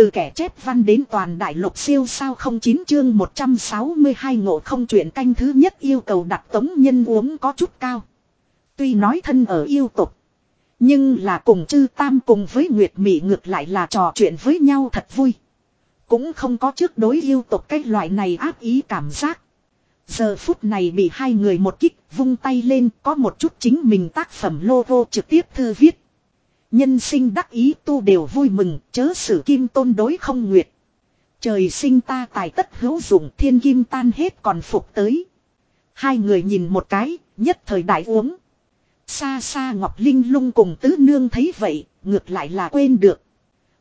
Từ kẻ chép văn đến toàn đại lục siêu sao không chín chương 162 ngộ không chuyện canh thứ nhất yêu cầu đặt tống nhân uống có chút cao. Tuy nói thân ở yêu tục. Nhưng là cùng chư tam cùng với Nguyệt Mỹ ngược lại là trò chuyện với nhau thật vui. Cũng không có trước đối yêu tục cái loại này áp ý cảm giác. Giờ phút này bị hai người một kích vung tay lên có một chút chính mình tác phẩm logo trực tiếp thư viết. Nhân sinh đắc ý tu đều vui mừng chớ sử kim tôn đối không nguyệt. Trời sinh ta tài tất hữu dụng thiên kim tan hết còn phục tới. Hai người nhìn một cái, nhất thời đại uống. Xa xa Ngọc Linh lung cùng tứ nương thấy vậy, ngược lại là quên được.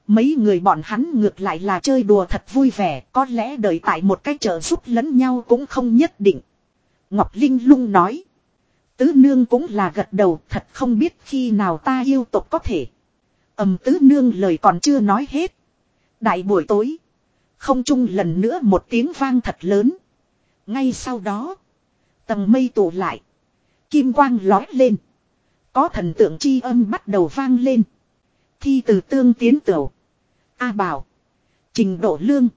Mấy người bọn hắn ngược lại là chơi đùa thật vui vẻ, có lẽ đợi tại một cái chợ giúp lẫn nhau cũng không nhất định. Ngọc Linh lung nói. Tứ nương cũng là gật đầu, thật không biết khi nào ta yêu tộc có thể. Ẩm tứ nương lời còn chưa nói hết. Đại buổi tối. Không chung lần nữa một tiếng vang thật lớn. Ngay sau đó. Tầng mây tụ lại. Kim quang lói lên. Có thần tượng chi âm bắt đầu vang lên. Thi từ tương tiến tửu. A bảo. Trình độ lương.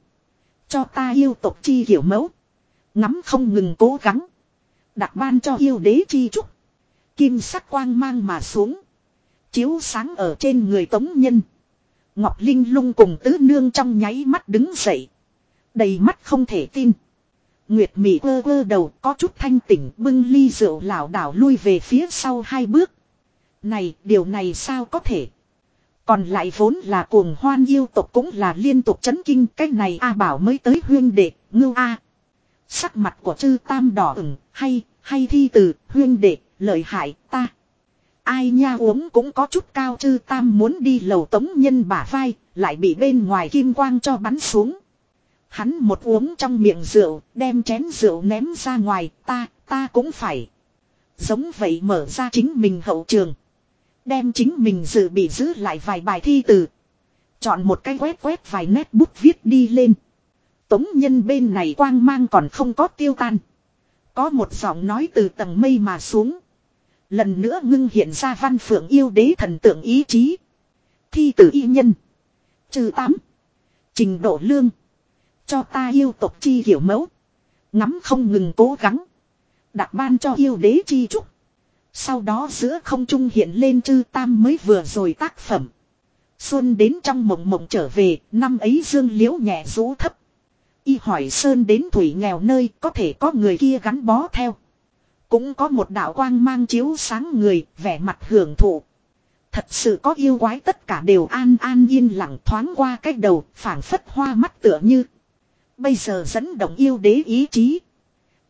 Cho ta yêu tộc chi hiểu mẫu. Ngắm không ngừng cố gắng. Đặc ban cho yêu đế chi trúc. Kim sắc quang mang mà xuống. Chiếu sáng ở trên người tống nhân. Ngọc Linh lung cùng tứ nương trong nháy mắt đứng dậy. Đầy mắt không thể tin. Nguyệt Mỹ ơ ơ đầu có chút thanh tỉnh bưng ly rượu lảo đảo lui về phía sau hai bước. Này, điều này sao có thể? Còn lại vốn là cuồng hoan yêu tộc cũng là liên tục chấn kinh cái này A bảo mới tới huyên đệ, ngưu A. Sắc mặt của chư tam đỏ ửng, hay, hay thi từ, huyên đệ, lợi hại, ta. Ai nha uống cũng có chút cao chư tam muốn đi lầu tống nhân bả vai, lại bị bên ngoài kim quang cho bắn xuống. Hắn một uống trong miệng rượu, đem chén rượu ném ra ngoài, ta, ta cũng phải. Giống vậy mở ra chính mình hậu trường. Đem chính mình dự bị giữ lại vài bài thi từ. Chọn một cái quét quét vài nét bút viết đi lên. Tống nhân bên này quang mang còn không có tiêu tan. Có một giọng nói từ tầng mây mà xuống. Lần nữa ngưng hiện ra văn phượng yêu đế thần tượng ý chí. Thi tử y nhân. Trừ tám. Trình độ lương. Cho ta yêu tộc chi hiểu mẫu. Ngắm không ngừng cố gắng. Đặc ban cho yêu đế chi trúc. Sau đó giữa không trung hiện lên chư tam mới vừa rồi tác phẩm. Xuân đến trong mộng mộng trở về, năm ấy dương liễu nhẹ rũ thấp. Y hỏi Sơn đến thủy nghèo nơi có thể có người kia gắn bó theo. Cũng có một đạo quang mang chiếu sáng người, vẻ mặt hưởng thụ. Thật sự có yêu quái tất cả đều an an yên lặng thoáng qua cách đầu, phảng phất hoa mắt tựa như. Bây giờ dẫn động yêu đế ý chí.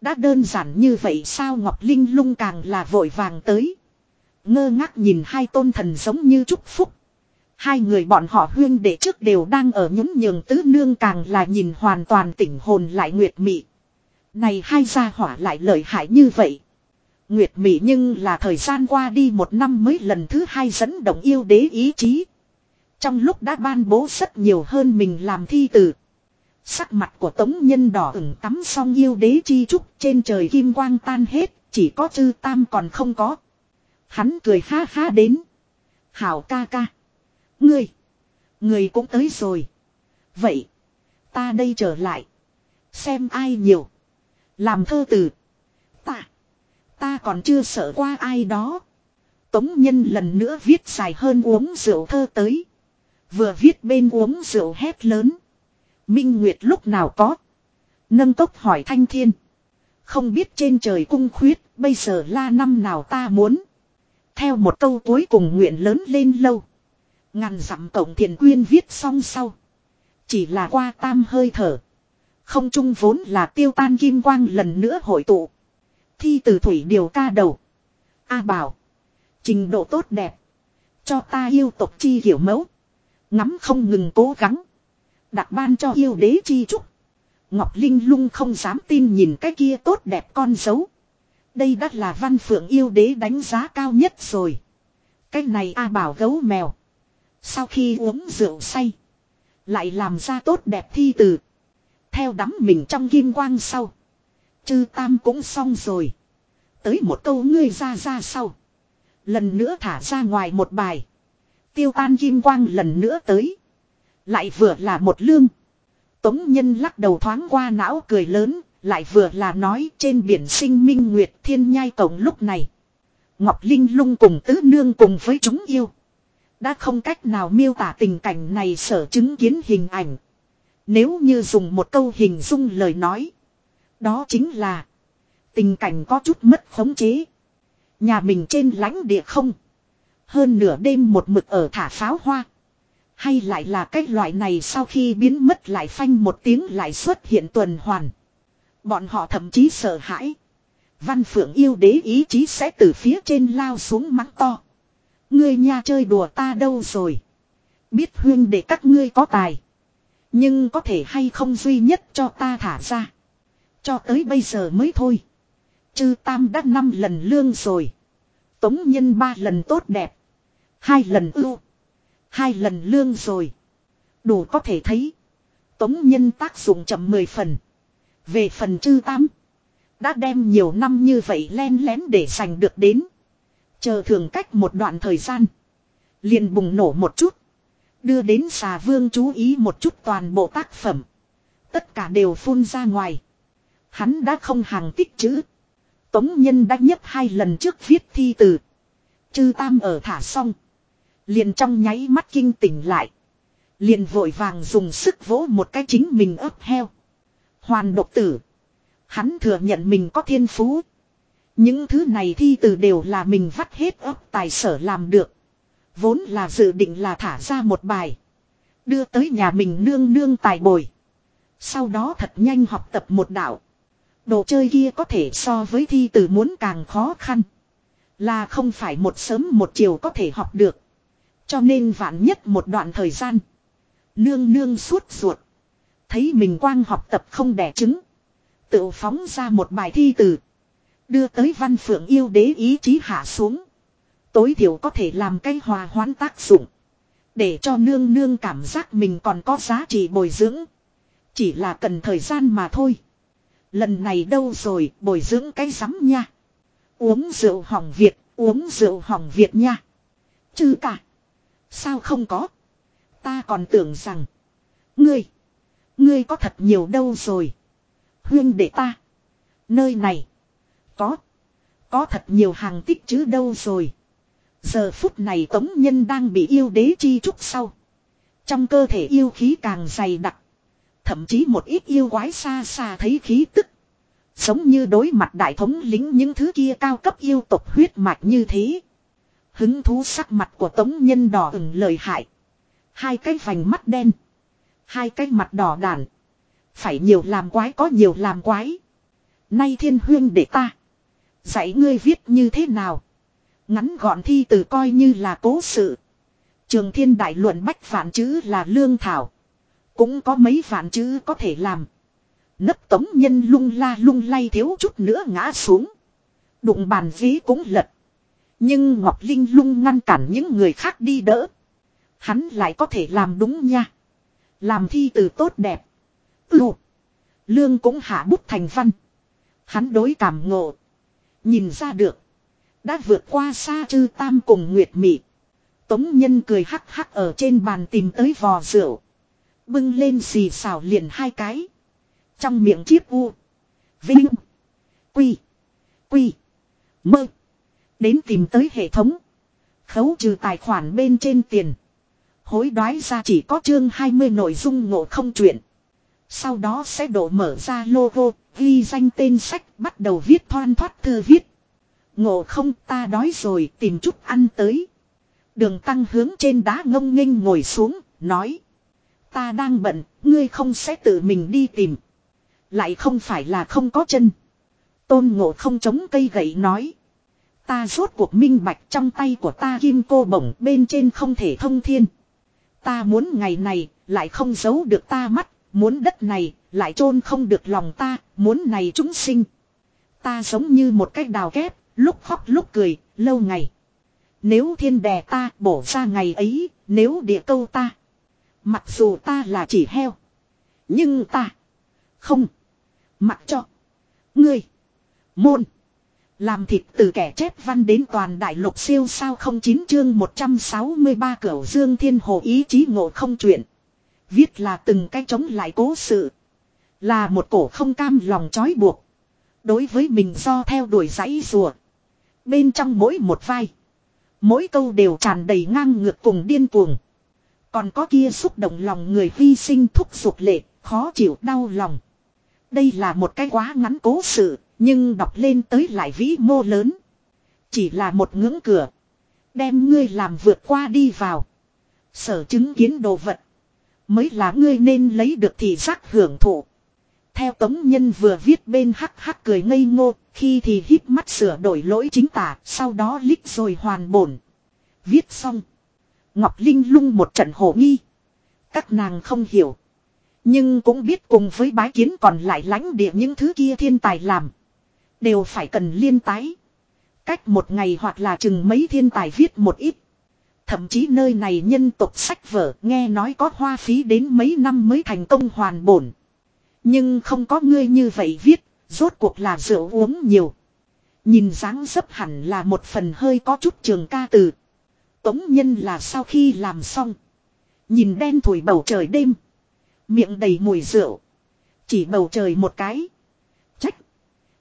Đã đơn giản như vậy sao Ngọc Linh lung càng là vội vàng tới. Ngơ ngác nhìn hai tôn thần giống như chúc phúc. Hai người bọn họ huyên đệ trước đều đang ở nhún nhường tứ nương càng là nhìn hoàn toàn tỉnh hồn lại Nguyệt Mị. Này hai gia hỏa lại lợi hại như vậy. Nguyệt Mị nhưng là thời gian qua đi một năm mới lần thứ hai dẫn động yêu đế ý chí. Trong lúc đã ban bố rất nhiều hơn mình làm thi tử Sắc mặt của tống nhân đỏ ửng tắm xong yêu đế chi trúc trên trời kim quang tan hết, chỉ có chư tam còn không có. Hắn cười ha ha đến. Hảo ca ca. Ngươi. Ngươi cũng tới rồi. Vậy. Ta đây trở lại. Xem ai nhiều. Làm thơ từ. Ta. Ta còn chưa sợ qua ai đó. Tống nhân lần nữa viết dài hơn uống rượu thơ tới. Vừa viết bên uống rượu hét lớn. Minh Nguyệt lúc nào có. Nâng tốc hỏi Thanh Thiên. Không biết trên trời cung khuyết, bây giờ la năm nào ta muốn. Theo một câu cuối cùng nguyện lớn lên lâu. Ngàn dặm tổng thiền quyên viết xong sau. Chỉ là qua tam hơi thở. Không trung vốn là tiêu tan kim quang lần nữa hội tụ. Thi từ thủy điều ca đầu. A bảo. Trình độ tốt đẹp. Cho ta yêu tộc chi hiểu mẫu. Ngắm không ngừng cố gắng. Đặc ban cho yêu đế chi trúc. Ngọc Linh lung không dám tin nhìn cái kia tốt đẹp con dấu. Đây đã là văn phượng yêu đế đánh giá cao nhất rồi. Cái này A bảo gấu mèo. Sau khi uống rượu say. Lại làm ra tốt đẹp thi từ. Theo đắm mình trong kim quang sau. Chư tam cũng xong rồi. Tới một câu ngươi ra ra sau. Lần nữa thả ra ngoài một bài. Tiêu tan kim quang lần nữa tới. Lại vừa là một lương. Tống nhân lắc đầu thoáng qua não cười lớn, lại vừa là nói trên biển sinh minh nguyệt thiên nhai cổng lúc này. Ngọc Linh lung cùng tứ nương cùng với chúng yêu. Đã không cách nào miêu tả tình cảnh này sở chứng kiến hình ảnh. Nếu như dùng một câu hình dung lời nói. Đó chính là. Tình cảnh có chút mất khống chế. Nhà mình trên lãnh địa không. Hơn nửa đêm một mực ở thả pháo hoa. Hay lại là cái loại này sau khi biến mất lại phanh một tiếng lại xuất hiện tuần hoàn. Bọn họ thậm chí sợ hãi. Văn Phượng yêu đế ý chí sẽ từ phía trên lao xuống mắng to. Ngươi nha chơi đùa ta đâu rồi. Biết huyên để các ngươi có tài. Nhưng có thể hay không duy nhất cho ta thả ra. Cho tới bây giờ mới thôi. Chư Tam đã năm lần lương rồi. Tống nhân ba lần tốt đẹp. Hai lần ưu. Hai lần lương rồi. Đủ có thể thấy. Tống nhân tác dụng chậm mười phần. Về phần chư Tam. Đã đem nhiều năm như vậy len lén để giành được đến. Chờ thường cách một đoạn thời gian. Liền bùng nổ một chút. Đưa đến xà vương chú ý một chút toàn bộ tác phẩm. Tất cả đều phun ra ngoài. Hắn đã không hàng tích chữ. Tống Nhân đã nhấp hai lần trước viết thi từ. Chư Tam ở thả xong. Liền trong nháy mắt kinh tỉnh lại. Liền vội vàng dùng sức vỗ một cái chính mình ấp heo. Hoàn độc tử. Hắn thừa nhận mình có thiên phú. Những thứ này thi từ đều là mình vắt hết ấp tài sở làm được. Vốn là dự định là thả ra một bài. Đưa tới nhà mình nương nương tài bồi. Sau đó thật nhanh học tập một đạo. Đồ chơi kia có thể so với thi từ muốn càng khó khăn. Là không phải một sớm một chiều có thể học được. Cho nên vạn nhất một đoạn thời gian. Nương nương suốt ruột. Thấy mình quang học tập không đẻ trứng. Tự phóng ra một bài thi từ. Đưa tới văn phượng yêu đế ý chí hạ xuống. Tối thiểu có thể làm cái hòa hoãn tác dụng. Để cho nương nương cảm giác mình còn có giá trị bồi dưỡng. Chỉ là cần thời gian mà thôi. Lần này đâu rồi bồi dưỡng cái rắm nha. Uống rượu hỏng Việt, uống rượu hỏng Việt nha. Chứ cả. Sao không có? Ta còn tưởng rằng. Ngươi. Ngươi có thật nhiều đâu rồi. Huyên để ta. Nơi này. Có. Có thật nhiều hàng tích chứ đâu rồi. Giờ phút này Tống Nhân đang bị yêu đế chi trúc sau. Trong cơ thể yêu khí càng dày đặc. Thậm chí một ít yêu quái xa xa thấy khí tức. Giống như đối mặt đại thống lính những thứ kia cao cấp yêu tộc huyết mạch như thế. Hứng thú sắc mặt của Tống Nhân đỏ ửng lời hại. Hai cái vành mắt đen. Hai cái mặt đỏ đản. Phải nhiều làm quái có nhiều làm quái. Nay thiên huyên để ta. Dạy ngươi viết như thế nào. Ngắn gọn thi từ coi như là cố sự. Trường thiên đại luận bách vạn chữ là lương thảo. Cũng có mấy vạn chữ có thể làm. Nấp tống nhân lung la lung lay thiếu chút nữa ngã xuống. Đụng bàn ví cũng lật. Nhưng Ngọc Linh lung ngăn cản những người khác đi đỡ. Hắn lại có thể làm đúng nha. Làm thi từ tốt đẹp. Ừ. Lương cũng hạ bút thành văn. Hắn đối cảm ngộ. Nhìn ra được. Đã vượt qua xa chư tam cùng Nguyệt Mị. Tống Nhân cười hắc hắc ở trên bàn tìm tới vò rượu. Bưng lên xì xào liền hai cái. Trong miệng chiếc u. Vinh. Quy. Quy. Mơ. Đến tìm tới hệ thống. Khấu trừ tài khoản bên trên tiền. Hối đoái ra chỉ có chương 20 nội dung ngộ không chuyện. Sau đó sẽ đổ mở ra logo, ghi danh tên sách, bắt đầu viết thoan thoát thư viết. Ngộ không ta đói rồi tìm chút ăn tới. Đường tăng hướng trên đá ngông nghênh ngồi xuống, nói. Ta đang bận, ngươi không sẽ tự mình đi tìm. Lại không phải là không có chân. Tôn ngộ không chống cây gậy nói. Ta rốt cuộc minh bạch trong tay của ta kim cô bổng bên trên không thể thông thiên. Ta muốn ngày này, lại không giấu được ta mắt, muốn đất này, lại chôn không được lòng ta, muốn này chúng sinh. Ta giống như một cái đào kép, lúc khóc lúc cười, lâu ngày. Nếu thiên đè ta bổ ra ngày ấy, nếu địa câu ta. Mặc dù ta là chỉ heo. Nhưng ta. Không. Mặc cho. Ngươi. Môn. Làm thịt từ kẻ chép văn đến toàn đại lục siêu sao không chín chương 163 cửu dương thiên hồ ý chí ngộ không chuyện. Viết là từng cái chống lại cố sự. Là một cổ không cam lòng trói buộc. Đối với mình do theo đuổi dãy rùa. Bên trong mỗi một vai. Mỗi câu đều tràn đầy ngang ngược cùng điên cuồng. Còn có kia xúc động lòng người hy sinh thúc giục lệ, khó chịu đau lòng. Đây là một cái quá ngắn cố sự, nhưng đọc lên tới lại vĩ mô lớn. Chỉ là một ngưỡng cửa. Đem ngươi làm vượt qua đi vào. Sở chứng kiến đồ vật. Mới là ngươi nên lấy được thì giác hưởng thụ. Theo tống nhân vừa viết bên hắc hắc cười ngây ngô, khi thì hít mắt sửa đổi lỗi chính tả, sau đó lít rồi hoàn bổn. Viết xong. Ngọc Linh lung một trận hồ nghi. Các nàng không hiểu. Nhưng cũng biết cùng với bái kiến còn lại lãnh địa những thứ kia thiên tài làm. Đều phải cần liên tái. Cách một ngày hoặc là chừng mấy thiên tài viết một ít. Thậm chí nơi này nhân tục sách vở nghe nói có hoa phí đến mấy năm mới thành công hoàn bổn. Nhưng không có ngươi như vậy viết, rốt cuộc là rượu uống nhiều. Nhìn dáng dấp hẳn là một phần hơi có chút trường ca từ. Tống nhân là sau khi làm xong. Nhìn đen thổi bầu trời đêm. Miệng đầy mùi rượu. Chỉ bầu trời một cái. Trách.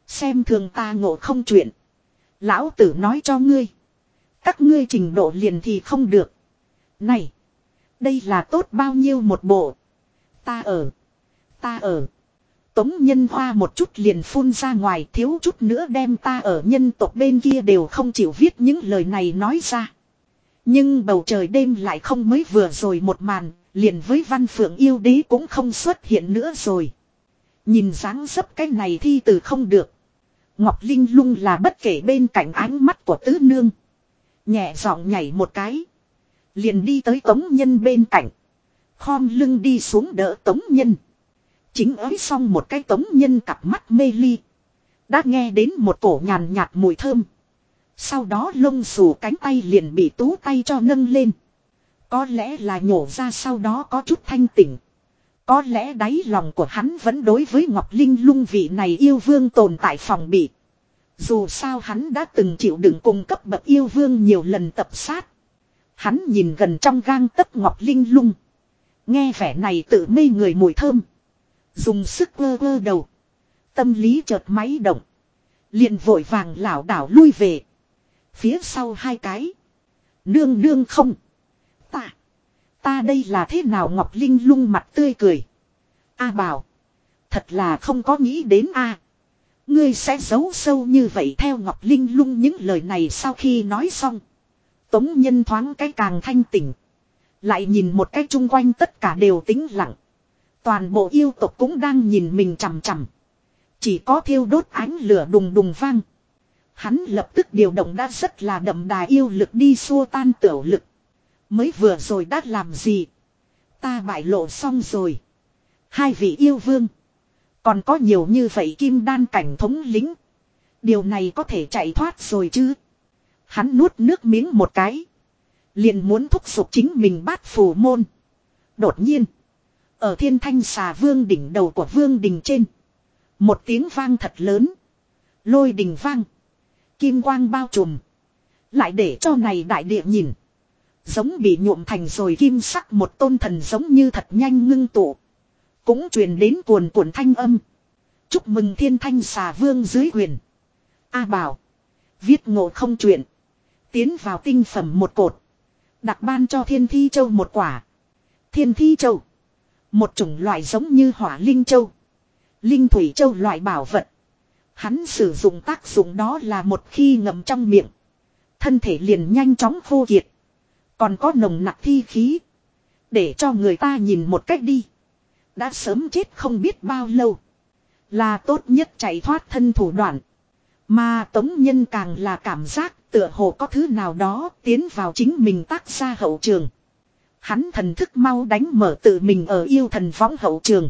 Xem thường ta ngộ không chuyện. Lão tử nói cho ngươi. Các ngươi trình độ liền thì không được. Này. Đây là tốt bao nhiêu một bộ. Ta ở. Ta ở. Tống nhân hoa một chút liền phun ra ngoài thiếu chút nữa đem ta ở nhân tộc bên kia đều không chịu viết những lời này nói ra. Nhưng bầu trời đêm lại không mới vừa rồi một màn, liền với văn phượng yêu đế cũng không xuất hiện nữa rồi. Nhìn dáng dấp cái này thi từ không được. Ngọc Linh lung là bất kể bên cạnh ánh mắt của tứ nương. Nhẹ giọng nhảy một cái. Liền đi tới tống nhân bên cạnh. Khom lưng đi xuống đỡ tống nhân. Chính ới xong một cái tống nhân cặp mắt mê ly. Đã nghe đến một cổ nhàn nhạt mùi thơm. Sau đó lông xù cánh tay liền bị tú tay cho nâng lên. Có lẽ là nhổ ra sau đó có chút thanh tỉnh. Có lẽ đáy lòng của hắn vẫn đối với Ngọc Linh lung vị này yêu vương tồn tại phòng bị. Dù sao hắn đã từng chịu đựng cùng cấp bậc yêu vương nhiều lần tập sát. Hắn nhìn gần trong gang tấc Ngọc Linh lung. Nghe vẻ này tự mê người mùi thơm. Dùng sức vơ vơ đầu. Tâm lý chợt máy động. liền vội vàng lảo đảo lui về. Phía sau hai cái. Nương nương không. Ta. Ta đây là thế nào Ngọc Linh lung mặt tươi cười. A bảo. Thật là không có nghĩ đến a. Ngươi sẽ giấu sâu như vậy theo Ngọc Linh lung những lời này sau khi nói xong. Tống nhân thoáng cái càng thanh tỉnh. Lại nhìn một cái chung quanh tất cả đều tĩnh lặng. Toàn bộ yêu tộc cũng đang nhìn mình chằm chằm. Chỉ có thiêu đốt ánh lửa đùng đùng vang. Hắn lập tức điều động đã rất là đậm đà yêu lực đi xua tan tiểu lực. Mới vừa rồi đã làm gì? Ta bại lộ xong rồi. Hai vị yêu vương. Còn có nhiều như vậy kim đan cảnh thống lính. Điều này có thể chạy thoát rồi chứ. Hắn nuốt nước miếng một cái. Liền muốn thúc giục chính mình bát phù môn. Đột nhiên. Ở thiên thanh xà vương đỉnh đầu của vương đình trên. Một tiếng vang thật lớn. Lôi đình vang. Kim quang bao trùm. Lại để cho này đại địa nhìn. Giống bị nhuộm thành rồi kim sắc một tôn thần giống như thật nhanh ngưng tụ. Cũng truyền đến cuồn cuộn thanh âm. Chúc mừng thiên thanh xà vương dưới quyền. A bảo. Viết ngộ không chuyện. Tiến vào tinh phẩm một cột. Đặc ban cho thiên thi châu một quả. Thiên thi châu. Một chủng loại giống như hỏa linh châu. Linh thủy châu loại bảo vật. Hắn sử dụng tác dụng đó là một khi ngậm trong miệng. Thân thể liền nhanh chóng khô kiệt. Còn có nồng nặc thi khí. Để cho người ta nhìn một cách đi. Đã sớm chết không biết bao lâu. Là tốt nhất chạy thoát thân thủ đoạn. Mà tống nhân càng là cảm giác tựa hồ có thứ nào đó tiến vào chính mình tác ra hậu trường. Hắn thần thức mau đánh mở tự mình ở yêu thần võng hậu trường.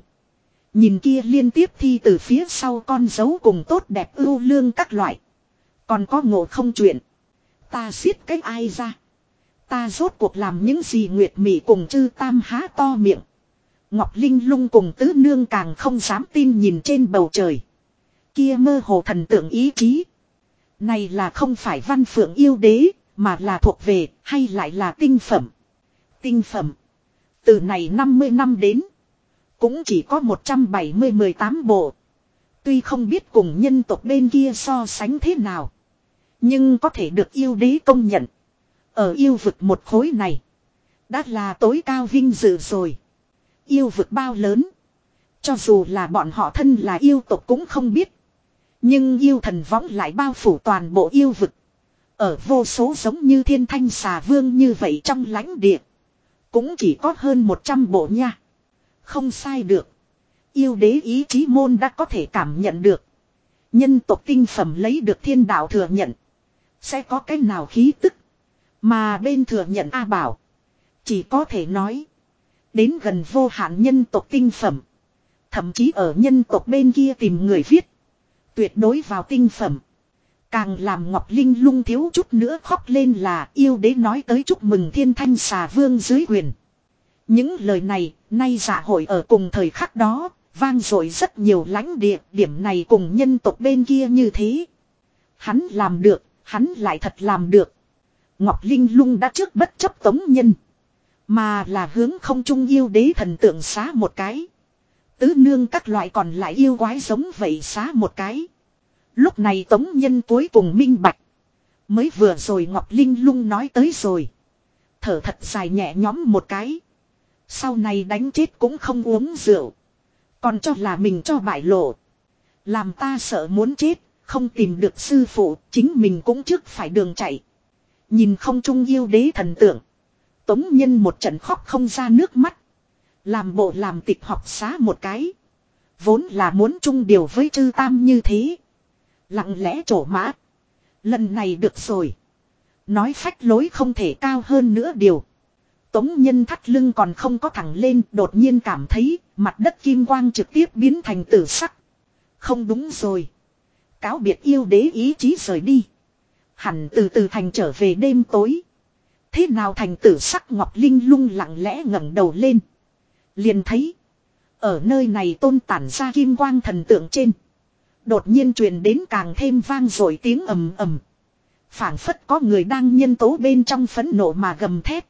Nhìn kia liên tiếp thi từ phía sau con dấu cùng tốt đẹp ưu lương các loại. Còn có ngộ không chuyện. Ta xiết cái ai ra. Ta rốt cuộc làm những gì Nguyệt mị cùng chư tam há to miệng. Ngọc Linh lung cùng tứ nương càng không dám tin nhìn trên bầu trời. Kia mơ hồ thần tượng ý chí. Này là không phải văn phượng yêu đế, mà là thuộc về, hay lại là tinh phẩm. Tinh phẩm. Từ này 50 năm đến. Cũng chỉ có 170-18 bộ. Tuy không biết cùng nhân tộc bên kia so sánh thế nào. Nhưng có thể được yêu đế công nhận. Ở yêu vực một khối này. Đã là tối cao vinh dự rồi. Yêu vực bao lớn. Cho dù là bọn họ thân là yêu tộc cũng không biết. Nhưng yêu thần võng lại bao phủ toàn bộ yêu vực. Ở vô số giống như thiên thanh xà vương như vậy trong lãnh địa. Cũng chỉ có hơn 100 bộ nha. Không sai được. Yêu đế ý chí môn đã có thể cảm nhận được. Nhân tộc tinh phẩm lấy được thiên đạo thừa nhận. Sẽ có cái nào khí tức. Mà bên thừa nhận A Bảo. Chỉ có thể nói. Đến gần vô hạn nhân tộc tinh phẩm. Thậm chí ở nhân tộc bên kia tìm người viết. Tuyệt đối vào tinh phẩm. Càng làm Ngọc Linh lung thiếu chút nữa khóc lên là yêu đế nói tới chúc mừng thiên thanh xà vương dưới quyền. Những lời này, nay giả hội ở cùng thời khắc đó, vang dội rất nhiều lãnh địa, điểm này cùng nhân tộc bên kia như thế. Hắn làm được, hắn lại thật làm được. Ngọc Linh lung đã trước bất chấp tống nhân. Mà là hướng không trung yêu đế thần tượng xá một cái. Tứ nương các loại còn lại yêu quái giống vậy xá một cái. Lúc này tống nhân cuối cùng minh bạch. Mới vừa rồi Ngọc Linh lung nói tới rồi. Thở thật dài nhẹ nhõm một cái. Sau này đánh chết cũng không uống rượu. Còn cho là mình cho bại lộ. Làm ta sợ muốn chết, không tìm được sư phụ, chính mình cũng trước phải đường chạy. Nhìn không trung yêu đế thần tượng. Tống nhân một trận khóc không ra nước mắt. Làm bộ làm tịch học xá một cái. Vốn là muốn chung điều với chư tam như thế. Lặng lẽ trổ mã. Lần này được rồi. Nói phách lối không thể cao hơn nữa điều. Tống nhân thắt lưng còn không có thẳng lên, đột nhiên cảm thấy mặt đất kim quang trực tiếp biến thành tử sắc. Không đúng rồi. Cáo biệt yêu đế ý chí rời đi. Hẳn từ từ thành trở về đêm tối. Thế nào thành tử sắc ngọc linh lung lặng lẽ ngẩng đầu lên. Liền thấy. Ở nơi này tôn tản ra kim quang thần tượng trên. Đột nhiên truyền đến càng thêm vang rồi tiếng ầm ầm. phảng phất có người đang nhân tố bên trong phấn nộ mà gầm thét.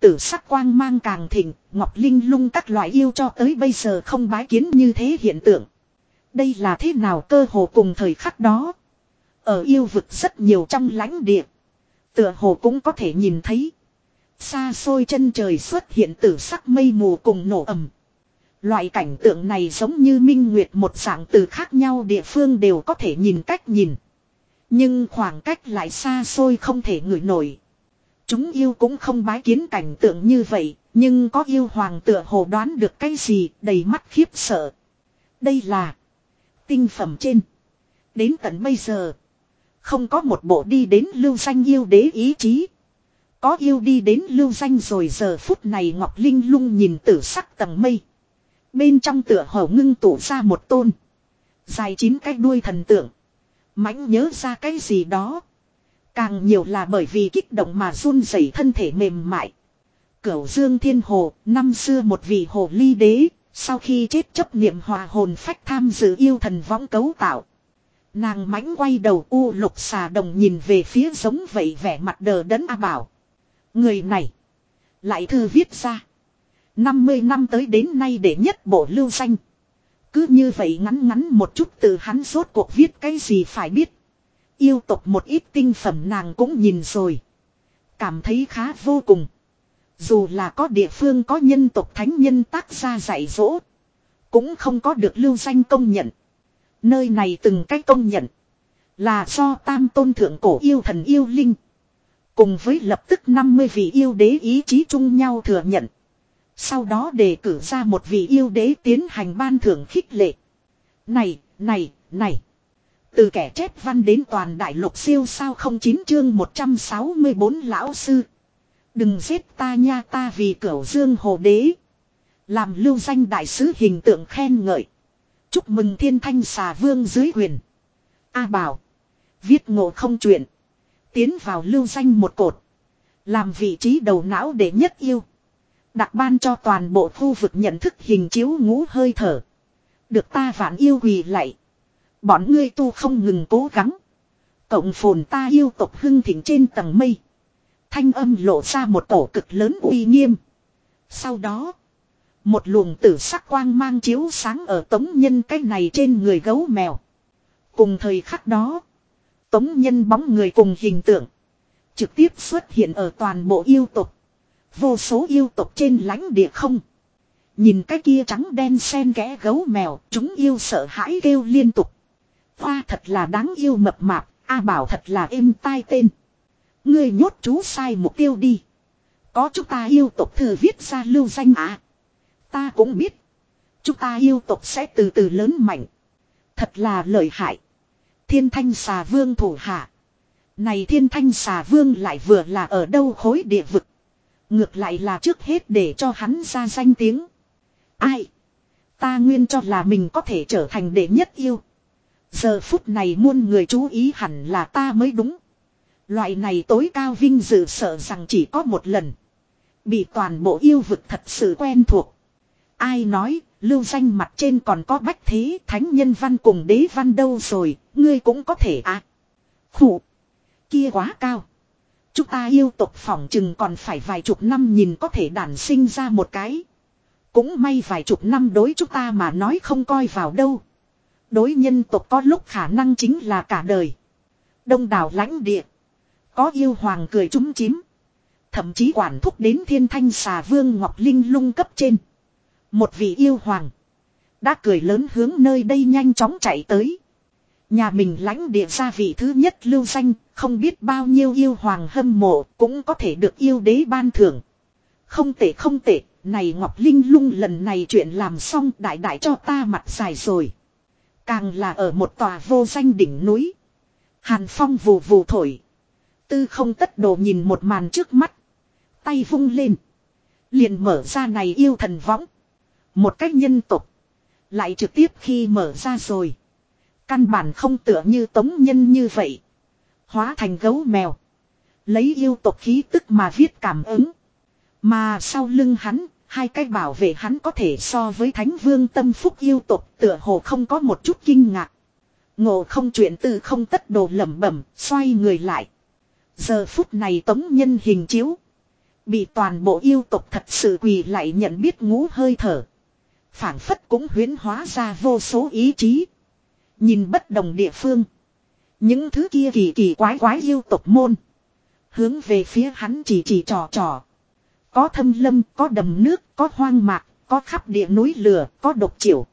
Tử sắc quang mang càng thịnh, Ngọc Linh lung các loại yêu cho tới bây giờ không bái kiến như thế hiện tượng. Đây là thế nào cơ hồ cùng thời khắc đó. Ở yêu vực rất nhiều trong lãnh địa. Tựa hồ cũng có thể nhìn thấy. Xa xôi chân trời xuất hiện tử sắc mây mù cùng nổ ầm. Loại cảnh tượng này giống như minh nguyệt một dạng từ khác nhau địa phương đều có thể nhìn cách nhìn. Nhưng khoảng cách lại xa xôi không thể ngửi nổi. Chúng yêu cũng không bái kiến cảnh tượng như vậy, nhưng có yêu hoàng tựa hồ đoán được cái gì đầy mắt khiếp sợ. Đây là tinh phẩm trên. Đến tận bây giờ, không có một bộ đi đến lưu danh yêu đế ý chí. Có yêu đi đến lưu danh rồi giờ phút này Ngọc Linh lung nhìn tử sắc tầng mây. Bên trong tựa hồ ngưng tụ ra một tôn. Dài chín cái đuôi thần tượng. mãnh nhớ ra cái gì đó. Càng nhiều là bởi vì kích động mà run rẩy thân thể mềm mại. Cửu Dương Thiên Hồ, năm xưa một vị hồ ly đế, sau khi chết chấp niệm hòa hồn phách tham dự yêu thần võng cấu tạo. Nàng mãnh quay đầu u lục xà đồng nhìn về phía giống vậy vẻ mặt đờ đẫn A Bảo. Người này, lại thư viết ra. 50 năm tới đến nay để nhất bộ lưu danh. Cứ như vậy ngắn ngắn một chút từ hắn rốt cuộc viết cái gì phải biết. Yêu tộc một ít tinh phẩm nàng cũng nhìn rồi. Cảm thấy khá vô cùng. Dù là có địa phương có nhân tộc thánh nhân tác ra dạy dỗ. Cũng không có được lưu danh công nhận. Nơi này từng cách công nhận. Là do tam tôn thượng cổ yêu thần yêu linh. Cùng với lập tức 50 vị yêu đế ý chí chung nhau thừa nhận. Sau đó đề cử ra một vị yêu đế tiến hành ban thưởng khích lệ. Này, này, này. Từ kẻ chết văn đến toàn đại lục siêu sao không chín chương 164 lão sư. Đừng giết ta nha ta vì cửu dương hồ đế. Làm lưu danh đại sứ hình tượng khen ngợi. Chúc mừng thiên thanh xà vương dưới quyền. A bảo. Viết ngộ không chuyện. Tiến vào lưu danh một cột. Làm vị trí đầu não để nhất yêu. Đặc ban cho toàn bộ khu vực nhận thức hình chiếu ngũ hơi thở. Được ta vạn yêu quỳ lại. Bọn ngươi tu không ngừng cố gắng. Cộng phồn ta yêu tộc hưng thỉnh trên tầng mây. Thanh âm lộ ra một tổ cực lớn uy nghiêm. Sau đó. Một luồng tử sắc quang mang chiếu sáng ở tống nhân cái này trên người gấu mèo. Cùng thời khắc đó. Tống nhân bóng người cùng hình tượng. Trực tiếp xuất hiện ở toàn bộ yêu tục. Vô số yêu tục trên lãnh địa không. Nhìn cái kia trắng đen xen kẽ gấu mèo. Chúng yêu sợ hãi kêu liên tục. Hoa thật là đáng yêu mập mạp. A bảo thật là êm tai tên. Ngươi nhốt chú sai mục tiêu đi. Có chúng ta yêu tục thừa viết ra lưu danh à. Ta cũng biết. Chúng ta yêu tộc sẽ từ từ lớn mạnh. Thật là lợi hại. Thiên thanh xà vương thủ hạ. Này thiên thanh xà vương lại vừa là ở đâu khối địa vực. Ngược lại là trước hết để cho hắn ra danh tiếng. Ai? Ta nguyên cho là mình có thể trở thành đệ nhất yêu. Giờ phút này muôn người chú ý hẳn là ta mới đúng. Loại này tối cao vinh dự sợ rằng chỉ có một lần. Bị toàn bộ yêu vực thật sự quen thuộc. Ai nói, lưu danh mặt trên còn có bách thế thánh nhân văn cùng đế văn đâu rồi, ngươi cũng có thể à. Khủ. Kia quá cao. Chúng ta yêu tộc phỏng chừng còn phải vài chục năm nhìn có thể đản sinh ra một cái. Cũng may vài chục năm đối chúng ta mà nói không coi vào đâu. Đối nhân tộc có lúc khả năng chính là cả đời. Đông đảo lãnh địa. Có yêu hoàng cười trúng chím. Thậm chí quản thúc đến thiên thanh xà vương Ngọc Linh lung cấp trên. Một vị yêu hoàng. Đã cười lớn hướng nơi đây nhanh chóng chạy tới. Nhà mình lãnh địa gia vị thứ nhất lưu danh, không biết bao nhiêu yêu hoàng hâm mộ, cũng có thể được yêu đế ban thưởng. Không tệ không tệ, này Ngọc Linh lung lần này chuyện làm xong đại đại cho ta mặt dài rồi. Càng là ở một tòa vô danh đỉnh núi. Hàn phong vù vù thổi. Tư không tất đồ nhìn một màn trước mắt. Tay vung lên. Liền mở ra này yêu thần võng. Một cách nhân tục. Lại trực tiếp khi mở ra rồi. Căn bản không tựa như tống nhân như vậy. Hóa thành gấu mèo. Lấy yêu tộc khí tức mà viết cảm ứng. Mà sau lưng hắn, hai cái bảo vệ hắn có thể so với thánh vương tâm phúc yêu tộc tựa hồ không có một chút kinh ngạc. Ngộ không chuyện từ không tất đồ lẩm bẩm, xoay người lại. Giờ phút này tống nhân hình chiếu. Bị toàn bộ yêu tộc thật sự quỳ lại nhận biết ngũ hơi thở phản phất cũng huyến hóa ra vô số ý chí. Nhìn bất đồng địa phương. Những thứ kia kỳ kỳ quái quái yêu tộc môn. Hướng về phía hắn chỉ chỉ trò trò. Có thâm lâm, có đầm nước, có hoang mạc, có khắp địa núi lửa, có độc chiều.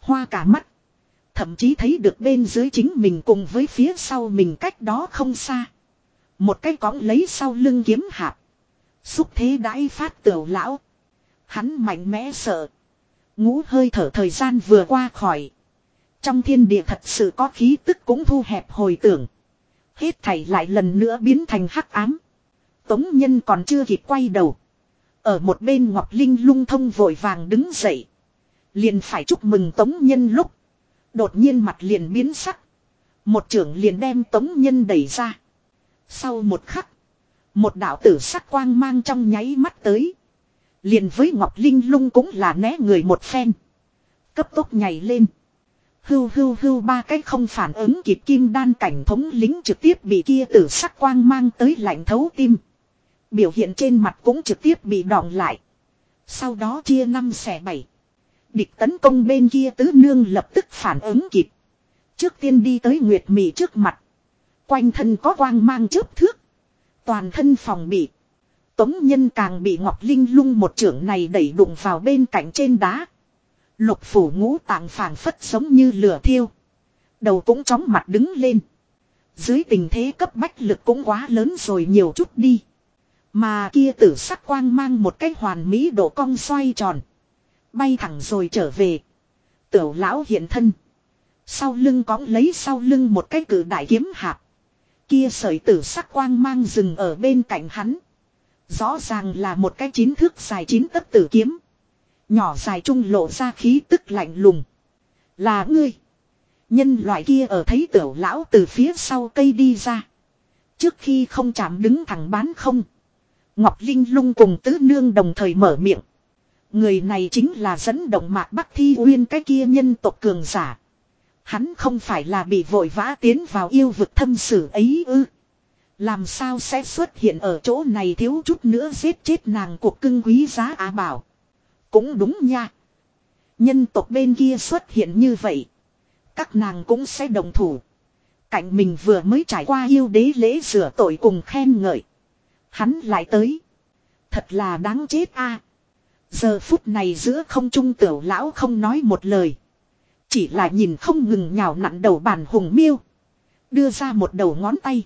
Hoa cả mắt. Thậm chí thấy được bên dưới chính mình cùng với phía sau mình cách đó không xa. Một cái cõng lấy sau lưng kiếm hạp. Xúc thế đãi phát tiểu lão. Hắn mạnh mẽ sợ. Ngũ hơi thở thời gian vừa qua khỏi. Trong thiên địa thật sự có khí tức cũng thu hẹp hồi tưởng. Hết thảy lại lần nữa biến thành hắc ám. Tống nhân còn chưa kịp quay đầu. Ở một bên Ngọc Linh lung thông vội vàng đứng dậy. Liền phải chúc mừng Tống nhân lúc. Đột nhiên mặt liền biến sắc. Một trưởng liền đem Tống nhân đẩy ra. Sau một khắc. Một đạo tử sắc quang mang trong nháy mắt tới. Liền với Ngọc Linh lung cũng là né người một phen. Cấp tốc nhảy lên. Hưu hưu hưu ba cái không phản ứng kịp kim đan cảnh thống lính trực tiếp bị kia tử sắc quang mang tới lạnh thấu tim. Biểu hiện trên mặt cũng trực tiếp bị đọng lại. Sau đó chia năm xẻ bảy. Địch tấn công bên kia tứ nương lập tức phản ứng kịp. Trước tiên đi tới Nguyệt Mị trước mặt. Quanh thân có quang mang chớp thước. Toàn thân phòng bị. Tống nhân càng bị Ngọc Linh lung một trưởng này đẩy đụng vào bên cạnh trên đá. Lục phủ ngũ tạng phảng phất giống như lửa thiêu. Đầu cũng chóng mặt đứng lên. Dưới tình thế cấp bách lực cũng quá lớn rồi nhiều chút đi. Mà kia tử sắc quang mang một cái hoàn mỹ độ cong xoay tròn. Bay thẳng rồi trở về. Tiểu lão hiện thân. Sau lưng cõng lấy sau lưng một cái cử đại kiếm hạp. Kia sợi tử sắc quang mang dừng ở bên cạnh hắn. Rõ ràng là một cái chín thước dài chín tấc tử kiếm. Nhỏ dài trung lộ ra khí tức lạnh lùng. Là ngươi. Nhân loại kia ở thấy tiểu lão từ phía sau cây đi ra. Trước khi không chạm đứng thẳng bán không. Ngọc Linh lung cùng tứ nương đồng thời mở miệng. Người này chính là dẫn động mạc Bắc Thi Uyên cái kia nhân tộc cường giả. Hắn không phải là bị vội vã tiến vào yêu vực thâm sử ấy ư. Làm sao sẽ xuất hiện ở chỗ này thiếu chút nữa giết chết nàng cuộc cưng quý giá á bảo. Cũng đúng nha. Nhân tộc bên kia xuất hiện như vậy. Các nàng cũng sẽ đồng thủ. cạnh mình vừa mới trải qua yêu đế lễ rửa tội cùng khen ngợi. Hắn lại tới. Thật là đáng chết a. Giờ phút này giữa không trung tiểu lão không nói một lời. Chỉ là nhìn không ngừng nhào nặn đầu bàn hùng miêu. Đưa ra một đầu ngón tay.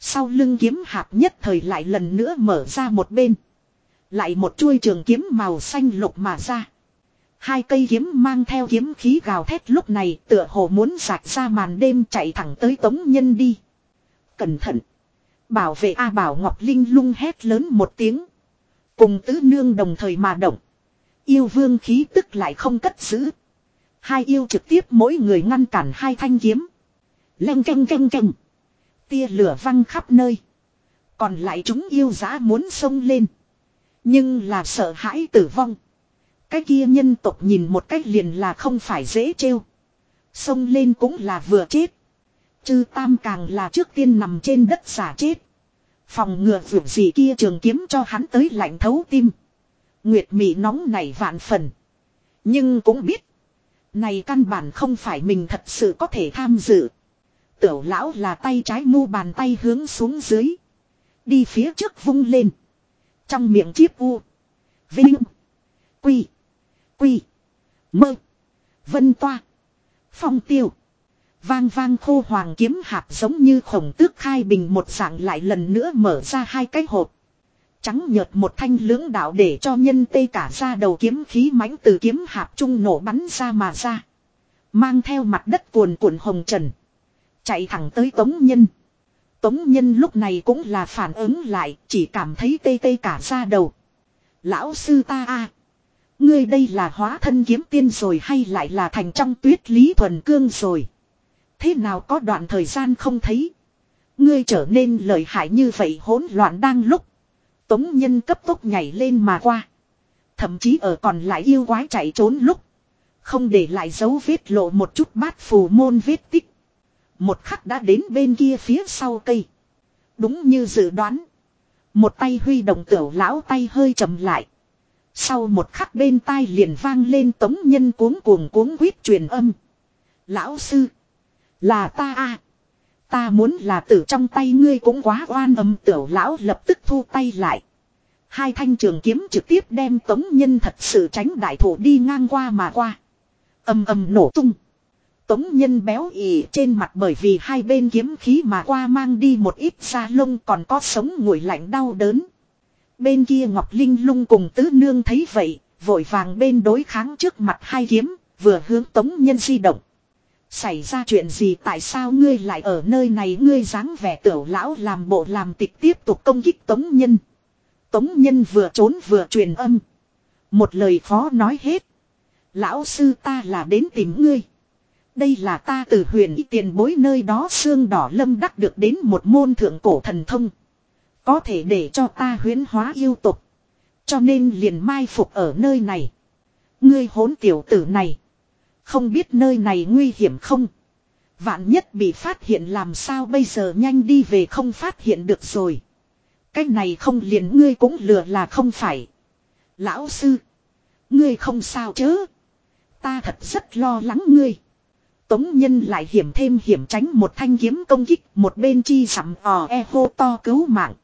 Sau lưng kiếm hạp nhất thời lại lần nữa mở ra một bên. Lại một chuôi trường kiếm màu xanh lục mà ra. Hai cây kiếm mang theo kiếm khí gào thét lúc này tựa hồ muốn sạc ra màn đêm chạy thẳng tới tống nhân đi. Cẩn thận. Bảo vệ A Bảo Ngọc Linh lung hét lớn một tiếng. Cùng tứ nương đồng thời mà động. Yêu vương khí tức lại không cất giữ. Hai yêu trực tiếp mỗi người ngăn cản hai thanh kiếm. Leng canh canh canh. Tia lửa văng khắp nơi. Còn lại chúng yêu giá muốn xông lên. Nhưng là sợ hãi tử vong. Cái kia nhân tộc nhìn một cách liền là không phải dễ trêu. Xông lên cũng là vừa chết. Chư tam càng là trước tiên nằm trên đất giả chết. Phòng ngừa vượt gì kia trường kiếm cho hắn tới lạnh thấu tim. Nguyệt mị nóng nảy vạn phần. Nhưng cũng biết. Này căn bản không phải mình thật sự có thể tham dự. Tiểu lão là tay trái mu bàn tay hướng xuống dưới. Đi phía trước vung lên. Trong miệng chiếp u. Vinh. Quy. Quy. Mơ. Vân toa. Phong tiêu. Vang vang khô hoàng kiếm hạp giống như khổng tước khai bình một dạng lại lần nữa mở ra hai cái hộp. Trắng nhợt một thanh lưỡng đạo để cho nhân tê cả ra đầu kiếm khí mãnh từ kiếm hạp trung nổ bắn ra mà ra. Mang theo mặt đất cuồn cuộn hồng trần. Chạy thẳng tới tống nhân. Tống nhân lúc này cũng là phản ứng lại, chỉ cảm thấy tê tê cả ra đầu. Lão sư ta a Ngươi đây là hóa thân kiếm tiên rồi hay lại là thành trong tuyết lý thuần cương rồi. Thế nào có đoạn thời gian không thấy. Ngươi trở nên lợi hại như vậy hỗn loạn đang lúc. Tống nhân cấp tốc nhảy lên mà qua. Thậm chí ở còn lại yêu quái chạy trốn lúc. Không để lại dấu vết lộ một chút bát phù môn vết tích. Một khắc đã đến bên kia phía sau cây. Đúng như dự đoán. Một tay huy động tiểu lão tay hơi chậm lại. Sau một khắc bên tai liền vang lên tống nhân cuống cuồng cuống huyết truyền âm. Lão sư. Là ta a Ta muốn là tử trong tay ngươi cũng quá oan âm tiểu lão lập tức thu tay lại. Hai thanh trường kiếm trực tiếp đem tống nhân thật sự tránh đại thủ đi ngang qua mà qua. Âm âm nổ tung. Tống nhân béo ỉ trên mặt bởi vì hai bên kiếm khí mà qua mang đi một ít da lông còn có sống nguội lạnh đau đớn. Bên kia Ngọc Linh lung cùng tứ nương thấy vậy, vội vàng bên đối kháng trước mặt hai kiếm, vừa hướng tống nhân di động. Xảy ra chuyện gì tại sao ngươi lại ở nơi này ngươi dáng vẻ tiểu lão làm bộ làm tịch tiếp tục công kích tống nhân. Tống nhân vừa trốn vừa truyền âm. Một lời khó nói hết. Lão sư ta là đến tìm ngươi. Đây là ta từ huyền y tiền bối nơi đó xương đỏ lâm đắc được đến một môn thượng cổ thần thông. Có thể để cho ta huyến hóa yêu tục. Cho nên liền mai phục ở nơi này. Ngươi hốn tiểu tử này. Không biết nơi này nguy hiểm không? Vạn nhất bị phát hiện làm sao bây giờ nhanh đi về không phát hiện được rồi. Cái này không liền ngươi cũng lừa là không phải. Lão sư. Ngươi không sao chứ Ta thật rất lo lắng ngươi. Tống nhân lại hiểm thêm hiểm tránh một thanh kiếm công kích, một bên chi sắm ò e hô to cứu mạng.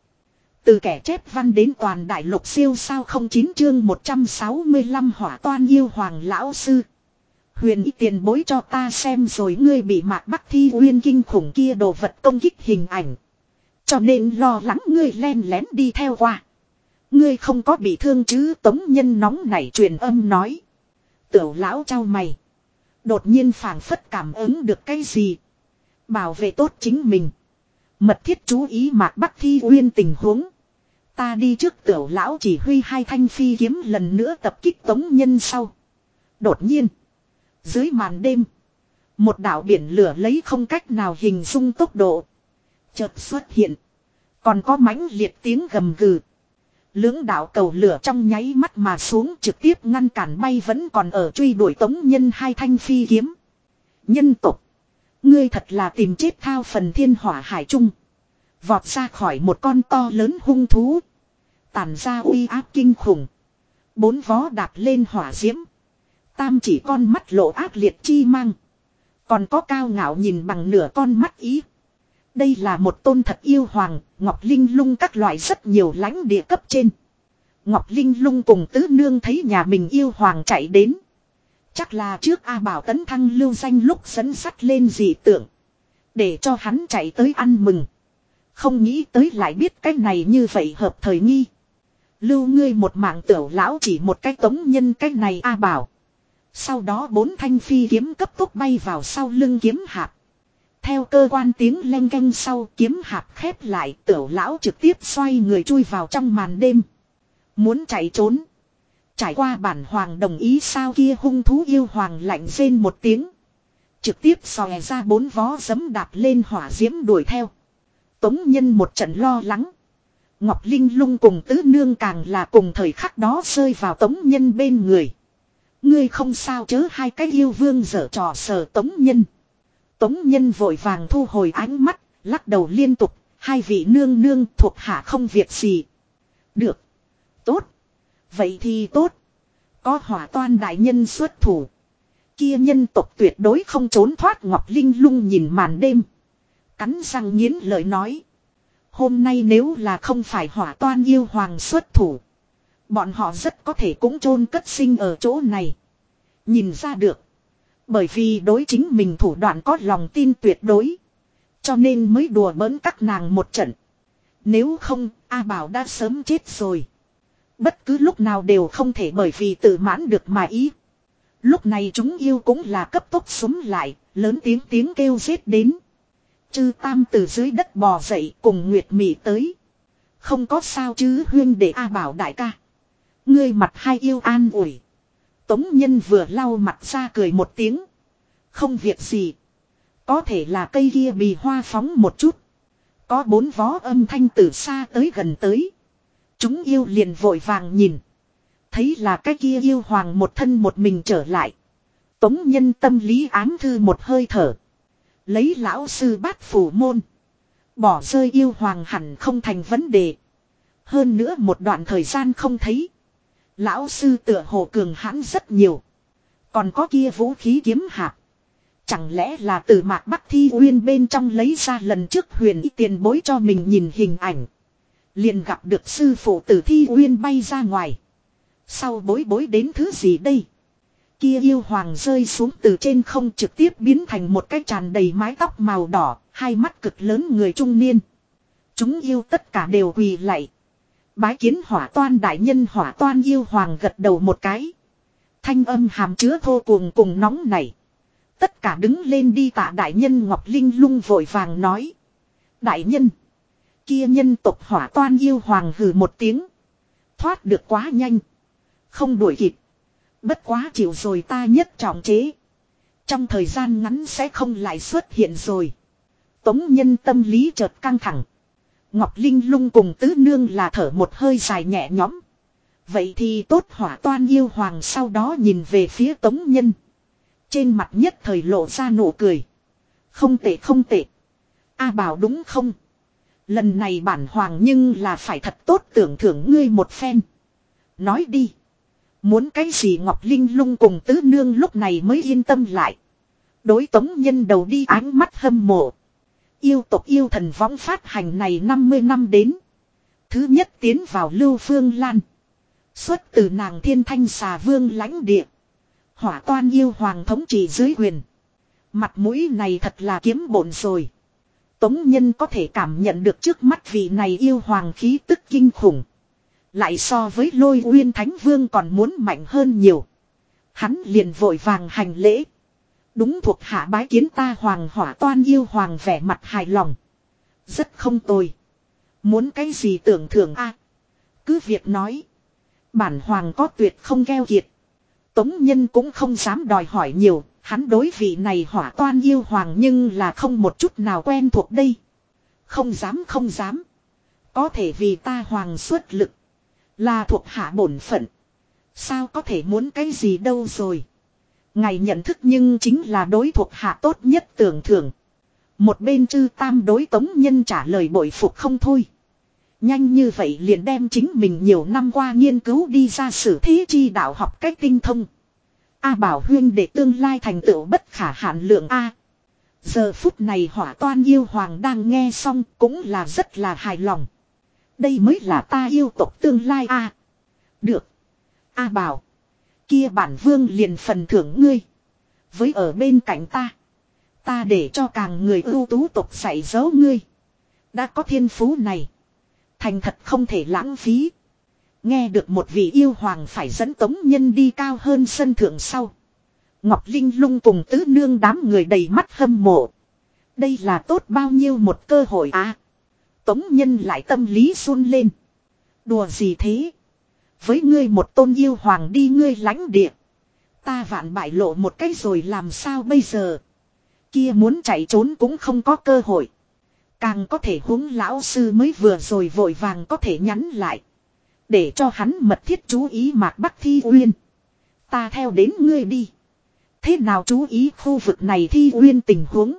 Từ kẻ chép văn đến toàn đại lục siêu sao không chín chương 165 hỏa toan yêu hoàng lão sư. Huyền ý tiền bối cho ta xem rồi ngươi bị mạc bắc thi uyên kinh khủng kia đồ vật công kích hình ảnh. Cho nên lo lắng ngươi len lén đi theo qua. Ngươi không có bị thương chứ, tống nhân nóng nảy truyền âm nói. Tiểu lão trao mày. Đột nhiên phảng phất cảm ứng được cái gì. Bảo vệ tốt chính mình. Mật thiết chú ý mạc bắc thi uyên tình huống. Ta đi trước tiểu lão chỉ huy hai thanh phi kiếm lần nữa tập kích tống nhân sau. Đột nhiên. Dưới màn đêm. Một đảo biển lửa lấy không cách nào hình dung tốc độ. Chợt xuất hiện. Còn có mãnh liệt tiếng gầm gừ. Lưỡng đạo cầu lửa trong nháy mắt mà xuống trực tiếp ngăn cản bay vẫn còn ở truy đuổi tống nhân hai thanh phi kiếm. Nhân tục. Ngươi thật là tìm chết thao phần thiên hỏa hải trung. Vọt ra khỏi một con to lớn hung thú. Tàn ra uy áp kinh khủng. Bốn vó đạp lên hỏa diễm. Tam chỉ con mắt lộ ác liệt chi mang. Còn có cao ngạo nhìn bằng nửa con mắt ý. Đây là một tôn thật yêu hoàng, Ngọc Linh lung các loại rất nhiều lãnh địa cấp trên. Ngọc Linh lung cùng tứ nương thấy nhà mình yêu hoàng chạy đến. Chắc là trước A Bảo tấn thăng lưu danh lúc dẫn sắt lên dị tượng. Để cho hắn chạy tới ăn mừng. Không nghĩ tới lại biết cái này như vậy hợp thời nghi. Lưu ngươi một mạng tiểu lão chỉ một cái tống nhân cái này A Bảo. Sau đó bốn thanh phi kiếm cấp tốc bay vào sau lưng kiếm hạp. Theo cơ quan tiếng len canh sau, kiếm hạp khép lại, tiểu lão trực tiếp xoay người chui vào trong màn đêm. Muốn chạy trốn. Trải qua bản hoàng đồng ý sao kia hung thú yêu hoàng lạnh rên một tiếng. Trực tiếp xòe ra bốn vó giấm đạp lên hỏa diễm đuổi theo. Tống nhân một trận lo lắng. Ngọc Linh lung cùng tứ nương càng là cùng thời khắc đó rơi vào tống nhân bên người. Ngươi không sao chớ hai cái yêu vương dở trò sờ tống nhân. Tống nhân vội vàng thu hồi ánh mắt, lắc đầu liên tục, hai vị nương nương thuộc hạ không việc gì. Được. Tốt. Vậy thì tốt. Có hỏa toan đại nhân xuất thủ. Kia nhân tộc tuyệt đối không trốn thoát Ngọc Linh lung nhìn màn đêm. Cắn răng nghiến lời nói. Hôm nay nếu là không phải hỏa toan yêu hoàng xuất thủ. Bọn họ rất có thể cũng chôn cất sinh ở chỗ này. Nhìn ra được. Bởi vì đối chính mình thủ đoạn có lòng tin tuyệt đối. Cho nên mới đùa bỡn các nàng một trận. Nếu không, A Bảo đã sớm chết rồi. Bất cứ lúc nào đều không thể bởi vì tự mãn được mà ý. Lúc này chúng yêu cũng là cấp tốc súng lại, lớn tiếng tiếng kêu giết đến. Chư Tam từ dưới đất bò dậy cùng Nguyệt Mị tới. Không có sao chứ huyên để A Bảo đại ca. Ngươi mặt hai yêu an ủi. Tống Nhân vừa lau mặt ra cười một tiếng. Không việc gì. Có thể là cây kia bị hoa phóng một chút. Có bốn vó âm thanh từ xa tới gần tới. Chúng yêu liền vội vàng nhìn. Thấy là cái kia yêu hoàng một thân một mình trở lại. Tống nhân tâm lý ám thư một hơi thở. Lấy lão sư bát phủ môn. Bỏ rơi yêu hoàng hẳn không thành vấn đề. Hơn nữa một đoạn thời gian không thấy. Lão sư tựa hồ cường hãn rất nhiều. Còn có kia vũ khí kiếm hạp. Chẳng lẽ là từ mạc bắc thi uyên bên trong lấy ra lần trước huyền y tiền bối cho mình nhìn hình ảnh. Liền gặp được sư phụ tử thi uyên bay ra ngoài. Sau bối bối đến thứ gì đây? Kia yêu hoàng rơi xuống từ trên không trực tiếp biến thành một cái tràn đầy mái tóc màu đỏ, hai mắt cực lớn người trung niên. Chúng yêu tất cả đều quỳ lạy. Bái kiến hỏa toan đại nhân, hỏa toan yêu hoàng gật đầu một cái. Thanh âm hàm chứa thô cuồng cùng nóng này. Tất cả đứng lên đi tạ đại nhân Ngọc Linh lung vội vàng nói. Đại nhân. Kia nhân tộc hỏa toan yêu hoàng hừ một tiếng. Thoát được quá nhanh. Không đuổi kịp. Bất quá chịu rồi ta nhất trọng chế. Trong thời gian ngắn sẽ không lại xuất hiện rồi. Tống nhân tâm lý chợt căng thẳng. Ngọc Linh lung cùng tứ nương là thở một hơi dài nhẹ nhõm. Vậy thì tốt hỏa toan yêu hoàng sau đó nhìn về phía tống nhân. Trên mặt nhất thời lộ ra nụ cười. Không tệ không tệ. A bảo đúng không? Lần này bản hoàng nhưng là phải thật tốt tưởng thưởng ngươi một phen. Nói đi. Muốn cái gì Ngọc Linh lung cùng tứ nương lúc này mới yên tâm lại. Đối tống nhân đầu đi ánh mắt hâm mộ. Yêu tộc yêu thần võng phát hành này 50 năm đến. Thứ nhất tiến vào lưu phương lan. Xuất từ nàng thiên thanh xà vương lãnh địa. Hỏa toan yêu hoàng thống trị dưới quyền. Mặt mũi này thật là kiếm bổn rồi. Tống Nhân có thể cảm nhận được trước mắt vị này yêu hoàng khí tức kinh khủng. Lại so với lôi uyên thánh vương còn muốn mạnh hơn nhiều. Hắn liền vội vàng hành lễ. Đúng thuộc hạ bái kiến ta hoàng hỏa toan yêu hoàng vẻ mặt hài lòng. Rất không tồi. Muốn cái gì tưởng thưởng a Cứ việc nói. Bản hoàng có tuyệt không gheo kiệt. Tống nhân cũng không dám đòi hỏi nhiều, Hắn đối vị này hỏa toan yêu hoàng nhưng là không một chút nào quen thuộc đây. Không dám không dám. Có thể vì ta hoàng xuất lực. Là thuộc hạ bổn phận. Sao có thể muốn cái gì đâu rồi. Ngài nhận thức nhưng chính là đối thuộc hạ tốt nhất tưởng thưởng. Một bên chư tam đối tống nhân trả lời bội phục không thôi. Nhanh như vậy liền đem chính mình nhiều năm qua nghiên cứu đi ra sử thế chi đạo học cách tinh thông. A bảo huyên để tương lai thành tựu bất khả hạn lượng A. Giờ phút này hỏa toan yêu hoàng đang nghe xong cũng là rất là hài lòng. Đây mới là ta yêu tộc tương lai A. Được. A bảo. Kia bản vương liền phần thưởng ngươi. Với ở bên cạnh ta. Ta để cho càng người ưu tú tộc dạy dấu ngươi. Đã có thiên phú này. Thành thật không thể lãng phí. Nghe được một vị yêu hoàng phải dẫn tống nhân đi cao hơn sân thượng sau. Ngọc Linh lung cùng tứ nương đám người đầy mắt hâm mộ. Đây là tốt bao nhiêu một cơ hội à. Tống nhân lại tâm lý run lên. Đùa gì thế? Với ngươi một tôn yêu hoàng đi ngươi lãnh địa. Ta vạn bại lộ một cái rồi làm sao bây giờ? Kia muốn chạy trốn cũng không có cơ hội. Càng có thể huống lão sư mới vừa rồi vội vàng có thể nhắn lại. Để cho hắn mật thiết chú ý mạc bắc thi uyên. Ta theo đến ngươi đi. Thế nào chú ý khu vực này thi uyên tình huống.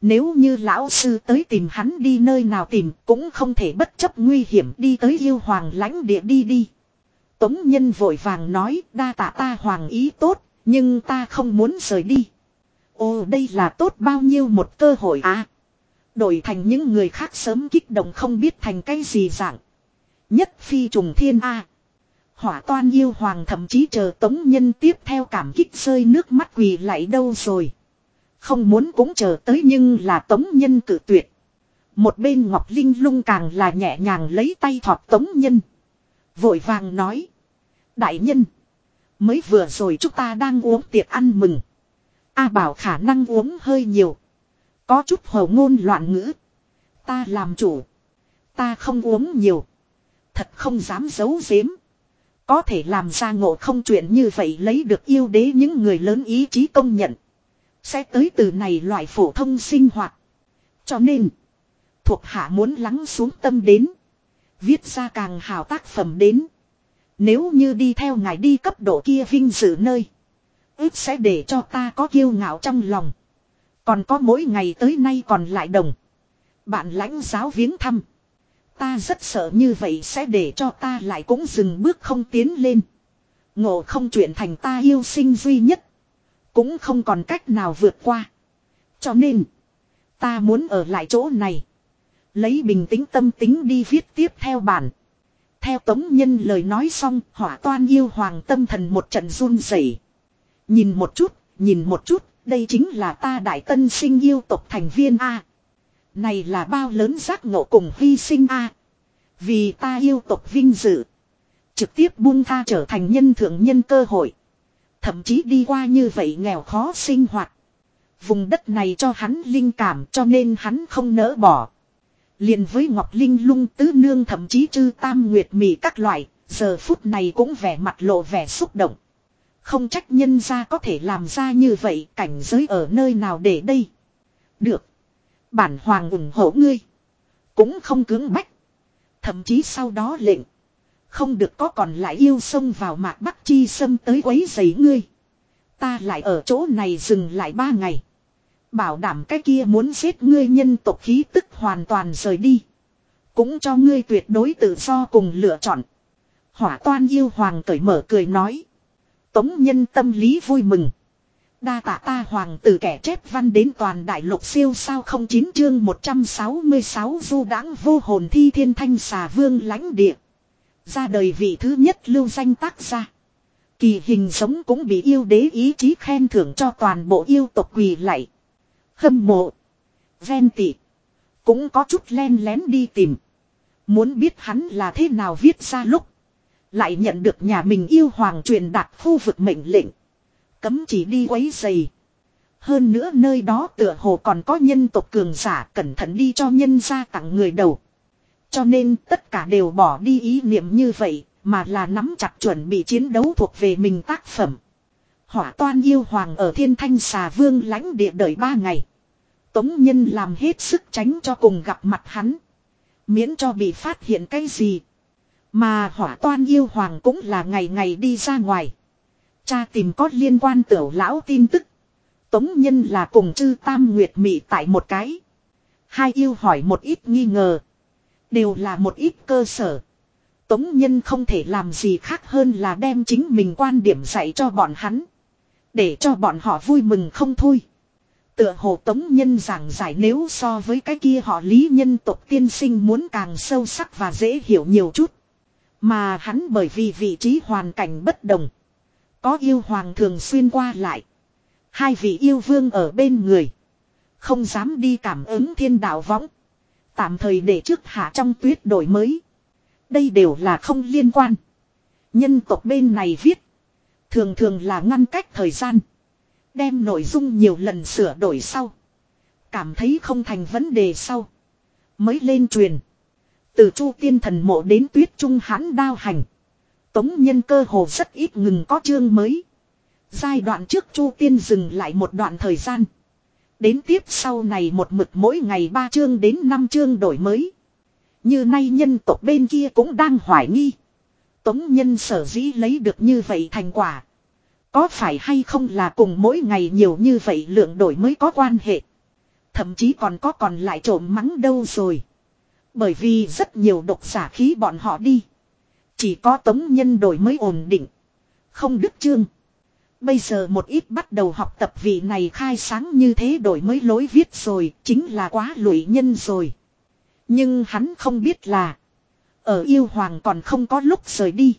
Nếu như lão sư tới tìm hắn đi nơi nào tìm cũng không thể bất chấp nguy hiểm đi tới yêu hoàng lãnh địa đi đi. Tống nhân vội vàng nói, đa tạ ta hoàng ý tốt, nhưng ta không muốn rời đi. Ồ, đây là tốt bao nhiêu một cơ hội à. Đổi thành những người khác sớm kích động không biết thành cái gì dạng. Nhất phi trùng thiên A. Hỏa toan yêu hoàng thậm chí chờ tống nhân tiếp theo cảm kích rơi nước mắt quỳ lại đâu rồi. Không muốn cũng chờ tới nhưng là tống nhân cử tuyệt. Một bên Ngọc Linh lung càng là nhẹ nhàng lấy tay thọt tống nhân. Vội vàng nói. Đại nhân. Mới vừa rồi chúng ta đang uống tiệc ăn mừng. A bảo khả năng uống hơi nhiều. Có chút hồ ngôn loạn ngữ. Ta làm chủ. Ta không uống nhiều. Thật không dám giấu giếm. Có thể làm ra ngộ không chuyện như vậy lấy được yêu đế những người lớn ý chí công nhận. Sẽ tới từ này loại phổ thông sinh hoạt. Cho nên. Thuộc hạ muốn lắng xuống tâm đến. Viết ra càng hào tác phẩm đến. Nếu như đi theo ngài đi cấp độ kia vinh dự nơi. ước sẽ để cho ta có kiêu ngạo trong lòng. Còn có mỗi ngày tới nay còn lại đồng. Bạn lãnh giáo viếng thăm. Ta rất sợ như vậy sẽ để cho ta lại cũng dừng bước không tiến lên. Ngộ không chuyện thành ta yêu sinh duy nhất. Cũng không còn cách nào vượt qua. Cho nên. Ta muốn ở lại chỗ này. Lấy bình tĩnh tâm tính đi viết tiếp theo bản. Theo tống nhân lời nói xong hỏa toan yêu hoàng tâm thần một trận run rẩy. Nhìn một chút, nhìn một chút, đây chính là ta đại tân sinh yêu tộc thành viên A. Này là bao lớn giác ngộ cùng hy sinh A. Vì ta yêu tộc vinh dự. Trực tiếp buông tha trở thành nhân thượng nhân cơ hội. Thậm chí đi qua như vậy nghèo khó sinh hoạt. Vùng đất này cho hắn linh cảm cho nên hắn không nỡ bỏ liền với Ngọc Linh lung tứ nương thậm chí chư tam nguyệt mị các loại, giờ phút này cũng vẻ mặt lộ vẻ xúc động. Không trách nhân ra có thể làm ra như vậy cảnh giới ở nơi nào để đây. Được. Bản hoàng ủng hộ ngươi. Cũng không cưỡng bách. Thậm chí sau đó lệnh. Không được có còn lại yêu xông vào mạc bắc chi xâm tới quấy giấy ngươi. Ta lại ở chỗ này dừng lại ba ngày. Bảo đảm cái kia muốn giết ngươi nhân tộc khí tức hoàn toàn rời đi. Cũng cho ngươi tuyệt đối tự do cùng lựa chọn. Hỏa toan yêu hoàng cởi mở cười nói. Tống nhân tâm lý vui mừng. Đa tạ ta hoàng tử kẻ chép văn đến toàn đại lục siêu sao không chín chương 166 du đãng vô hồn thi thiên thanh xà vương lãnh địa. Ra đời vị thứ nhất lưu danh tác gia. Kỳ hình sống cũng bị yêu đế ý chí khen thưởng cho toàn bộ yêu tộc quỳ lạy. Hâm mộ. Ven tị. Cũng có chút len lén đi tìm. Muốn biết hắn là thế nào viết ra lúc. Lại nhận được nhà mình yêu hoàng truyền đạt khu vực mệnh lệnh. Cấm chỉ đi quấy giày. Hơn nữa nơi đó tựa hồ còn có nhân tộc cường giả cẩn thận đi cho nhân ra tặng người đầu. Cho nên tất cả đều bỏ đi ý niệm như vậy, mà là nắm chặt chuẩn bị chiến đấu thuộc về mình tác phẩm. Hỏa toan yêu hoàng ở thiên thanh xà vương lãnh địa đợi ba ngày. Tống nhân làm hết sức tránh cho cùng gặp mặt hắn. Miễn cho bị phát hiện cái gì. Mà hỏa toan yêu hoàng cũng là ngày ngày đi ra ngoài. Cha tìm có liên quan tiểu lão tin tức. Tống nhân là cùng chư tam nguyệt mị tại một cái. Hai yêu hỏi một ít nghi ngờ. Đều là một ít cơ sở. Tống nhân không thể làm gì khác hơn là đem chính mình quan điểm dạy cho bọn hắn. Để cho bọn họ vui mừng không thôi. Tựa hồ tống nhân giảng giải nếu so với cái kia họ lý nhân tộc tiên sinh muốn càng sâu sắc và dễ hiểu nhiều chút. Mà hắn bởi vì vị trí hoàn cảnh bất đồng. Có yêu hoàng thường xuyên qua lại. Hai vị yêu vương ở bên người. Không dám đi cảm ứng thiên đạo võng. Tạm thời để trước hạ trong tuyết đổi mới. Đây đều là không liên quan. Nhân tộc bên này viết. Thường thường là ngăn cách thời gian. Đem nội dung nhiều lần sửa đổi sau. Cảm thấy không thành vấn đề sau. Mới lên truyền. Từ chu tiên thần mộ đến tuyết trung hãn đao hành. Tống nhân cơ hồ rất ít ngừng có chương mới. Giai đoạn trước chu tiên dừng lại một đoạn thời gian. Đến tiếp sau này một mực mỗi ngày ba chương đến năm chương đổi mới. Như nay nhân tộc bên kia cũng đang hoài nghi. Tống nhân sở dĩ lấy được như vậy thành quả. Có phải hay không là cùng mỗi ngày nhiều như vậy lượng đổi mới có quan hệ. Thậm chí còn có còn lại trộm mắng đâu rồi. Bởi vì rất nhiều độc giả khí bọn họ đi. Chỉ có tống nhân đổi mới ổn định. Không đứt chương. Bây giờ một ít bắt đầu học tập vị này khai sáng như thế đổi mới lối viết rồi, chính là quá lụy nhân rồi. Nhưng hắn không biết là, ở yêu hoàng còn không có lúc rời đi.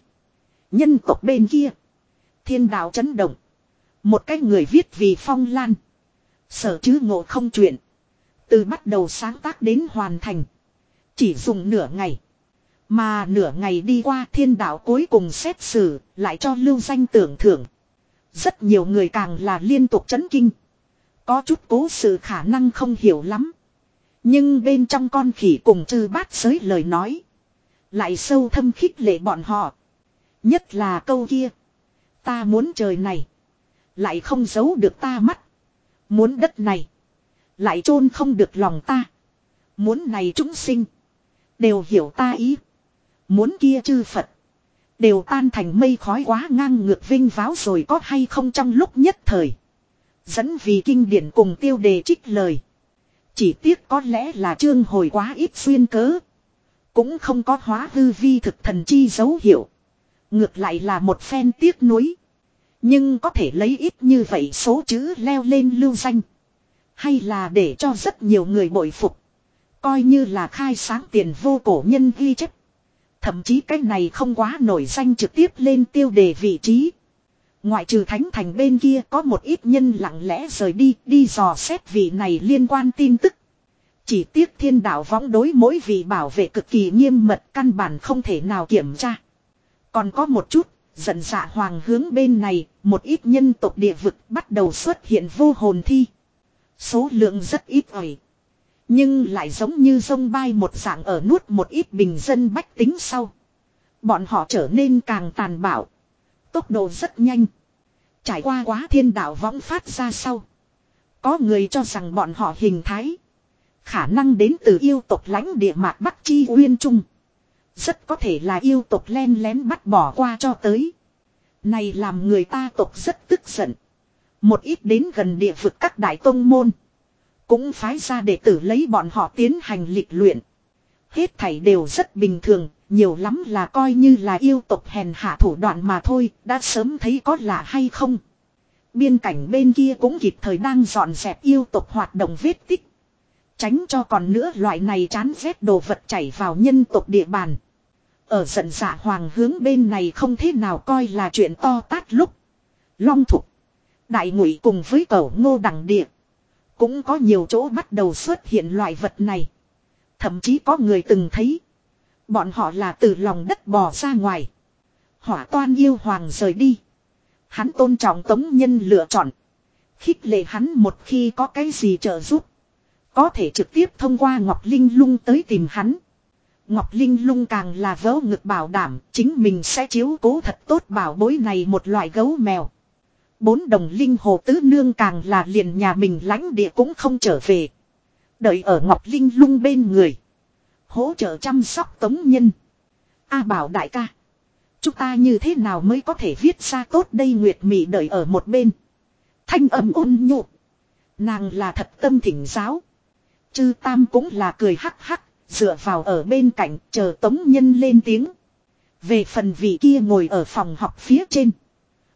Nhân tộc bên kia, thiên đạo chấn động. Một cái người viết vì phong lan. Sở chứ ngộ không chuyện. Từ bắt đầu sáng tác đến hoàn thành. Chỉ dùng nửa ngày. Mà nửa ngày đi qua thiên đạo cuối cùng xét xử, lại cho lưu danh tưởng thưởng. Rất nhiều người càng là liên tục chấn kinh. Có chút cố sự khả năng không hiểu lắm. Nhưng bên trong con khỉ cùng chư bát giới lời nói. Lại sâu thâm khích lệ bọn họ. Nhất là câu kia. Ta muốn trời này. Lại không giấu được ta mắt. Muốn đất này. Lại chôn không được lòng ta. Muốn này chúng sinh. Đều hiểu ta ý. Muốn kia chư Phật. Đều tan thành mây khói quá ngang ngược vinh váo rồi có hay không trong lúc nhất thời. Dẫn vì kinh điển cùng tiêu đề trích lời. Chỉ tiếc có lẽ là chương hồi quá ít xuyên cớ. Cũng không có hóa hư vi thực thần chi dấu hiệu. Ngược lại là một phen tiếc nuối. Nhưng có thể lấy ít như vậy số chữ leo lên lưu danh. Hay là để cho rất nhiều người bội phục. Coi như là khai sáng tiền vô cổ nhân ghi chép. Thậm chí cái này không quá nổi danh trực tiếp lên tiêu đề vị trí. Ngoại trừ thánh thành bên kia có một ít nhân lặng lẽ rời đi, đi dò xét vị này liên quan tin tức. Chỉ tiếc thiên đạo võng đối mỗi vị bảo vệ cực kỳ nghiêm mật căn bản không thể nào kiểm tra. Còn có một chút, giận dạ hoàng hướng bên này, một ít nhân tộc địa vực bắt đầu xuất hiện vô hồn thi. Số lượng rất ít ỏi. Nhưng lại giống như sông bay một dạng ở nuốt một ít bình dân bách tính sau. Bọn họ trở nên càng tàn bạo. Tốc độ rất nhanh. Trải qua quá thiên đạo võng phát ra sau. Có người cho rằng bọn họ hình thái. Khả năng đến từ yêu tộc lãnh địa mạc Bắc Chi Uyên Trung. Rất có thể là yêu tộc len lén bắt bỏ qua cho tới. Này làm người ta tộc rất tức giận. Một ít đến gần địa vực các đại tông môn. Cũng phái ra đệ tử lấy bọn họ tiến hành lịch luyện. Hết thảy đều rất bình thường, nhiều lắm là coi như là yêu tộc hèn hạ thủ đoạn mà thôi, đã sớm thấy có lạ hay không. Biên cảnh bên kia cũng kịp thời đang dọn dẹp yêu tộc hoạt động vết tích. Tránh cho còn nữa loại này chán rét đồ vật chảy vào nhân tộc địa bàn. Ở giận dạ hoàng hướng bên này không thế nào coi là chuyện to tát lúc. Long thục. Đại ngụy cùng với cẩu ngô đằng địa. Cũng có nhiều chỗ bắt đầu xuất hiện loại vật này. Thậm chí có người từng thấy. Bọn họ là từ lòng đất bò ra ngoài. Hỏa toan yêu hoàng rời đi. Hắn tôn trọng tống nhân lựa chọn. Khích lệ hắn một khi có cái gì trợ giúp. Có thể trực tiếp thông qua Ngọc Linh lung tới tìm hắn. Ngọc Linh lung càng là vỡ ngực bảo đảm chính mình sẽ chiếu cố thật tốt bảo bối này một loại gấu mèo. Bốn đồng linh hồ tứ nương càng là liền nhà mình lãnh địa cũng không trở về. Đợi ở Ngọc Linh lung bên người. Hỗ trợ chăm sóc tống nhân. A bảo đại ca. Chúng ta như thế nào mới có thể viết ra tốt đây Nguyệt Mị đợi ở một bên. Thanh âm ôn nhu Nàng là thật tâm thỉnh giáo. Chư Tam cũng là cười hắc hắc, dựa vào ở bên cạnh chờ Tống Nhân lên tiếng. Về phần vị kia ngồi ở phòng học phía trên.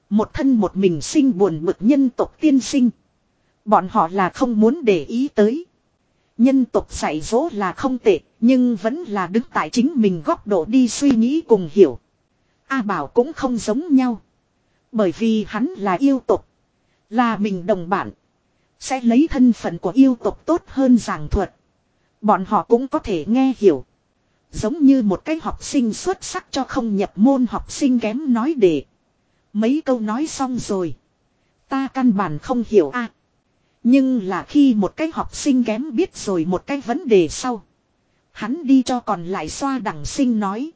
Một thân một mình sinh buồn bực nhân tộc tiên sinh. Bọn họ là không muốn để ý tới. Nhân tộc dạy dỗ là không tệ, nhưng vẫn là đứng tại chính mình góc độ đi suy nghĩ cùng hiểu. A Bảo cũng không giống nhau. Bởi vì hắn là yêu tộc. Là mình đồng bản. Sẽ lấy thân phận của yêu tộc tốt hơn giảng thuật. Bọn họ cũng có thể nghe hiểu. Giống như một cái học sinh xuất sắc cho không nhập môn học sinh kém nói để. Mấy câu nói xong rồi. Ta căn bản không hiểu a. nhưng là khi một cái học sinh kém biết rồi một cái vấn đề sau. Hắn đi cho còn lại xoa đẳng sinh nói.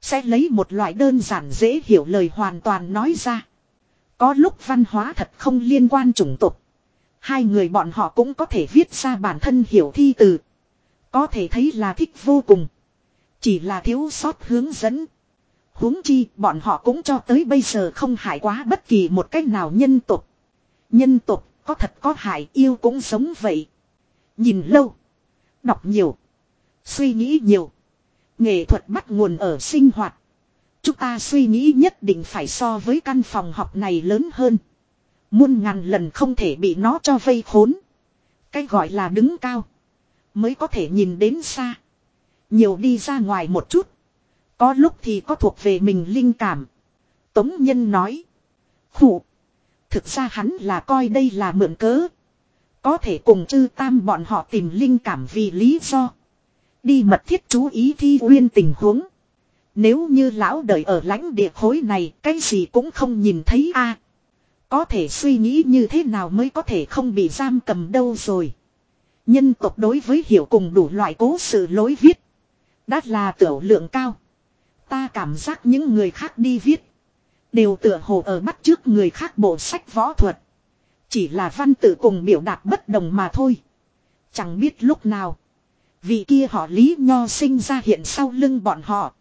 Sẽ lấy một loại đơn giản dễ hiểu lời hoàn toàn nói ra. Có lúc văn hóa thật không liên quan chủng tục. Hai người bọn họ cũng có thể viết ra bản thân hiểu thi từ. Có thể thấy là thích vô cùng. Chỉ là thiếu sót hướng dẫn. huống chi, bọn họ cũng cho tới bây giờ không hại quá bất kỳ một cách nào nhân tục. Nhân tục có thật có hại, yêu cũng sống vậy. Nhìn lâu. Đọc nhiều. Suy nghĩ nhiều. Nghệ thuật bắt nguồn ở sinh hoạt. Chúng ta suy nghĩ nhất định phải so với căn phòng học này lớn hơn. Muôn ngàn lần không thể bị nó cho vây khốn. Cái gọi là đứng cao. Mới có thể nhìn đến xa. Nhiều đi ra ngoài một chút. Có lúc thì có thuộc về mình linh cảm. Tống Nhân nói. Khủ. Thực ra hắn là coi đây là mượn cớ. Có thể cùng chư tam bọn họ tìm linh cảm vì lý do. Đi mật thiết chú ý thi uyên tình huống. Nếu như lão đợi ở lãnh địa khối này, cái gì cũng không nhìn thấy a có thể suy nghĩ như thế nào mới có thể không bị giam cầm đâu rồi. Nhân tộc đối với hiểu cùng đủ loại cố sự lối viết. Đã là tiểu lượng cao. Ta cảm giác những người khác đi viết. Đều tựa hồ ở bắt trước người khác bộ sách võ thuật. Chỉ là văn tự cùng biểu đạt bất đồng mà thôi. Chẳng biết lúc nào. Vị kia họ Lý Nho sinh ra hiện sau lưng bọn họ.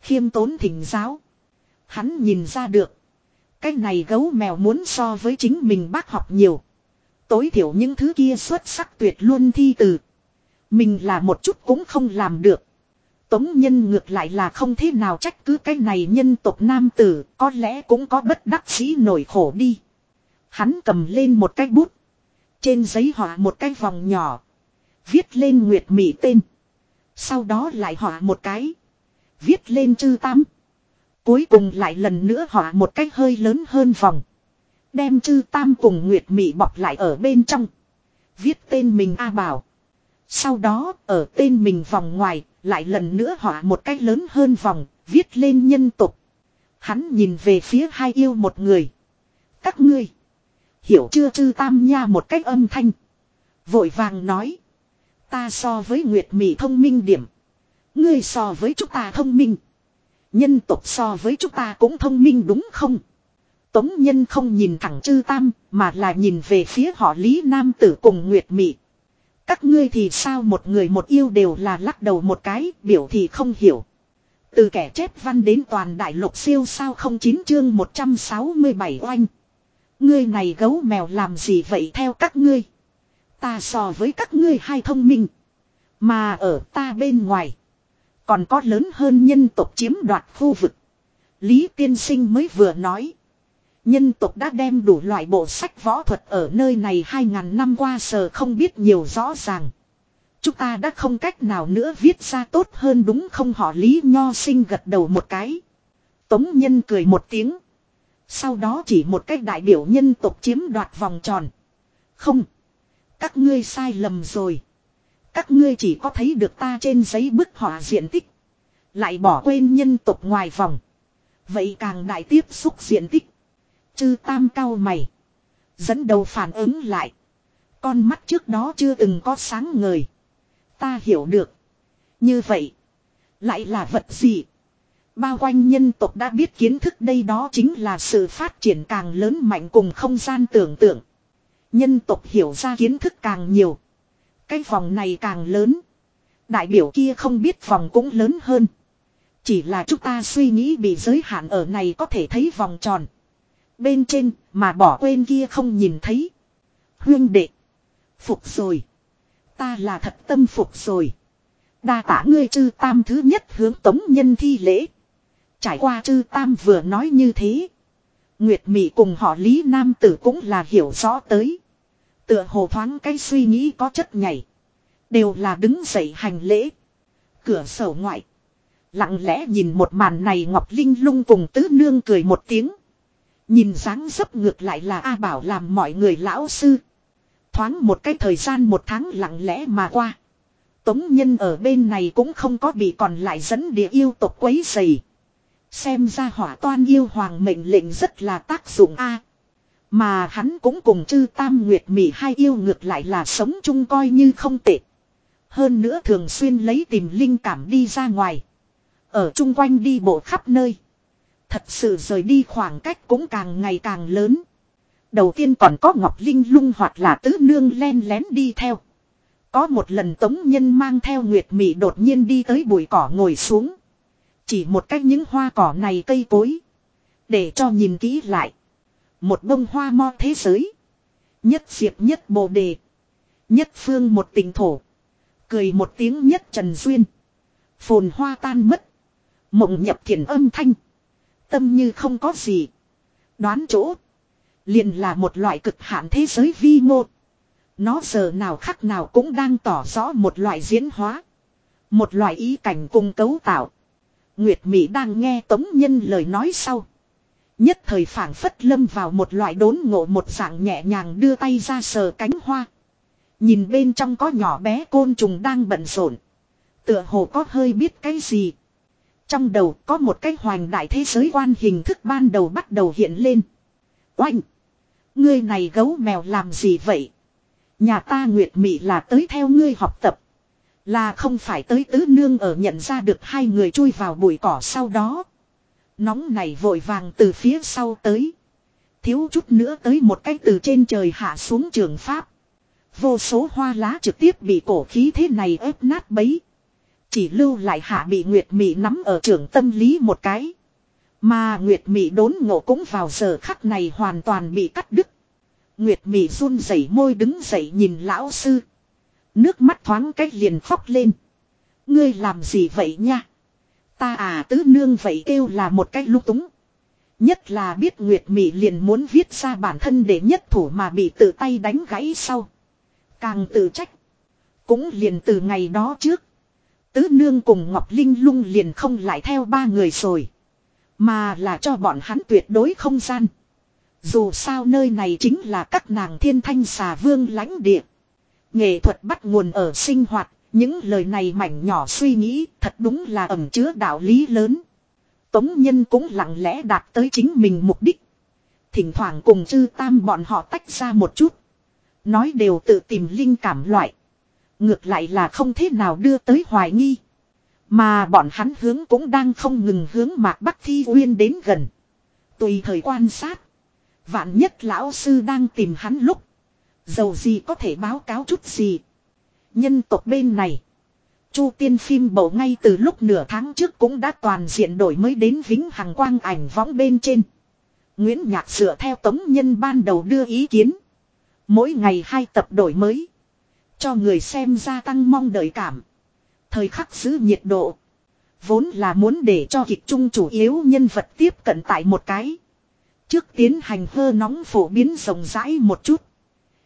Khiêm tốn thỉnh giáo. Hắn nhìn ra được. Cái này gấu mèo muốn so với chính mình bác học nhiều. Tối thiểu những thứ kia xuất sắc tuyệt luôn thi từ. Mình là một chút cũng không làm được. Tống nhân ngược lại là không thế nào trách cứ cái này nhân tộc nam tử, có lẽ cũng có bất đắc sĩ nổi khổ đi. Hắn cầm lên một cái bút. Trên giấy họa một cái vòng nhỏ. Viết lên Nguyệt Mỹ tên. Sau đó lại họa một cái. Viết lên chư Tám. Cuối cùng lại lần nữa họa một cách hơi lớn hơn vòng. Đem chư tam cùng Nguyệt mị bọc lại ở bên trong. Viết tên mình A Bảo. Sau đó ở tên mình vòng ngoài lại lần nữa họa một cách lớn hơn vòng, viết lên nhân tục. Hắn nhìn về phía hai yêu một người. Các ngươi. Hiểu chưa chư tam nha một cách âm thanh. Vội vàng nói. Ta so với Nguyệt mị thông minh điểm. Ngươi so với chúng ta thông minh. Nhân tộc so với chúng ta cũng thông minh đúng không? Tống nhân không nhìn thẳng chư tam, mà là nhìn về phía họ Lý Nam tử cùng Nguyệt Mị. Các ngươi thì sao một người một yêu đều là lắc đầu một cái, biểu thì không hiểu. Từ kẻ chép văn đến toàn đại lục siêu sao không chín chương 167 oanh. Ngươi này gấu mèo làm gì vậy theo các ngươi? Ta so với các ngươi hai thông minh. Mà ở ta bên ngoài. Còn có lớn hơn nhân tộc chiếm đoạt khu vực. Lý tiên sinh mới vừa nói. Nhân tộc đã đem đủ loại bộ sách võ thuật ở nơi này 2.000 năm qua sờ không biết nhiều rõ ràng. Chúng ta đã không cách nào nữa viết ra tốt hơn đúng không họ Lý Nho sinh gật đầu một cái. Tống Nhân cười một tiếng. Sau đó chỉ một cách đại biểu nhân tộc chiếm đoạt vòng tròn. Không. Các ngươi sai lầm rồi. Các ngươi chỉ có thấy được ta trên giấy bức họa diện tích. Lại bỏ quên nhân tộc ngoài vòng. Vậy càng đại tiếp xúc diện tích. Chư tam cao mày. Dẫn đầu phản ứng lại. Con mắt trước đó chưa từng có sáng ngời. Ta hiểu được. Như vậy. Lại là vật gì? Bao quanh nhân tộc đã biết kiến thức đây đó chính là sự phát triển càng lớn mạnh cùng không gian tưởng tượng. Nhân tộc hiểu ra kiến thức càng nhiều. Cái vòng này càng lớn. Đại biểu kia không biết vòng cũng lớn hơn. Chỉ là chúng ta suy nghĩ bị giới hạn ở này có thể thấy vòng tròn. Bên trên mà bỏ quên kia không nhìn thấy. Huyên đệ. Phục rồi. Ta là thật tâm phục rồi. Đa tả ngươi chư tam thứ nhất hướng tống nhân thi lễ. Trải qua chư tam vừa nói như thế. Nguyệt Mỹ cùng họ Lý Nam Tử cũng là hiểu rõ tới. Tựa hồ thoáng cái suy nghĩ có chất nhảy. Đều là đứng dậy hành lễ. Cửa sổ ngoại. Lặng lẽ nhìn một màn này Ngọc Linh lung cùng tứ nương cười một tiếng. Nhìn dáng dấp ngược lại là A Bảo làm mọi người lão sư. Thoáng một cái thời gian một tháng lặng lẽ mà qua. Tống nhân ở bên này cũng không có bị còn lại dẫn địa yêu tộc quấy dày. Xem ra hỏa toan yêu hoàng mệnh lệnh rất là tác dụng a mà hắn cũng cùng chư tam nguyệt Mỹ hai yêu ngược lại là sống chung coi như không tệ. Hơn nữa thường xuyên lấy tìm linh cảm đi ra ngoài. Ở chung quanh đi bộ khắp nơi. Thật sự rời đi khoảng cách cũng càng ngày càng lớn. Đầu tiên còn có Ngọc Linh lung hoặc là tứ nương len lén đi theo. Có một lần Tống Nhân mang theo Nguyệt Mị đột nhiên đi tới bụi cỏ ngồi xuống. Chỉ một cách những hoa cỏ này cây cối. Để cho nhìn kỹ lại. Một bông hoa mo thế giới. Nhất diệp nhất bồ đề. Nhất phương một tình thổ. Cười một tiếng nhất trần duyên. Phồn hoa tan mất. Mộng nhập thiền âm thanh. Tâm như không có gì. Đoán chỗ. Liền là một loại cực hạn thế giới vi mô. Nó giờ nào khắc nào cũng đang tỏ rõ một loại diễn hóa. Một loại ý cảnh cùng cấu tạo. Nguyệt Mỹ đang nghe Tống Nhân lời nói sau. Nhất thời phảng phất lâm vào một loại đốn ngộ một dạng nhẹ nhàng đưa tay ra sờ cánh hoa. Nhìn bên trong có nhỏ bé côn trùng đang bận rộn. Tựa hồ có hơi biết cái gì. Trong đầu có một cái hoành đại thế giới quan hình thức ban đầu bắt đầu hiện lên. Oanh! Ngươi này gấu mèo làm gì vậy? Nhà ta Nguyệt Mỹ là tới theo ngươi học tập. Là không phải tới tứ nương ở nhận ra được hai người chui vào bụi cỏ sau đó. Nóng này vội vàng từ phía sau tới. Thiếu chút nữa tới một cái từ trên trời hạ xuống trường Pháp. Vô số hoa lá trực tiếp bị cổ khí thế này ép nát bấy. Chỉ lưu lại hạ bị Nguyệt Mị nắm ở trường tâm lý một cái. Mà Nguyệt Mị đốn ngộ cũng vào giờ khắc này hoàn toàn bị cắt đứt. Nguyệt Mị run rẩy môi đứng dậy nhìn lão sư. Nước mắt thoáng cách liền khóc lên. Ngươi làm gì vậy nha? Ta à tứ nương vậy kêu là một cách lúc túng. Nhất là biết Nguyệt Mị liền muốn viết ra bản thân để nhất thủ mà bị tự tay đánh gãy sau. Càng tự trách. Cũng liền từ ngày đó trước. Tứ nương cùng Ngọc Linh lung liền không lại theo ba người rồi. Mà là cho bọn hắn tuyệt đối không gian. Dù sao nơi này chính là các nàng thiên thanh xà vương lãnh địa. Nghệ thuật bắt nguồn ở sinh hoạt, những lời này mảnh nhỏ suy nghĩ thật đúng là ẩm chứa đạo lý lớn. Tống nhân cũng lặng lẽ đạt tới chính mình mục đích. Thỉnh thoảng cùng chư tam bọn họ tách ra một chút. Nói đều tự tìm linh cảm loại. Ngược lại là không thế nào đưa tới hoài nghi. Mà bọn hắn hướng cũng đang không ngừng hướng mạc Bắc Thi Uyên đến gần. Tùy thời quan sát. Vạn nhất lão sư đang tìm hắn lúc. Dầu gì có thể báo cáo chút gì. Nhân tộc bên này. Chu tiên phim bầu ngay từ lúc nửa tháng trước cũng đã toàn diện đổi mới đến vĩnh hằng quang ảnh võng bên trên. Nguyễn Nhạc dựa theo tống nhân ban đầu đưa ý kiến. Mỗi ngày hai tập đổi mới. Cho người xem gia tăng mong đợi cảm. Thời khắc giữ nhiệt độ. Vốn là muốn để cho kịch trung chủ yếu nhân vật tiếp cận tại một cái. Trước tiến hành hơ nóng phổ biến rộng rãi một chút.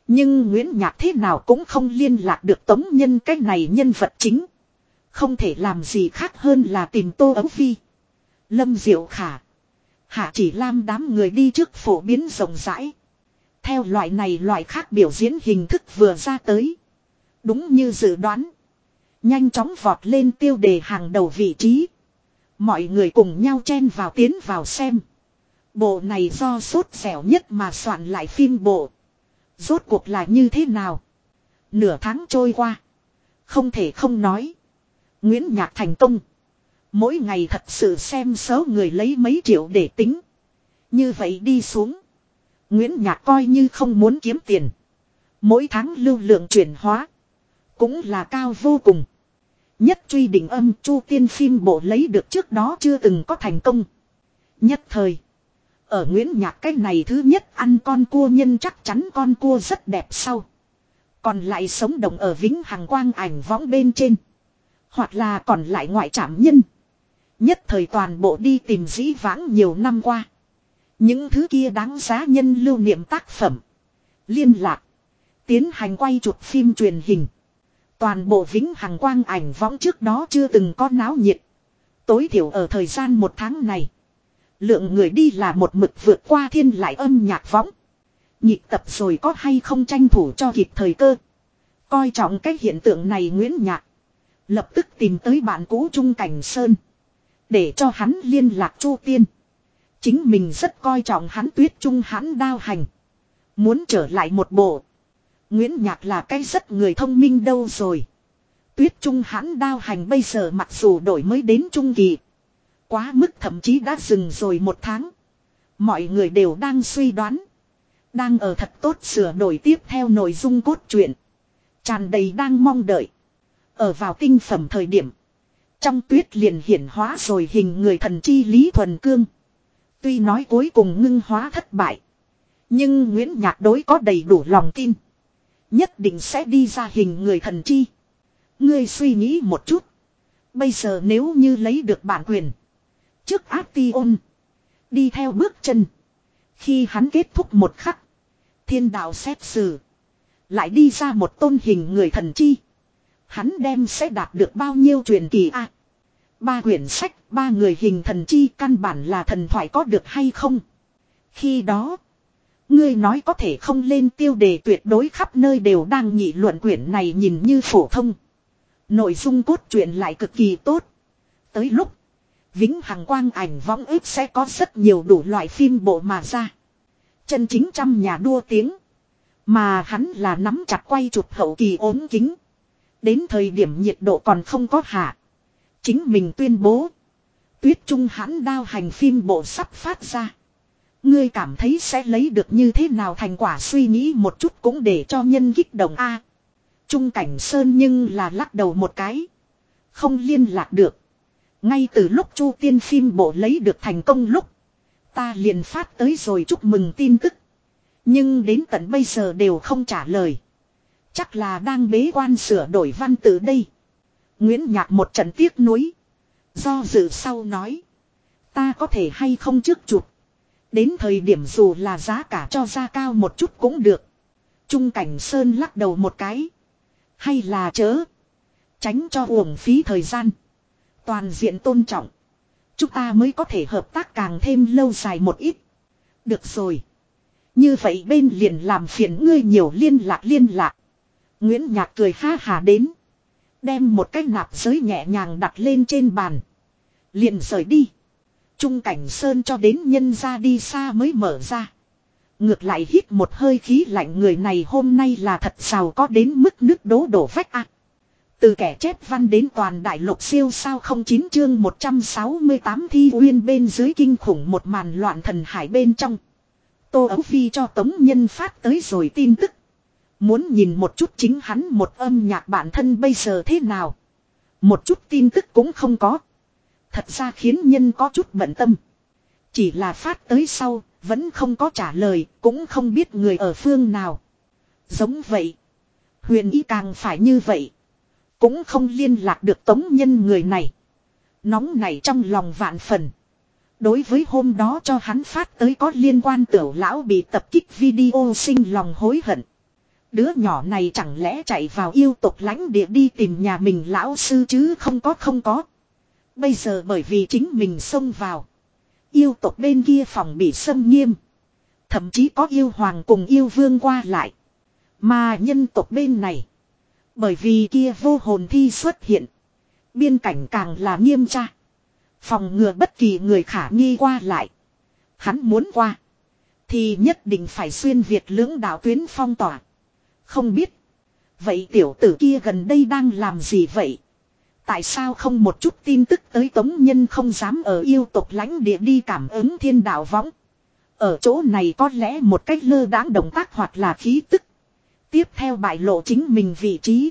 Nhưng Nguyễn Nhạc thế nào cũng không liên lạc được tống nhân cái này nhân vật chính. Không thể làm gì khác hơn là tìm Tô Ấu Phi. Lâm Diệu Khả. Hạ chỉ lam đám người đi trước phổ biến rộng rãi. Theo loại này loại khác biểu diễn hình thức vừa ra tới. Đúng như dự đoán. Nhanh chóng vọt lên tiêu đề hàng đầu vị trí. Mọi người cùng nhau chen vào tiến vào xem. Bộ này do sốt dẻo nhất mà soạn lại phim bộ. Rốt cuộc là như thế nào? Nửa tháng trôi qua. Không thể không nói. Nguyễn Nhạc thành công. Mỗi ngày thật sự xem số người lấy mấy triệu để tính. Như vậy đi xuống. Nguyễn Nhạc coi như không muốn kiếm tiền. Mỗi tháng lưu lượng chuyển hóa. Cũng là cao vô cùng. Nhất truy đỉnh âm chu tiên phim bộ lấy được trước đó chưa từng có thành công. Nhất thời. Ở Nguyễn Nhạc cái này thứ nhất ăn con cua nhân chắc chắn con cua rất đẹp sau. Còn lại sống động ở vĩnh hằng quang ảnh võng bên trên. Hoặc là còn lại ngoại trảm nhân. Nhất thời toàn bộ đi tìm dĩ vãng nhiều năm qua. Những thứ kia đáng giá nhân lưu niệm tác phẩm. Liên lạc. Tiến hành quay chụp phim truyền hình. Toàn bộ vĩnh hằng quang ảnh võng trước đó chưa từng có náo nhiệt. Tối thiểu ở thời gian một tháng này. Lượng người đi là một mực vượt qua thiên lại âm nhạc võng. Nhịp tập rồi có hay không tranh thủ cho kịp thời cơ. Coi trọng cái hiện tượng này Nguyễn Nhạc. Lập tức tìm tới bạn cũ Trung Cảnh Sơn. Để cho hắn liên lạc Chu Tiên. Chính mình rất coi trọng hắn tuyết trung hắn đao hành. Muốn trở lại một bộ. Nguyễn Nhạc là cái rất người thông minh đâu rồi. Tuyết trung hắn đao hành bây giờ mặc dù đổi mới đến trung kỳ. Quá mức thậm chí đã dừng rồi một tháng. Mọi người đều đang suy đoán. Đang ở thật tốt sửa đổi tiếp theo nội dung cốt truyện. Tràn đầy đang mong đợi. Ở vào tinh phẩm thời điểm. Trong tuyết liền hiển hóa rồi hình người thần chi Lý Thuần Cương. Tuy nói cuối cùng ngưng hóa thất bại. Nhưng Nguyễn Nhạc đối có đầy đủ lòng tin. Nhất định sẽ đi ra hình người thần chi. Ngươi suy nghĩ một chút. Bây giờ nếu như lấy được bản quyền. Trước Action. Đi theo bước chân. Khi hắn kết thúc một khắc. Thiên đạo xét xử. Lại đi ra một tôn hình người thần chi. Hắn đem sẽ đạt được bao nhiêu truyền kỳ a Ba quyển sách, ba người hình thần chi căn bản là thần thoại có được hay không? Khi đó, ngươi nói có thể không lên tiêu đề tuyệt đối khắp nơi đều đang nhị luận quyển này nhìn như phổ thông. Nội dung cốt truyện lại cực kỳ tốt. Tới lúc, vĩnh hằng quang ảnh võng ếp sẽ có rất nhiều đủ loại phim bộ mà ra. Chân chính trăm nhà đua tiếng. Mà hắn là nắm chặt quay chụp hậu kỳ ốm kính. Đến thời điểm nhiệt độ còn không có hạ. Chính mình tuyên bố. Tuyết trung hãn đao hành phim bộ sắp phát ra. Ngươi cảm thấy sẽ lấy được như thế nào thành quả suy nghĩ một chút cũng để cho nhân kích động A. Trung cảnh sơn nhưng là lắc đầu một cái. Không liên lạc được. Ngay từ lúc chu tiên phim bộ lấy được thành công lúc. Ta liền phát tới rồi chúc mừng tin tức. Nhưng đến tận bây giờ đều không trả lời. Chắc là đang bế quan sửa đổi văn từ đây. Nguyễn Nhạc một trận tiếc nuối. Do dự sau nói. Ta có thể hay không trước chụp. Đến thời điểm dù là giá cả cho ra cao một chút cũng được. Trung cảnh Sơn lắc đầu một cái. Hay là chớ. Tránh cho uổng phí thời gian. Toàn diện tôn trọng. Chúng ta mới có thể hợp tác càng thêm lâu dài một ít. Được rồi. Như vậy bên liền làm phiền ngươi nhiều liên lạc liên lạc. Nguyễn Nhạc cười ha hà đến. Đem một cái nạp giới nhẹ nhàng đặt lên trên bàn. Liền rời đi. Trung cảnh sơn cho đến nhân ra đi xa mới mở ra. Ngược lại hít một hơi khí lạnh người này hôm nay là thật giàu có đến mức nước đố đổ vách à? Từ kẻ chép văn đến toàn đại lục siêu sao không chín chương 168 thi uyên bên dưới kinh khủng một màn loạn thần hải bên trong. Tô Ấu Phi cho Tống Nhân phát tới rồi tin tức. Muốn nhìn một chút chính hắn một âm nhạc bản thân bây giờ thế nào. Một chút tin tức cũng không có. Thật ra khiến nhân có chút bận tâm. Chỉ là phát tới sau, vẫn không có trả lời, cũng không biết người ở phương nào. Giống vậy. Huyền ý càng phải như vậy. Cũng không liên lạc được tống nhân người này. Nóng này trong lòng vạn phần. Đối với hôm đó cho hắn phát tới có liên quan tiểu lão bị tập kích video sinh lòng hối hận. Đứa nhỏ này chẳng lẽ chạy vào yêu tộc lãnh địa đi tìm nhà mình lão sư chứ không có không có. Bây giờ bởi vì chính mình xông vào. Yêu tộc bên kia phòng bị xâm nghiêm. Thậm chí có yêu hoàng cùng yêu vương qua lại. Mà nhân tộc bên này. Bởi vì kia vô hồn thi xuất hiện. Biên cảnh càng là nghiêm tra. Phòng ngừa bất kỳ người khả nghi qua lại. Hắn muốn qua. Thì nhất định phải xuyên Việt lưỡng đạo tuyến phong tỏa. Không biết. Vậy tiểu tử kia gần đây đang làm gì vậy? Tại sao không một chút tin tức tới tống nhân không dám ở yêu tộc lãnh địa đi cảm ứng thiên đạo võng. Ở chỗ này có lẽ một cách lơ đãng động tác hoặc là khí tức. Tiếp theo bại lộ chính mình vị trí.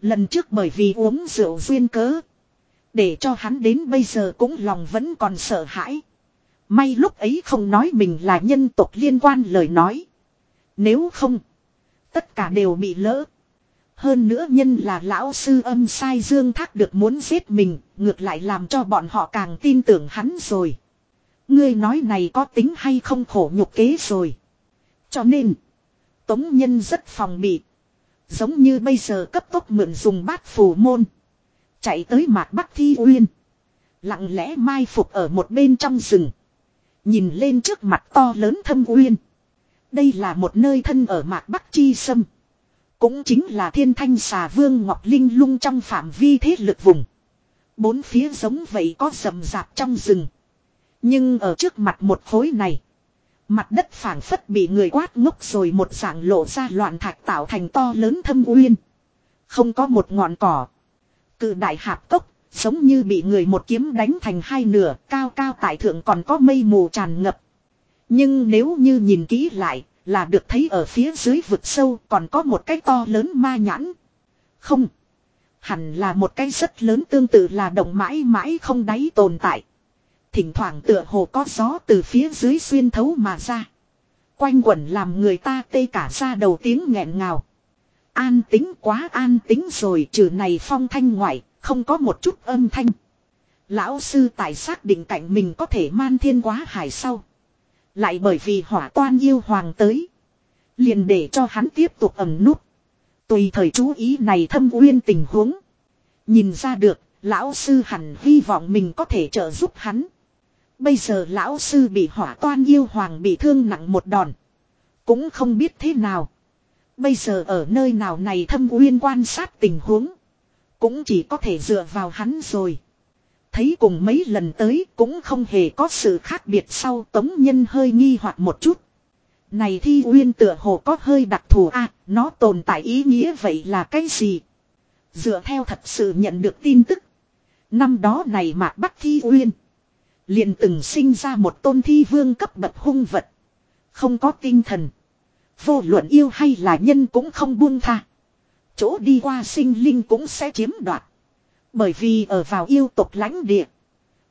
Lần trước bởi vì uống rượu duyên cớ. Để cho hắn đến bây giờ cũng lòng vẫn còn sợ hãi. May lúc ấy không nói mình là nhân tộc liên quan lời nói. Nếu không. Tất cả đều bị lỡ. Hơn nữa nhân là lão sư âm sai dương thác được muốn giết mình, ngược lại làm cho bọn họ càng tin tưởng hắn rồi. Ngươi nói này có tính hay không khổ nhục kế rồi. Cho nên, Tống Nhân rất phòng bị. Giống như bây giờ cấp tốc mượn dùng bát phù môn. Chạy tới mạc Bắc Thi Uyên. Lặng lẽ mai phục ở một bên trong rừng. Nhìn lên trước mặt to lớn thâm uyên. Đây là một nơi thân ở mạc Bắc Chi Sâm. Cũng chính là thiên thanh xà vương Ngọc Linh lung trong phạm vi thế lực vùng. Bốn phía giống vậy có rầm rạp trong rừng. Nhưng ở trước mặt một khối này. Mặt đất phảng phất bị người quát ngốc rồi một dạng lộ ra loạn thạch tạo thành to lớn thâm uyên. Không có một ngọn cỏ. Cự đại hạp cốc, giống như bị người một kiếm đánh thành hai nửa, cao cao tại thượng còn có mây mù tràn ngập. Nhưng nếu như nhìn kỹ lại, là được thấy ở phía dưới vực sâu còn có một cái to lớn ma nhãn. Không. Hẳn là một cái rất lớn tương tự là động mãi mãi không đáy tồn tại. Thỉnh thoảng tựa hồ có gió từ phía dưới xuyên thấu mà ra. Quanh quẩn làm người ta tê cả ra đầu tiếng nghẹn ngào. An tính quá an tính rồi trừ này phong thanh ngoại, không có một chút âm thanh. Lão sư tại xác định cạnh mình có thể man thiên quá hải sau. Lại bởi vì hỏa toan yêu hoàng tới. Liền để cho hắn tiếp tục ẩm nút. Tùy thời chú ý này thâm uyên tình huống. Nhìn ra được, lão sư hẳn hy vọng mình có thể trợ giúp hắn. Bây giờ lão sư bị hỏa toan yêu hoàng bị thương nặng một đòn. Cũng không biết thế nào. Bây giờ ở nơi nào này thâm uyên quan sát tình huống. Cũng chỉ có thể dựa vào hắn rồi. Thấy cùng mấy lần tới cũng không hề có sự khác biệt sau tống nhân hơi nghi hoặc một chút. Này thi uyên tựa hồ có hơi đặc thù a à, nó tồn tại ý nghĩa vậy là cái gì? Dựa theo thật sự nhận được tin tức. Năm đó này mà bắt thi uyên liền từng sinh ra một tôn thi vương cấp bậc hung vật. Không có tinh thần. Vô luận yêu hay là nhân cũng không buông tha. Chỗ đi qua sinh linh cũng sẽ chiếm đoạt. Bởi vì ở vào yêu tộc lãnh địa.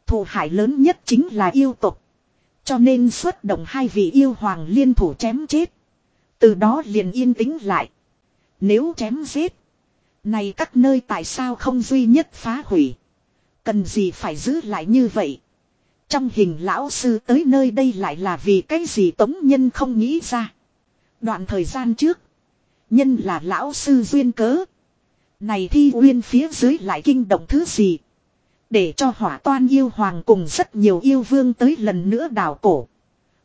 Thù hại lớn nhất chính là yêu tộc. Cho nên xuất động hai vị yêu hoàng liên thủ chém chết. Từ đó liền yên tĩnh lại. Nếu chém giết. Này các nơi tại sao không duy nhất phá hủy. Cần gì phải giữ lại như vậy. Trong hình lão sư tới nơi đây lại là vì cái gì tống nhân không nghĩ ra. Đoạn thời gian trước. Nhân là lão sư duyên cớ. Này thi uyên phía dưới lại kinh động thứ gì. Để cho hỏa toan yêu hoàng cùng rất nhiều yêu vương tới lần nữa đào cổ.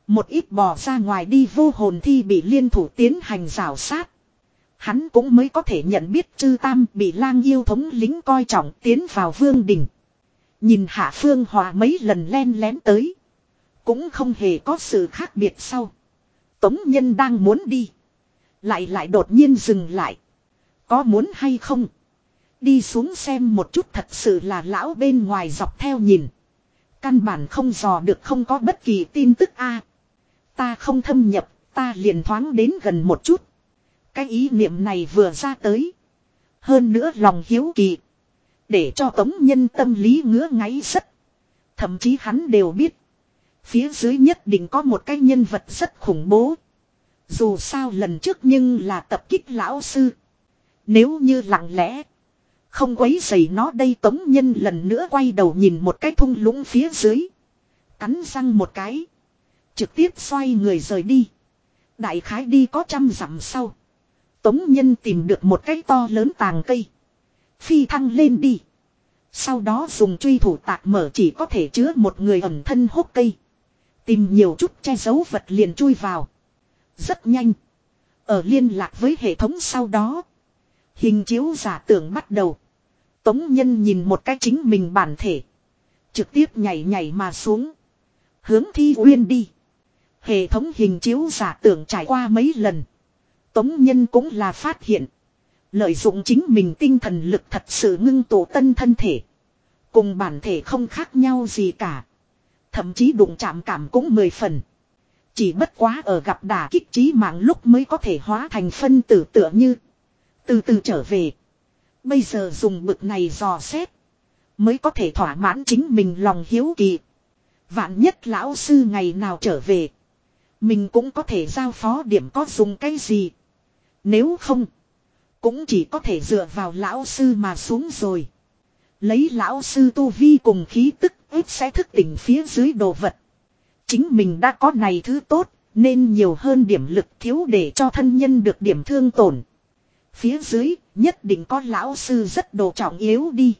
Một ít bò ra ngoài đi vô hồn thi bị liên thủ tiến hành rào sát. Hắn cũng mới có thể nhận biết chư tam bị lang yêu thống lính coi trọng tiến vào vương đỉnh. Nhìn hạ phương hòa mấy lần len lén tới. Cũng không hề có sự khác biệt sau. Tống nhân đang muốn đi. Lại lại đột nhiên dừng lại. Có muốn hay không? Đi xuống xem một chút thật sự là lão bên ngoài dọc theo nhìn. Căn bản không dò được không có bất kỳ tin tức a. ta không thâm nhập, ta liền thoáng đến gần một chút. Cái ý niệm này vừa ra tới. Hơn nữa lòng hiếu kỳ. Để cho tống nhân tâm lý ngứa ngáy rất. Thậm chí hắn đều biết. Phía dưới nhất định có một cái nhân vật rất khủng bố. Dù sao lần trước nhưng là tập kích lão sư. Nếu như lặng lẽ. Không quấy dày nó đây tống nhân lần nữa quay đầu nhìn một cái thung lũng phía dưới. Cắn răng một cái. Trực tiếp xoay người rời đi. Đại khái đi có trăm dặm sau. Tống nhân tìm được một cái to lớn tàng cây. Phi thăng lên đi. Sau đó dùng truy thủ tạc mở chỉ có thể chứa một người ẩn thân hốc cây. Tìm nhiều chút che giấu vật liền chui vào. Rất nhanh. Ở liên lạc với hệ thống sau đó. Hình chiếu giả tưởng bắt đầu. Tống nhân nhìn một cái chính mình bản thể. Trực tiếp nhảy nhảy mà xuống. Hướng thi uyên đi. Hệ thống hình chiếu giả tưởng trải qua mấy lần. Tống nhân cũng là phát hiện. Lợi dụng chính mình tinh thần lực thật sự ngưng tụ tân thân thể. Cùng bản thể không khác nhau gì cả. Thậm chí đụng chạm cảm cũng mười phần. Chỉ bất quá ở gặp đả kích trí mạng lúc mới có thể hóa thành phân tử tựa như. Từ từ trở về. Bây giờ dùng bực này dò xét. Mới có thể thỏa mãn chính mình lòng hiếu kỳ. Vạn nhất lão sư ngày nào trở về. Mình cũng có thể giao phó điểm có dùng cái gì. Nếu không. Cũng chỉ có thể dựa vào lão sư mà xuống rồi. Lấy lão sư tu vi cùng khí tức ít sẽ thức tỉnh phía dưới đồ vật. Chính mình đã có này thứ tốt, nên nhiều hơn điểm lực thiếu để cho thân nhân được điểm thương tổn. Phía dưới, nhất định có lão sư rất đồ trọng yếu đi.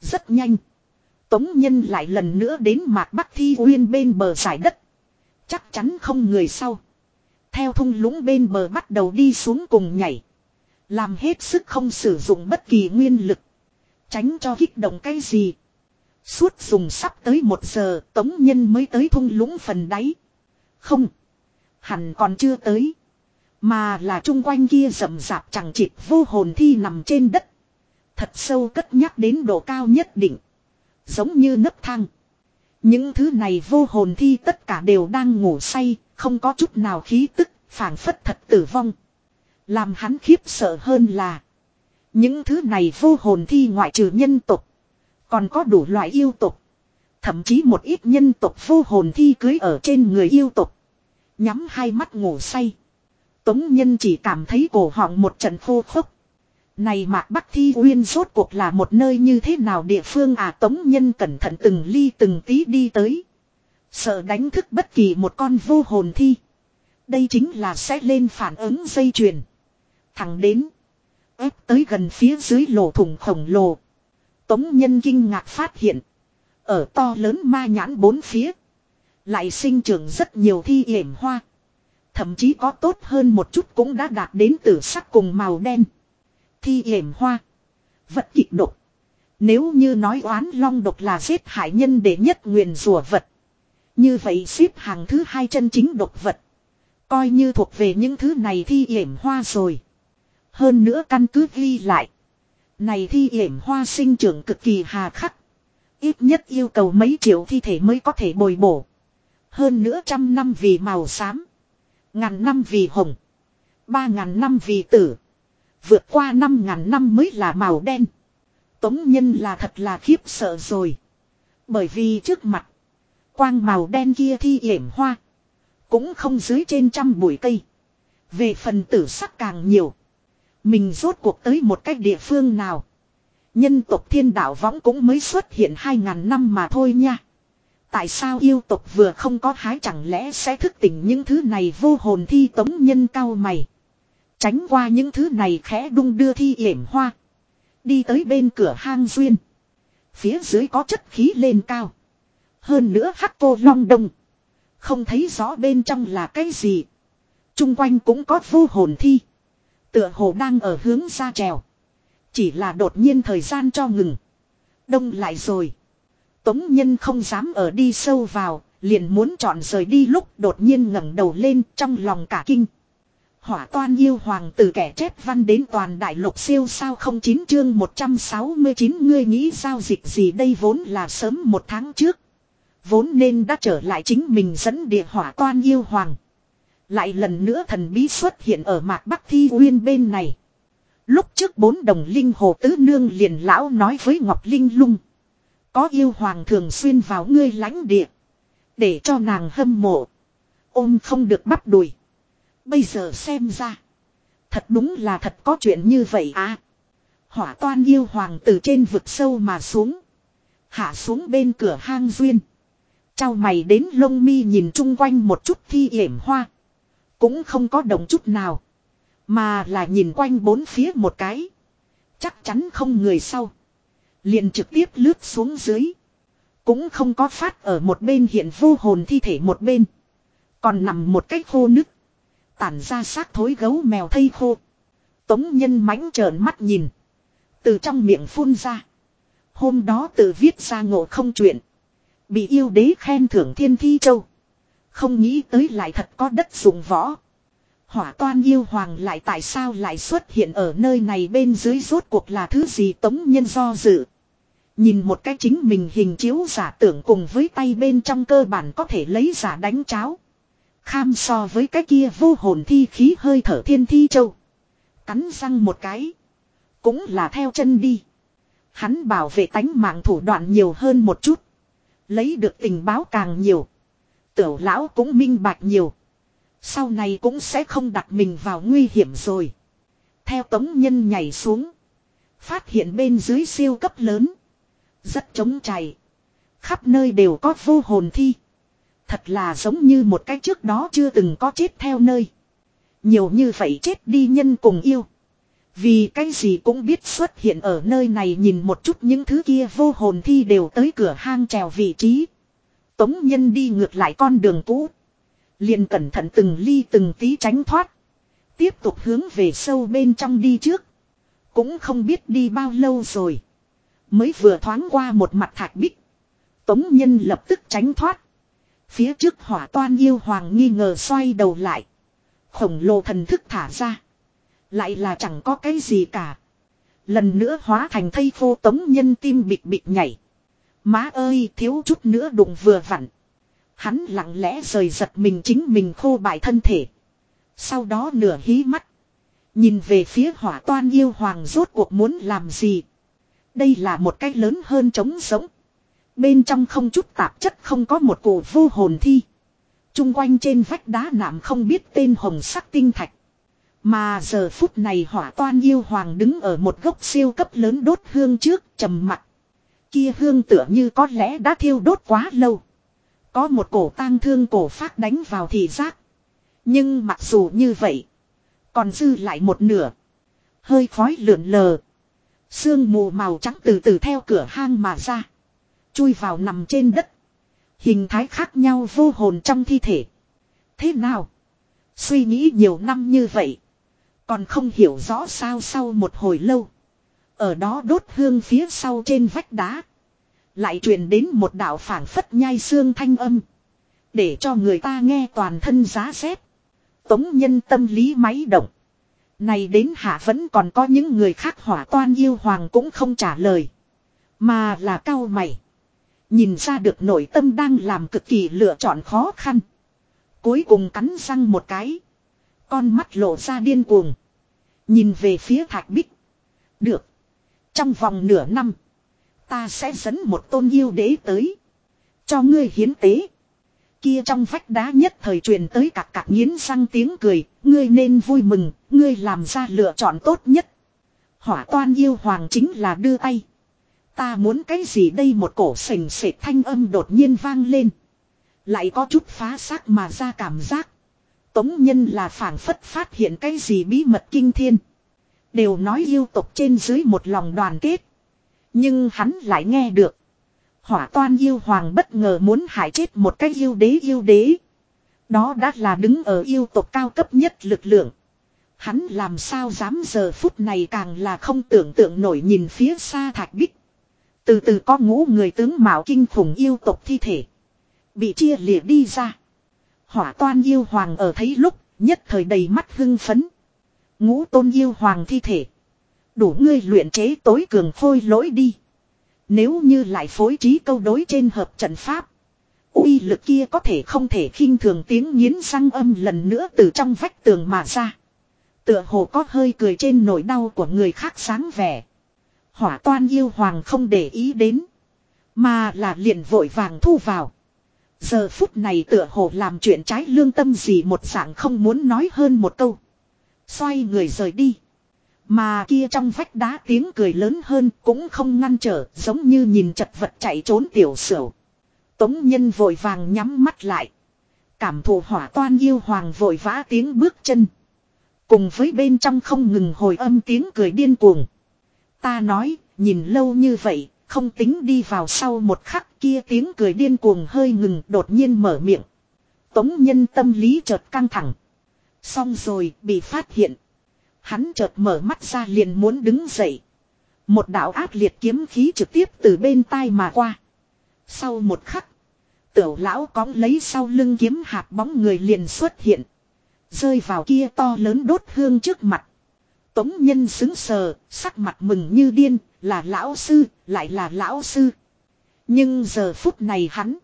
Rất nhanh. Tống nhân lại lần nữa đến mạc bắc thi uyên bên bờ giải đất. Chắc chắn không người sau. Theo thung lũng bên bờ bắt đầu đi xuống cùng nhảy. Làm hết sức không sử dụng bất kỳ nguyên lực. Tránh cho kích động cái gì. Suốt dùng sắp tới một giờ tống nhân mới tới thung lũng phần đáy. Không. Hẳn còn chưa tới. Mà là chung quanh kia rậm rạp chẳng chịt vô hồn thi nằm trên đất. Thật sâu cất nhắc đến độ cao nhất định. Giống như nấc thang. Những thứ này vô hồn thi tất cả đều đang ngủ say, không có chút nào khí tức, phảng phất thật tử vong. Làm hắn khiếp sợ hơn là. Những thứ này vô hồn thi ngoại trừ nhân tục. Còn có đủ loại yêu tục. Thậm chí một ít nhân tục vô hồn thi cưới ở trên người yêu tục. Nhắm hai mắt ngủ say. Tống nhân chỉ cảm thấy cổ họng một trận khô khốc. Này mạc Bắc Thi Uyên rốt cuộc là một nơi như thế nào địa phương à Tống Nhân cẩn thận từng ly từng tí đi tới. Sợ đánh thức bất kỳ một con vô hồn thi. Đây chính là sẽ lên phản ứng dây chuyền. Thẳng đến. ép tới gần phía dưới lỗ thủng khổng lồ. Tống Nhân kinh ngạc phát hiện. Ở to lớn ma nhãn bốn phía. Lại sinh trưởng rất nhiều thi yểm hoa. Thậm chí có tốt hơn một chút cũng đã đạt đến tử sắc cùng màu đen. Thi yểm hoa. Vật kịch độc. Nếu như nói oán long độc là giết hại nhân để nhất nguyền rùa vật. Như vậy xếp hàng thứ hai chân chính độc vật. Coi như thuộc về những thứ này thi yểm hoa rồi. Hơn nữa căn cứ ghi lại. Này thi yểm hoa sinh trưởng cực kỳ hà khắc. Ít nhất yêu cầu mấy triệu thi thể mới có thể bồi bổ. Hơn nữa trăm năm vì màu xám. Ngàn năm vì hồng. Ba ngàn năm vì tử. Vượt qua năm ngàn năm mới là màu đen. Tống nhân là thật là khiếp sợ rồi. Bởi vì trước mặt. Quang màu đen kia thi yểm hoa. Cũng không dưới trên trăm bụi cây. Về phần tử sắc càng nhiều. Mình rốt cuộc tới một cách địa phương nào. Nhân tộc thiên đạo võng cũng mới xuất hiện hai ngàn năm mà thôi nha. Tại sao yêu tộc vừa không có hái chẳng lẽ sẽ thức tỉnh những thứ này vô hồn thi tống nhân cao mày. Tránh qua những thứ này khẽ đung đưa thi yểm hoa. Đi tới bên cửa hang duyên. Phía dưới có chất khí lên cao. Hơn nữa hắc cô long đông. Không thấy rõ bên trong là cái gì. Trung quanh cũng có vô hồn thi. Tựa hồ đang ở hướng ra trèo. Chỉ là đột nhiên thời gian cho ngừng. Đông lại rồi. Tống nhân không dám ở đi sâu vào, liền muốn chọn rời đi lúc đột nhiên ngẩng đầu lên trong lòng cả kinh. Hỏa toan yêu hoàng từ kẻ chép văn đến toàn đại lục siêu sao không chín chương 169 ngươi nghĩ giao dịch gì đây vốn là sớm một tháng trước. Vốn nên đã trở lại chính mình dẫn địa hỏa toan yêu hoàng. Lại lần nữa thần bí xuất hiện ở mạc Bắc Thi Uyên bên này. Lúc trước bốn đồng linh hồ tứ nương liền lão nói với Ngọc Linh lung. Có yêu hoàng thường xuyên vào ngươi lãnh địa. Để cho nàng hâm mộ. Ôm không được bắp đùi. Bây giờ xem ra. Thật đúng là thật có chuyện như vậy à. Hỏa toan yêu hoàng từ trên vực sâu mà xuống. Hạ xuống bên cửa hang duyên. Chào mày đến lông mi nhìn chung quanh một chút thi yểm hoa. Cũng không có động chút nào. Mà là nhìn quanh bốn phía một cái. Chắc chắn không người sau. Liền trực tiếp lướt xuống dưới. Cũng không có phát ở một bên hiện vô hồn thi thể một bên. Còn nằm một cách khô nứt. Tản ra xác thối gấu mèo thây khô. Tống nhân mánh trợn mắt nhìn. Từ trong miệng phun ra. Hôm đó tự viết ra ngộ không chuyện. Bị yêu đế khen thưởng thiên thi châu. Không nghĩ tới lại thật có đất dùng võ. Hỏa toan yêu hoàng lại tại sao lại xuất hiện ở nơi này bên dưới rốt cuộc là thứ gì tống nhân do dự. Nhìn một cái chính mình hình chiếu giả tưởng cùng với tay bên trong cơ bản có thể lấy giả đánh cháo. Kham so với cái kia vô hồn thi khí hơi thở thiên thi châu. Cắn răng một cái. Cũng là theo chân đi. Hắn bảo vệ tánh mạng thủ đoạn nhiều hơn một chút. Lấy được tình báo càng nhiều. Tiểu lão cũng minh bạch nhiều. Sau này cũng sẽ không đặt mình vào nguy hiểm rồi. Theo tống nhân nhảy xuống. Phát hiện bên dưới siêu cấp lớn. Rất trống chảy. Khắp nơi đều có vô hồn thi. Thật là giống như một cái trước đó chưa từng có chết theo nơi. Nhiều như vậy chết đi nhân cùng yêu. Vì cái gì cũng biết xuất hiện ở nơi này nhìn một chút những thứ kia vô hồn thi đều tới cửa hang trèo vị trí. Tống nhân đi ngược lại con đường cũ. Liền cẩn thận từng ly từng tí tránh thoát. Tiếp tục hướng về sâu bên trong đi trước. Cũng không biết đi bao lâu rồi. Mới vừa thoáng qua một mặt thạch bích. Tống nhân lập tức tránh thoát. Phía trước hỏa toan yêu hoàng nghi ngờ xoay đầu lại. Khổng lồ thần thức thả ra. Lại là chẳng có cái gì cả. Lần nữa hóa thành thây khô tống nhân tim bịch bịch nhảy. Má ơi, thiếu chút nữa đụng vừa vặn. Hắn lặng lẽ rời giật mình chính mình khô bại thân thể. Sau đó nửa hí mắt. Nhìn về phía hỏa toan yêu hoàng rốt cuộc muốn làm gì. Đây là một cách lớn hơn trống sống. Bên trong không chút tạp chất không có một cổ vô hồn thi. Trung quanh trên vách đá nạm không biết tên hồng sắc tinh thạch. Mà giờ phút này hỏa toan yêu hoàng đứng ở một gốc siêu cấp lớn đốt hương trước, trầm mặt. Kia hương tựa như có lẽ đã thiêu đốt quá lâu. Có một cổ tang thương cổ phát đánh vào thị giác. Nhưng mặc dù như vậy. Còn dư lại một nửa. Hơi khói lượn lờ. Sương mù màu trắng từ từ theo cửa hang mà ra. Chui vào nằm trên đất. Hình thái khác nhau vô hồn trong thi thể. Thế nào? Suy nghĩ nhiều năm như vậy. Còn không hiểu rõ sao sau một hồi lâu. Ở đó đốt hương phía sau trên vách đá. Lại truyền đến một đạo phảng phất nhai xương thanh âm. Để cho người ta nghe toàn thân giá rét. Tống nhân tâm lý máy động. Này đến hạ vẫn còn có những người khác hỏa toan yêu hoàng cũng không trả lời. Mà là cao mày. Nhìn ra được nội tâm đang làm cực kỳ lựa chọn khó khăn. Cuối cùng cắn răng một cái. Con mắt lộ ra điên cuồng. Nhìn về phía thạch bích. Được. Trong vòng nửa năm. Ta sẽ dẫn một tôn yêu đế tới. Cho ngươi hiến tế. Kia trong vách đá nhất thời truyền tới cạc cạc nghiến răng tiếng cười. Ngươi nên vui mừng. Ngươi làm ra lựa chọn tốt nhất. Hỏa toan yêu hoàng chính là đưa tay. Ta muốn cái gì đây một cổ sình sệt thanh âm đột nhiên vang lên. Lại có chút phá xác mà ra cảm giác. Tống nhân là phảng phất phát hiện cái gì bí mật kinh thiên. Đều nói yêu tục trên dưới một lòng đoàn kết. Nhưng hắn lại nghe được. Hỏa toan yêu hoàng bất ngờ muốn hại chết một cái yêu đế yêu đế. Đó đã là đứng ở yêu tộc cao cấp nhất lực lượng. Hắn làm sao dám giờ phút này càng là không tưởng tượng nổi nhìn phía xa thạch bích. Từ từ có ngũ người tướng mạo kinh khủng yêu tộc thi thể. Bị chia lìa đi ra. Hỏa toan yêu hoàng ở thấy lúc, nhất thời đầy mắt hưng phấn. Ngũ tôn yêu hoàng thi thể. Đủ ngươi luyện chế tối cường phôi lỗi đi. Nếu như lại phối trí câu đối trên hợp trận pháp. uy lực kia có thể không thể khinh thường tiếng nghiến răng âm lần nữa từ trong vách tường mà ra. Tựa hồ có hơi cười trên nỗi đau của người khác sáng vẻ. Hỏa toan yêu hoàng không để ý đến. Mà là liền vội vàng thu vào. Giờ phút này tựa hồ làm chuyện trái lương tâm gì một dạng không muốn nói hơn một câu. Xoay người rời đi. Mà kia trong vách đá tiếng cười lớn hơn cũng không ngăn trở giống như nhìn chật vật chạy trốn tiểu sửu. Tống nhân vội vàng nhắm mắt lại. Cảm thụ hỏa toan yêu hoàng vội vã tiếng bước chân. Cùng với bên trong không ngừng hồi âm tiếng cười điên cuồng. Ta nói, nhìn lâu như vậy, không tính đi vào sau một khắc kia tiếng cười điên cuồng hơi ngừng đột nhiên mở miệng. Tống nhân tâm lý chợt căng thẳng. Xong rồi, bị phát hiện. Hắn chợt mở mắt ra liền muốn đứng dậy. Một đạo ác liệt kiếm khí trực tiếp từ bên tai mà qua. Sau một khắc, tiểu lão cóng lấy sau lưng kiếm hạt bóng người liền xuất hiện. Rơi vào kia to lớn đốt hương trước mặt. Tống nhân xứng sờ, sắc mặt mừng như điên, là lão sư, lại là lão sư. Nhưng giờ phút này hắn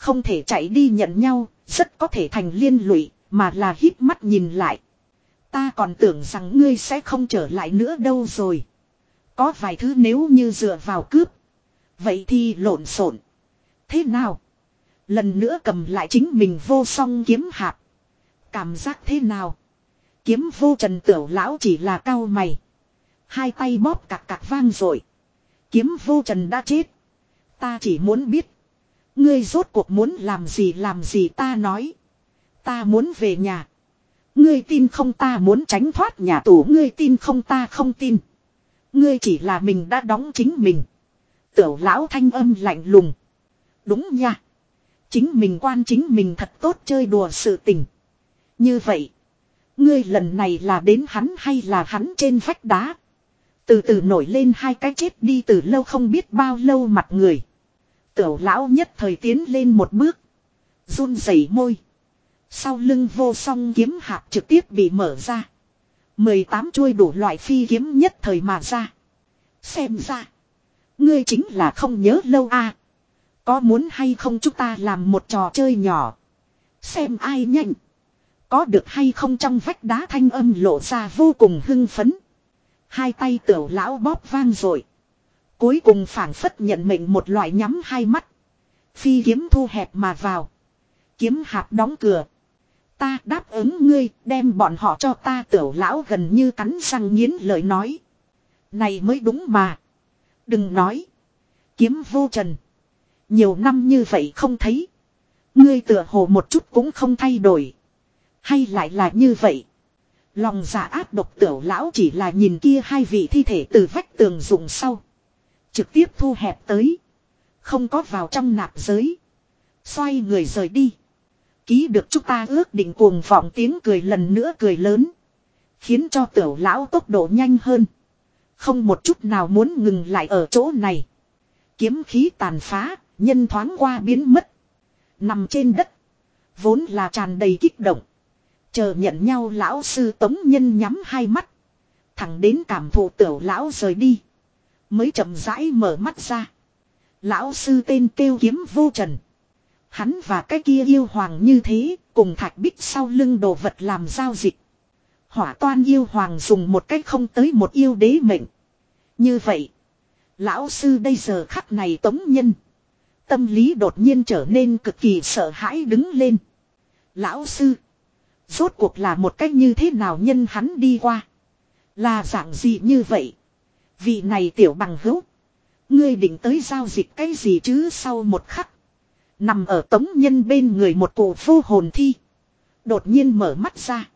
không thể chạy đi nhận nhau, rất có thể thành liên lụy, mà là hít mắt nhìn lại. Ta còn tưởng rằng ngươi sẽ không trở lại nữa đâu rồi. Có vài thứ nếu như dựa vào cướp. Vậy thì lộn xộn. Thế nào? Lần nữa cầm lại chính mình vô song kiếm hạp. Cảm giác thế nào? Kiếm vô trần tiểu lão chỉ là cao mày. Hai tay bóp cạc cạc vang rồi. Kiếm vô trần đã chết. Ta chỉ muốn biết. Ngươi rốt cuộc muốn làm gì làm gì ta nói. Ta muốn về nhà. Ngươi tin không ta muốn tránh thoát nhà tù, ngươi tin không ta không tin. Ngươi chỉ là mình đã đóng chính mình. Tiểu lão thanh âm lạnh lùng. Đúng nha. Chính mình quan chính mình thật tốt chơi đùa sự tình. Như vậy. Ngươi lần này là đến hắn hay là hắn trên vách đá. Từ từ nổi lên hai cái chết đi từ lâu không biết bao lâu mặt người. Tiểu lão nhất thời tiến lên một bước. run rẩy môi. Sau lưng vô song kiếm hạp trực tiếp bị mở ra. 18 chuôi đủ loại phi kiếm nhất thời mà ra. Xem ra. Ngươi chính là không nhớ lâu à. Có muốn hay không chúng ta làm một trò chơi nhỏ. Xem ai nhanh. Có được hay không trong vách đá thanh âm lộ ra vô cùng hưng phấn. Hai tay tiểu lão bóp vang rồi. Cuối cùng phản phất nhận mệnh một loại nhắm hai mắt. Phi kiếm thu hẹp mà vào. Kiếm hạp đóng cửa. Ta đáp ứng ngươi, đem bọn họ cho ta tiểu lão gần như cắn răng nghiến lời nói. Này mới đúng mà. Đừng nói. Kiếm vô trần. Nhiều năm như vậy không thấy. Ngươi tựa hồ một chút cũng không thay đổi. Hay lại là như vậy. Lòng dạ giả áp độc tiểu lão chỉ là nhìn kia hai vị thi thể từ vách tường dùng sau. Trực tiếp thu hẹp tới. Không có vào trong nạp giới. Xoay người rời đi. Ký được chúng ta ước định cuồng vọng tiếng cười lần nữa cười lớn. Khiến cho tiểu lão tốc độ nhanh hơn. Không một chút nào muốn ngừng lại ở chỗ này. Kiếm khí tàn phá, nhân thoáng qua biến mất. Nằm trên đất. Vốn là tràn đầy kích động. Chờ nhận nhau lão sư tống nhân nhắm hai mắt. Thẳng đến cảm thụ tiểu lão rời đi. Mới chậm rãi mở mắt ra. Lão sư tên kêu kiếm vô trần. Hắn và cái kia yêu hoàng như thế, cùng thạch bích sau lưng đồ vật làm giao dịch. Hỏa toan yêu hoàng dùng một cách không tới một yêu đế mệnh. Như vậy, lão sư đây giờ khắc này tống nhân. Tâm lý đột nhiên trở nên cực kỳ sợ hãi đứng lên. Lão sư, rốt cuộc là một cách như thế nào nhân hắn đi qua. Là dạng gì như vậy? Vị này tiểu bằng hữu. Ngươi định tới giao dịch cái gì chứ sau một khắc. Nằm ở tống nhân bên người một cụ vô hồn thi. Đột nhiên mở mắt ra.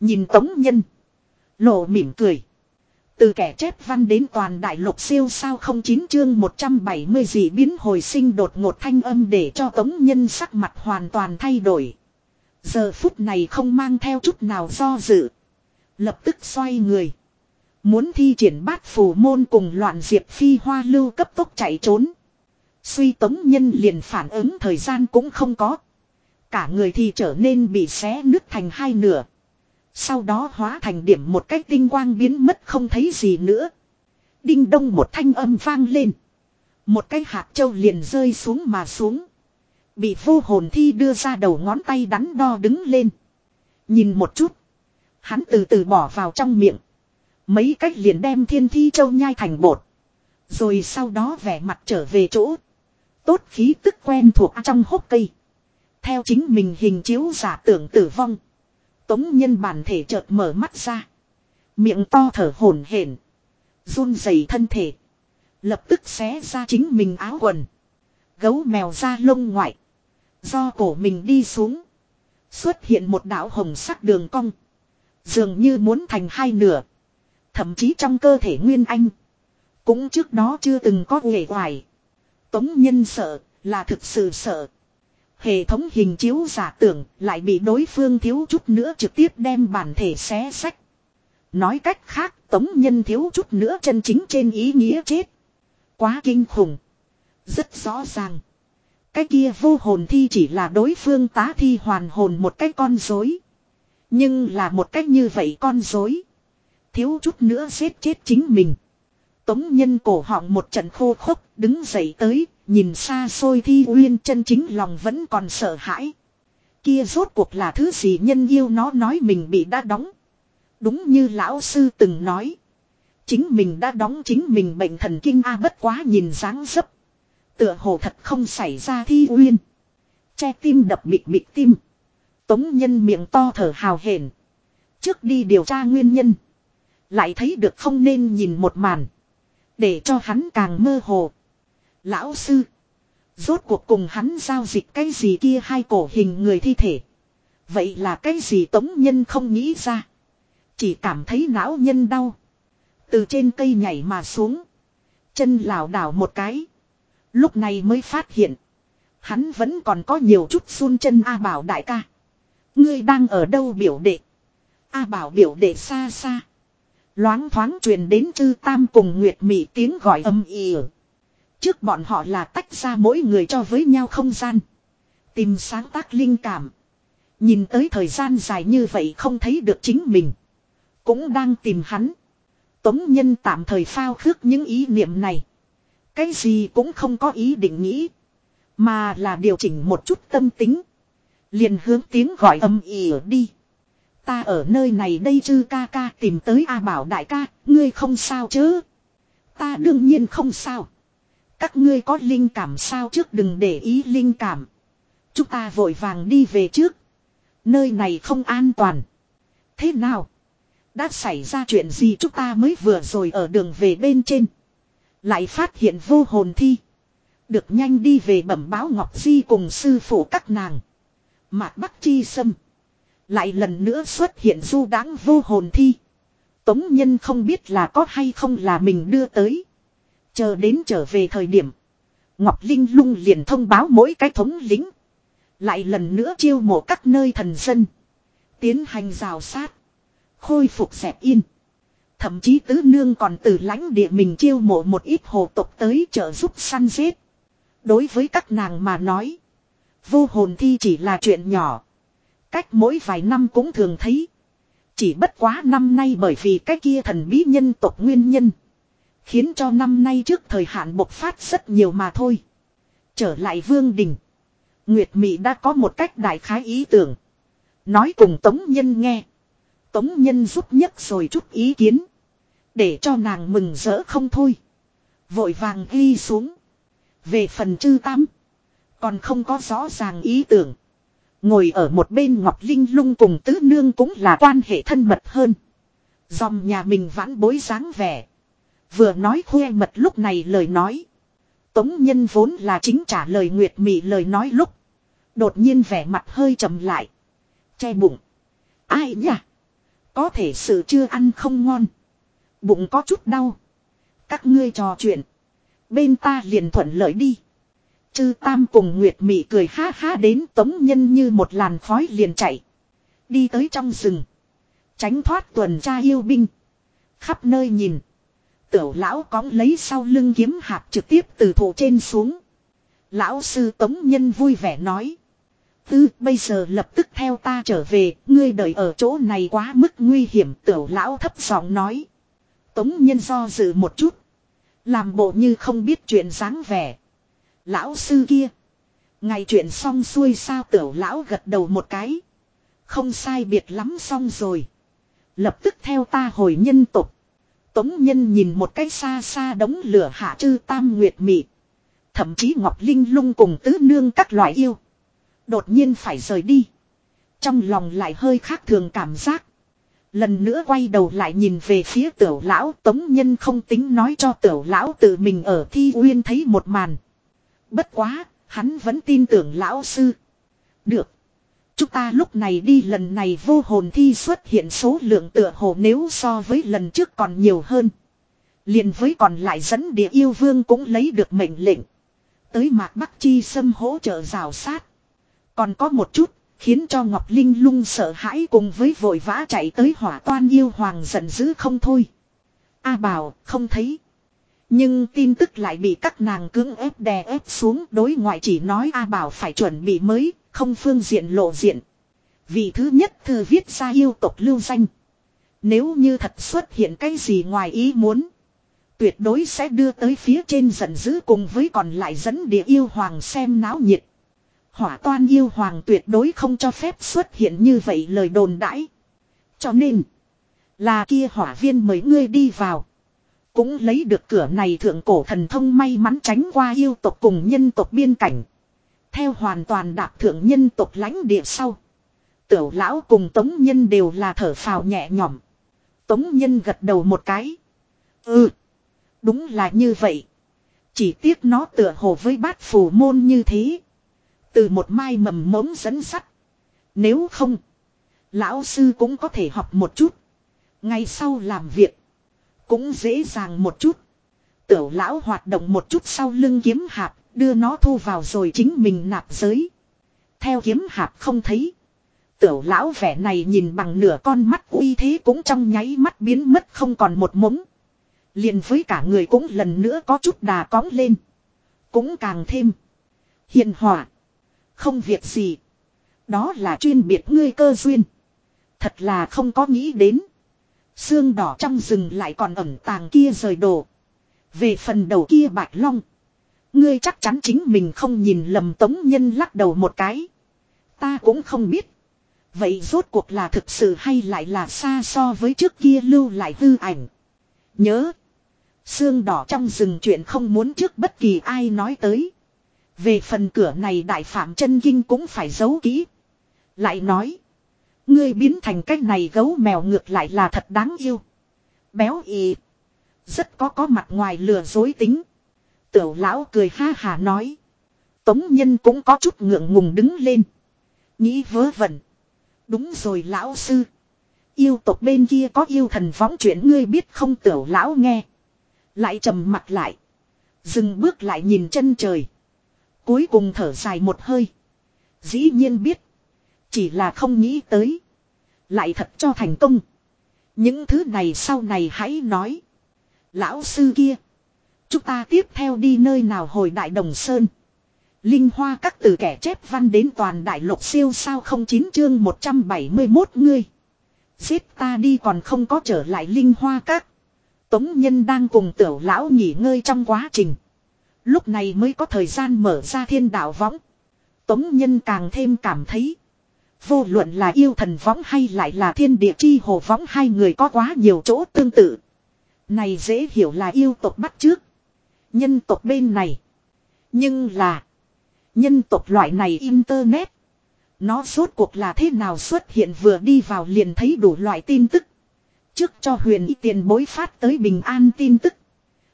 Nhìn tống nhân. Lộ mỉm cười. Từ kẻ chép văn đến toàn đại lục siêu sao không chín chương 170 gì biến hồi sinh đột ngột thanh âm để cho tống nhân sắc mặt hoàn toàn thay đổi. Giờ phút này không mang theo chút nào do dự. Lập tức xoay người. Muốn thi triển bát phù môn cùng loạn diệp phi hoa lưu cấp tốc chạy trốn. Suy tống nhân liền phản ứng thời gian cũng không có. Cả người thì trở nên bị xé nứt thành hai nửa. Sau đó hóa thành điểm một cách tinh quang biến mất không thấy gì nữa. Đinh đông một thanh âm vang lên. Một cái hạt châu liền rơi xuống mà xuống. Bị vô hồn thi đưa ra đầu ngón tay đắn đo đứng lên. Nhìn một chút. Hắn từ từ bỏ vào trong miệng. Mấy cách liền đem thiên thi châu nhai thành bột. Rồi sau đó vẻ mặt trở về chỗ. Tốt khí tức quen thuộc trong hốc cây. Theo chính mình hình chiếu giả tưởng tử vong. Tống nhân bản thể chợt mở mắt ra. Miệng to thở hổn hển, run rẩy thân thể. Lập tức xé ra chính mình áo quần. Gấu mèo ra lông ngoại. Do cổ mình đi xuống. Xuất hiện một đạo hồng sắc đường cong. Dường như muốn thành hai nửa. Thậm chí trong cơ thể Nguyên Anh. Cũng trước đó chưa từng có nghề hoài. Tống nhân sợ, là thực sự sợ. Hệ thống hình chiếu giả tưởng lại bị đối phương thiếu chút nữa trực tiếp đem bản thể xé sách. Nói cách khác, tống nhân thiếu chút nữa chân chính trên ý nghĩa chết. Quá kinh khủng. Rất rõ ràng. Cái kia vô hồn thi chỉ là đối phương tá thi hoàn hồn một cái con dối. Nhưng là một cách như vậy con dối. Thiếu chút nữa xếp chết chính mình. Tống nhân cổ họng một trận khô khốc, đứng dậy tới, Nhìn xa xôi thi uyên chân chính lòng vẫn còn sợ hãi. Kia rốt cuộc là thứ gì nhân yêu nó nói mình bị đã đóng. Đúng như lão sư từng nói. Chính mình đã đóng chính mình bệnh thần kinh a bất quá nhìn dáng dấp. Tựa hồ thật không xảy ra thi uyên. Che tim đập mịt mịt tim. Tống nhân miệng to thở hào hển. Trước đi điều tra nguyên nhân. Lại thấy được không nên nhìn một màn. Để cho hắn càng mơ hồ. Lão sư. Rốt cuộc cùng hắn giao dịch cái gì kia hai cổ hình người thi thể. Vậy là cái gì tống nhân không nghĩ ra. Chỉ cảm thấy não nhân đau. Từ trên cây nhảy mà xuống. Chân lảo đảo một cái. Lúc này mới phát hiện. Hắn vẫn còn có nhiều chút run chân A bảo đại ca. Ngươi đang ở đâu biểu đệ. A bảo biểu đệ xa xa. Loáng thoáng truyền đến chư tam cùng Nguyệt Mị tiếng gọi âm ỉ. Trước bọn họ là tách ra mỗi người cho với nhau không gian. Tìm sáng tác linh cảm. Nhìn tới thời gian dài như vậy không thấy được chính mình. Cũng đang tìm hắn. Tống nhân tạm thời phao khước những ý niệm này. Cái gì cũng không có ý định nghĩ. Mà là điều chỉnh một chút tâm tính. Liền hướng tiếng gọi âm ỉ đi. Ta ở nơi này đây chư ca ca tìm tới A Bảo đại ca, ngươi không sao chứ? Ta đương nhiên không sao. Các ngươi có linh cảm sao trước đừng để ý linh cảm. Chúng ta vội vàng đi về trước. Nơi này không an toàn. Thế nào? Đã xảy ra chuyện gì chúng ta mới vừa rồi ở đường về bên trên. Lại phát hiện vô hồn thi. Được nhanh đi về bẩm báo Ngọc Di cùng sư phụ các nàng. Mạc Bắc Chi Sâm. Lại lần nữa xuất hiện du đáng vô hồn thi. Tống nhân không biết là có hay không là mình đưa tới. Chờ đến trở về thời điểm. Ngọc Linh lung liền thông báo mỗi cái thống lính. Lại lần nữa chiêu mộ các nơi thần dân. Tiến hành rào sát. Khôi phục dẹp yên. Thậm chí tứ nương còn từ lãnh địa mình chiêu mộ một ít hồ tộc tới trợ giúp săn giết. Đối với các nàng mà nói. Vô hồn thi chỉ là chuyện nhỏ. Cách mỗi vài năm cũng thường thấy. Chỉ bất quá năm nay bởi vì cái kia thần bí nhân tộc nguyên nhân. Khiến cho năm nay trước thời hạn bộc phát rất nhiều mà thôi. Trở lại vương đình. Nguyệt Mỹ đã có một cách đại khái ý tưởng. Nói cùng Tống Nhân nghe. Tống Nhân giúp nhất rồi chút ý kiến. Để cho nàng mừng rỡ không thôi. Vội vàng ghi xuống. Về phần chư tam. Còn không có rõ ràng ý tưởng. Ngồi ở một bên Ngọc Linh lung cùng tứ nương cũng là quan hệ thân mật hơn. Dòng nhà mình vãn bối dáng vẻ. Vừa nói khoe mật lúc này lời nói. Tống nhân vốn là chính trả lời Nguyệt Mị lời nói lúc. Đột nhiên vẻ mặt hơi trầm lại. Che bụng. Ai nhỉ? Có thể sự chưa ăn không ngon. Bụng có chút đau. Các ngươi trò chuyện. Bên ta liền thuận lợi đi. Chư Tam cùng Nguyệt Mị cười ha ha đến tống nhân như một làn khói liền chạy. Đi tới trong rừng. Tránh thoát tuần tra yêu binh. Khắp nơi nhìn. Tiểu lão cóng lấy sau lưng kiếm hạp trực tiếp từ thổ trên xuống. Lão sư tống nhân vui vẻ nói. Tư bây giờ lập tức theo ta trở về, ngươi đợi ở chỗ này quá mức nguy hiểm tiểu lão thấp giọng nói. Tống nhân do dự một chút. Làm bộ như không biết chuyện dáng vẻ. Lão sư kia. Ngày chuyện xong xuôi sao tiểu lão gật đầu một cái. Không sai biệt lắm xong rồi. Lập tức theo ta hồi nhân tục. Tống nhân nhìn một cái xa xa đống lửa hạ chư tam nguyệt mị. Thậm chí Ngọc Linh lung cùng tứ nương các loại yêu. Đột nhiên phải rời đi. Trong lòng lại hơi khác thường cảm giác. Lần nữa quay đầu lại nhìn về phía tiểu lão, tống nhân không tính nói cho tiểu lão tự mình ở thi uyên thấy một màn. Bất quá, hắn vẫn tin tưởng lão sư. Được. Chúng ta lúc này đi lần này vô hồn thi xuất hiện số lượng tựa hồ nếu so với lần trước còn nhiều hơn. liền với còn lại dẫn địa yêu vương cũng lấy được mệnh lệnh. Tới mạc Bắc Chi xâm hỗ trợ rào sát. Còn có một chút, khiến cho Ngọc Linh lung sợ hãi cùng với vội vã chạy tới hỏa toan yêu hoàng giận dữ không thôi. A bảo, không thấy. Nhưng tin tức lại bị các nàng cưỡng ép đè ép xuống đối ngoại chỉ nói A Bảo phải chuẩn bị mới, không phương diện lộ diện. Vì thứ nhất thư viết ra yêu tộc lưu danh. Nếu như thật xuất hiện cái gì ngoài ý muốn. Tuyệt đối sẽ đưa tới phía trên giận dữ cùng với còn lại dẫn địa yêu hoàng xem náo nhiệt. Hỏa toan yêu hoàng tuyệt đối không cho phép xuất hiện như vậy lời đồn đãi. Cho nên. Là kia hỏa viên mấy ngươi đi vào. Cũng lấy được cửa này thượng cổ thần thông may mắn tránh qua yêu tộc cùng nhân tộc biên cảnh. Theo hoàn toàn đạp thượng nhân tộc lãnh địa sau. Tiểu lão cùng tống nhân đều là thở phào nhẹ nhõm. Tống nhân gật đầu một cái. Ừ. Đúng là như vậy. Chỉ tiếc nó tựa hồ với bát phù môn như thế. Từ một mai mầm mống dẫn sắt. Nếu không. Lão sư cũng có thể học một chút. Ngày sau làm việc. Cũng dễ dàng một chút. Tiểu lão hoạt động một chút sau lưng kiếm hạp. Đưa nó thu vào rồi chính mình nạp giới. Theo kiếm hạp không thấy. Tiểu lão vẻ này nhìn bằng nửa con mắt uy thế cũng trong nháy mắt biến mất không còn một mống. liền với cả người cũng lần nữa có chút đà cóng lên. Cũng càng thêm. Hiền hòa. Không việc gì. Đó là chuyên biệt ngươi cơ duyên. Thật là không có nghĩ đến. Xương đỏ trong rừng lại còn ẩn tàng kia rời đồ. Về phần đầu kia bạch long. Ngươi chắc chắn chính mình không nhìn lầm tống nhân lắc đầu một cái. Ta cũng không biết. Vậy rốt cuộc là thực sự hay lại là xa so với trước kia lưu lại hư ảnh. Nhớ. Xương đỏ trong rừng chuyện không muốn trước bất kỳ ai nói tới. Về phần cửa này đại phạm chân kinh cũng phải giấu kỹ. Lại nói. Ngươi biến thành cách này gấu mèo ngược lại là thật đáng yêu. Béo ị. Rất có có mặt ngoài lừa dối tính. Tiểu lão cười ha hà nói. Tống nhân cũng có chút ngượng ngùng đứng lên. Nghĩ vớ vẩn. Đúng rồi lão sư. Yêu tộc bên kia có yêu thần võng chuyện ngươi biết không tiểu lão nghe. Lại trầm mặt lại. Dừng bước lại nhìn chân trời. Cuối cùng thở dài một hơi. Dĩ nhiên biết. Chỉ là không nghĩ tới. Lại thật cho thành công. Những thứ này sau này hãy nói. Lão sư kia. Chúng ta tiếp theo đi nơi nào hồi đại đồng sơn. Linh hoa các từ kẻ chép văn đến toàn đại lục siêu sao không chín chương 171 ngươi. Giết ta đi còn không có trở lại linh hoa các. Tống nhân đang cùng tiểu lão nghỉ ngơi trong quá trình. Lúc này mới có thời gian mở ra thiên đạo võng. Tống nhân càng thêm cảm thấy. Vô luận là yêu thần võng hay lại là thiên địa chi hồ võng, hai người có quá nhiều chỗ tương tự. Này dễ hiểu là yêu tộc bắt trước. Nhân tộc bên này. Nhưng là. Nhân tộc loại này internet. Nó rốt cuộc là thế nào xuất hiện vừa đi vào liền thấy đủ loại tin tức. Trước cho huyền y tiền bối phát tới bình an tin tức.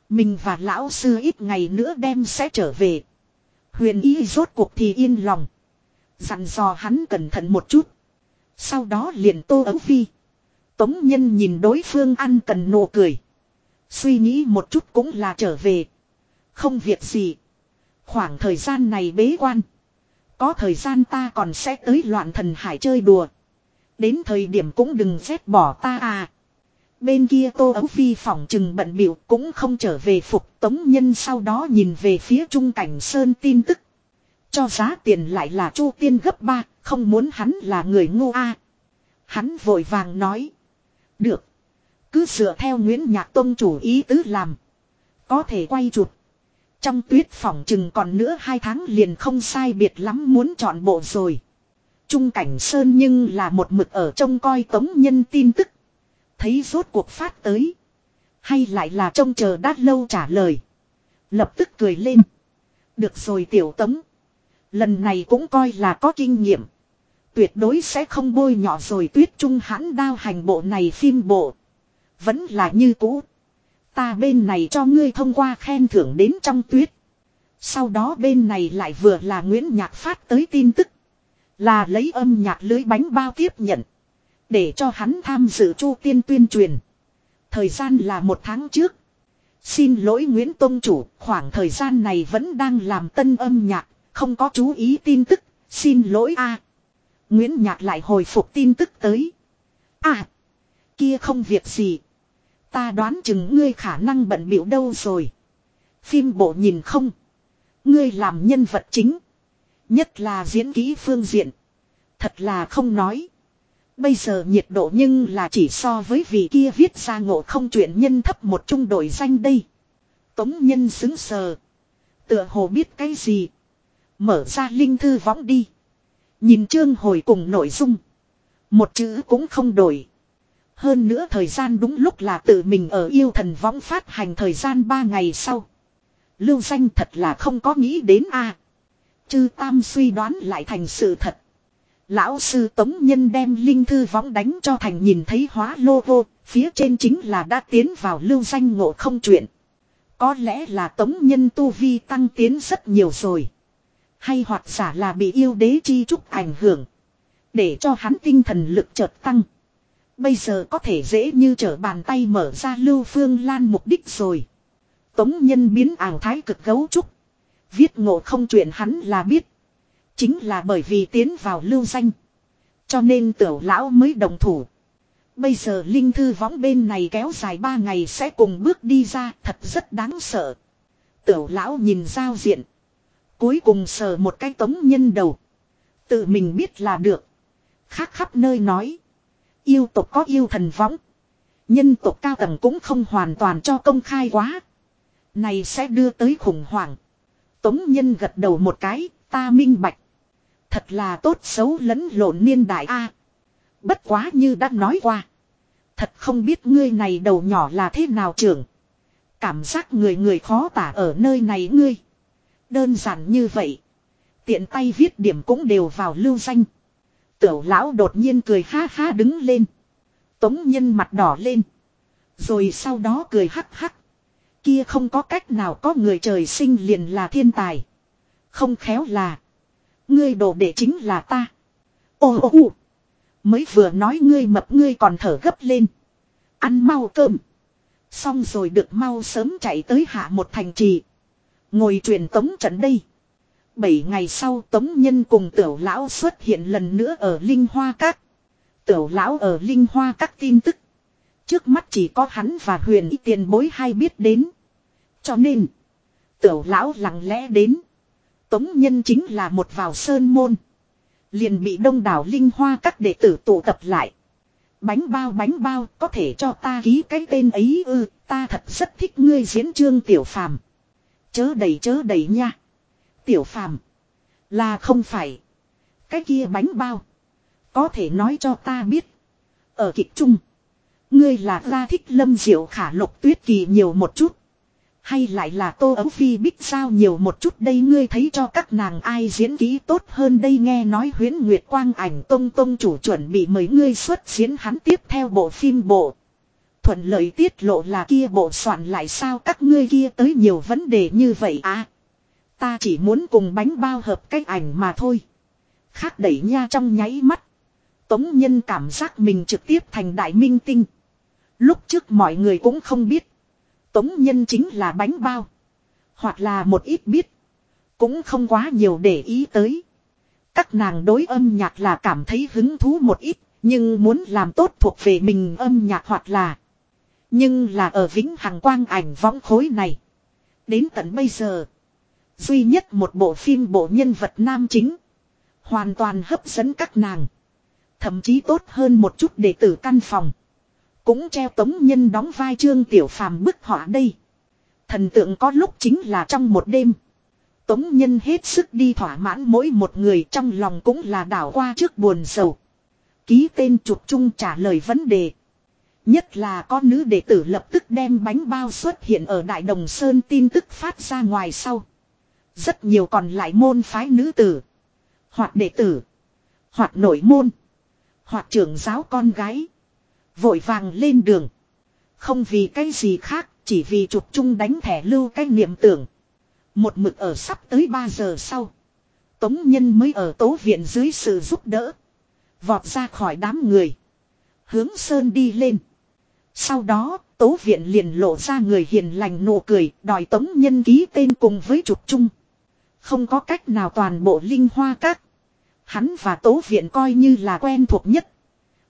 Mình và lão sư ít ngày nữa đem sẽ trở về. Huyền y rốt cuộc thì yên lòng. Dặn dò hắn cẩn thận một chút. Sau đó liền tô ấu phi. Tống nhân nhìn đối phương ăn cần nụ cười. Suy nghĩ một chút cũng là trở về. Không việc gì. Khoảng thời gian này bế quan. Có thời gian ta còn sẽ tới loạn thần hải chơi đùa. Đến thời điểm cũng đừng xét bỏ ta à. Bên kia Tô Ấu Phi phỏng chừng bận biểu cũng không trở về phục tống nhân sau đó nhìn về phía trung cảnh sơn tin tức. Cho giá tiền lại là chu tiên gấp ba, không muốn hắn là người ngu a. Hắn vội vàng nói. Được. Cứ dựa theo Nguyễn Nhạc Tông chủ ý tứ làm. Có thể quay chụp. Trong tuyết phỏng chừng còn nữa hai tháng liền không sai biệt lắm muốn chọn bộ rồi. Trung cảnh Sơn nhưng là một mực ở trông coi tống nhân tin tức. Thấy rốt cuộc phát tới. Hay lại là trông chờ đát lâu trả lời. Lập tức cười lên. Được rồi tiểu tống. Lần này cũng coi là có kinh nghiệm. Tuyệt đối sẽ không bôi nhỏ rồi tuyết trung hãn đao hành bộ này phim bộ. Vẫn là như cũ. Ta bên này cho ngươi thông qua khen thưởng đến trong tuyết. Sau đó bên này lại vừa là Nguyễn Nhạc phát tới tin tức. Là lấy âm nhạc lưới bánh bao tiếp nhận. Để cho hắn tham dự chu tiên tuyên truyền. Thời gian là một tháng trước. Xin lỗi Nguyễn Tông Chủ, khoảng thời gian này vẫn đang làm tân âm nhạc, không có chú ý tin tức, xin lỗi a. Nguyễn Nhạc lại hồi phục tin tức tới. À, kia không việc gì. Ta đoán chừng ngươi khả năng bận biểu đâu rồi. Phim bộ nhìn không. Ngươi làm nhân vật chính. Nhất là diễn kỹ phương diện. Thật là không nói. Bây giờ nhiệt độ nhưng là chỉ so với vị kia viết ra ngộ không chuyện nhân thấp một trung đổi danh đây. Tống nhân xứng sờ. Tựa hồ biết cái gì. Mở ra linh thư võng đi. Nhìn chương hồi cùng nội dung. Một chữ cũng không đổi. Hơn nữa thời gian đúng lúc là tự mình ở yêu thần võng phát hành thời gian 3 ngày sau. Lưu danh thật là không có nghĩ đến a. Chư Tam suy đoán lại thành sự thật. Lão sư Tống Nhân đem linh thư võng đánh cho thành nhìn thấy hóa logo, phía trên chính là đã tiến vào lưu danh ngộ không chuyện. Có lẽ là Tống Nhân tu vi tăng tiến rất nhiều rồi. Hay hoặc giả là bị yêu đế chi trúc ảnh hưởng. Để cho hắn tinh thần lực chợt tăng. Bây giờ có thể dễ như trở bàn tay mở ra lưu phương lan mục đích rồi. Tống nhân biến ảo thái cực gấu trúc. Viết ngộ không chuyện hắn là biết. Chính là bởi vì tiến vào lưu danh. Cho nên tiểu lão mới đồng thủ. Bây giờ linh thư võng bên này kéo dài ba ngày sẽ cùng bước đi ra, thật rất đáng sợ. Tiểu lão nhìn giao diện. Cuối cùng sờ một cái tống nhân đầu. Tự mình biết là được. Khác khắp nơi nói. Yêu tộc có yêu thần võng. Nhân tộc cao tầng cũng không hoàn toàn cho công khai quá. Này sẽ đưa tới khủng hoảng. Tống nhân gật đầu một cái, ta minh bạch. Thật là tốt xấu lẫn lộn niên đại A. Bất quá như đã nói qua. Thật không biết ngươi này đầu nhỏ là thế nào trưởng. Cảm giác người người khó tả ở nơi này ngươi. Đơn giản như vậy. Tiện tay viết điểm cũng đều vào lưu danh. Tiểu lão đột nhiên cười ha ha đứng lên. Tống nhân mặt đỏ lên. Rồi sau đó cười hắc hắc. Kia không có cách nào có người trời sinh liền là thiên tài. Không khéo là. Ngươi đồ đệ chính là ta. Ô ô ô. Mới vừa nói ngươi mập ngươi còn thở gấp lên. Ăn mau cơm. Xong rồi được mau sớm chạy tới hạ một thành trì. Ngồi truyền tống trận đây. Bảy ngày sau tống nhân cùng tiểu lão xuất hiện lần nữa ở Linh Hoa Các. Tiểu lão ở Linh Hoa Các tin tức. Trước mắt chỉ có hắn và huyền y tiền bối hay biết đến. Cho nên. Tiểu lão lặng lẽ đến. Tống nhân chính là một vào sơn môn. Liền bị đông đảo Linh Hoa Các đệ tử tụ tập lại. Bánh bao bánh bao có thể cho ta ký cái tên ấy ư, ta thật rất thích ngươi diễn trương tiểu phàm. Chớ đầy chớ đầy nha. Tiểu phàm. Là không phải. Cái kia bánh bao. Có thể nói cho ta biết. Ở kịch trung. Ngươi là ra thích lâm diệu khả lục tuyết kỳ nhiều một chút. Hay lại là tô ấu phi biết sao nhiều một chút đây ngươi thấy cho các nàng ai diễn kỹ tốt hơn đây nghe nói huyến nguyệt quang ảnh tông tông chủ chuẩn bị mời ngươi xuất diễn hắn tiếp theo bộ phim bộ. Thuận lợi tiết lộ là kia bộ soạn lại sao các ngươi kia tới nhiều vấn đề như vậy à. Ta chỉ muốn cùng bánh bao hợp cái ảnh mà thôi. Khác đẩy nha trong nháy mắt. Tống nhân cảm giác mình trực tiếp thành đại minh tinh. Lúc trước mọi người cũng không biết. Tống nhân chính là bánh bao. Hoặc là một ít biết. Cũng không quá nhiều để ý tới. Các nàng đối âm nhạc là cảm thấy hứng thú một ít. Nhưng muốn làm tốt thuộc về mình âm nhạc hoặc là. Nhưng là ở vĩnh hằng quang ảnh võng khối này. Đến tận bây giờ. Duy nhất một bộ phim bộ nhân vật nam chính. Hoàn toàn hấp dẫn các nàng. Thậm chí tốt hơn một chút để tử căn phòng. Cũng treo tống nhân đóng vai trương tiểu phàm bức họa đây. Thần tượng có lúc chính là trong một đêm. Tống nhân hết sức đi thỏa mãn mỗi một người trong lòng cũng là đảo qua trước buồn sầu. Ký tên chụp chung trả lời vấn đề. Nhất là có nữ đệ tử lập tức đem bánh bao xuất hiện ở Đại Đồng Sơn tin tức phát ra ngoài sau. Rất nhiều còn lại môn phái nữ tử. Hoặc đệ tử. Hoặc nội môn. Hoặc trưởng giáo con gái. Vội vàng lên đường. Không vì cái gì khác, chỉ vì chụp chung đánh thẻ lưu cái niệm tưởng. Một mực ở sắp tới 3 giờ sau. Tống nhân mới ở tố viện dưới sự giúp đỡ. Vọt ra khỏi đám người. Hướng Sơn đi lên. Sau đó, tố viện liền lộ ra người hiền lành nụ cười, đòi tống nhân ký tên cùng với chụp chung. Không có cách nào toàn bộ linh hoa các. Hắn và tố viện coi như là quen thuộc nhất.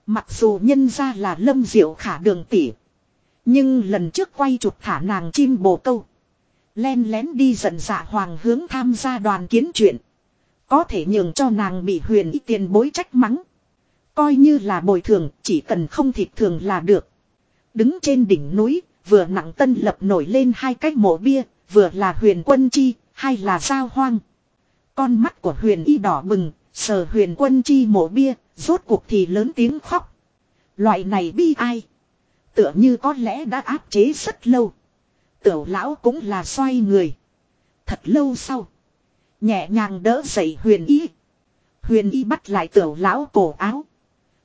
Mặc dù nhân ra là lâm diệu khả đường tỉ. Nhưng lần trước quay chụp thả nàng chim bồ câu. Len lén đi giận dạ hoàng hướng tham gia đoàn kiến chuyện. Có thể nhường cho nàng bị huyền ít tiền bối trách mắng. Coi như là bồi thường, chỉ cần không thịt thường là được. Đứng trên đỉnh núi, vừa nặng tân lập nổi lên hai cái mộ bia, vừa là huyền quân chi, hay là sao hoang. Con mắt của huyền y đỏ bừng, sờ huyền quân chi mộ bia, rốt cuộc thì lớn tiếng khóc. Loại này bi ai. Tựa như có lẽ đã áp chế rất lâu. Tiểu lão cũng là xoay người. Thật lâu sau. Nhẹ nhàng đỡ dậy huyền y. Huyền y bắt lại tiểu lão cổ áo.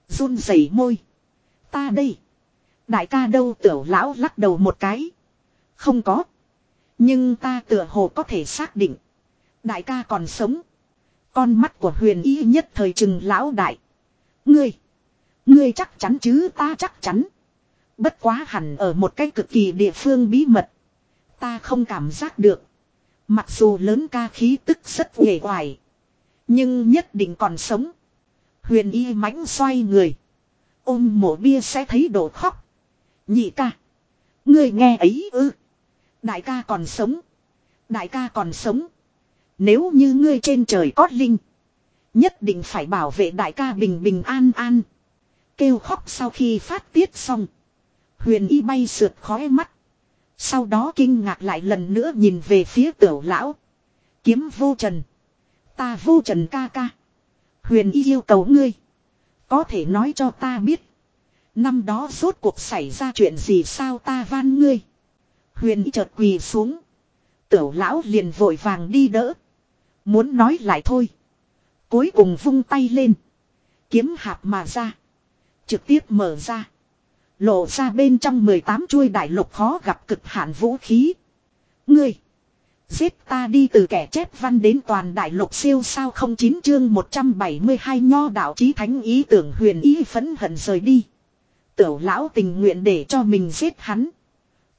run rẩy môi. Ta đây. Đại ca đâu tiểu lão lắc đầu một cái. Không có. Nhưng ta tựa hồ có thể xác định. Đại ca còn sống. Con mắt của huyền y nhất thời chừng lão đại. Ngươi. Ngươi chắc chắn chứ ta chắc chắn. Bất quá hẳn ở một cái cực kỳ địa phương bí mật. Ta không cảm giác được. Mặc dù lớn ca khí tức rất nghề hoài. Nhưng nhất định còn sống. Huyền y mãnh xoay người. Ôm mổ bia sẽ thấy đổ khóc. Nhị ca. Ngươi nghe ấy ư. Đại ca còn sống. Đại ca còn sống. Nếu như ngươi trên trời có linh. Nhất định phải bảo vệ đại ca bình bình an an. Kêu khóc sau khi phát tiết xong. Huyền y bay sượt khói mắt. Sau đó kinh ngạc lại lần nữa nhìn về phía tiểu lão. Kiếm vô trần. Ta vô trần ca ca. Huyền y yêu cầu ngươi. Có thể nói cho ta biết. Năm đó rốt cuộc xảy ra chuyện gì sao ta van ngươi. Huyền chợt quỳ xuống. Tiểu lão liền vội vàng đi đỡ. Muốn nói lại thôi. Cuối cùng vung tay lên. Kiếm hạp mà ra. Trực tiếp mở ra. Lộ ra bên trong 18 chuôi đại lục khó gặp cực hạn vũ khí. Ngươi. Giết ta đi từ kẻ chép văn đến toàn đại lục siêu sao không chín chương 172 nho đạo chí thánh ý tưởng huyền ý phấn hận rời đi. Tiểu lão tình nguyện để cho mình giết hắn.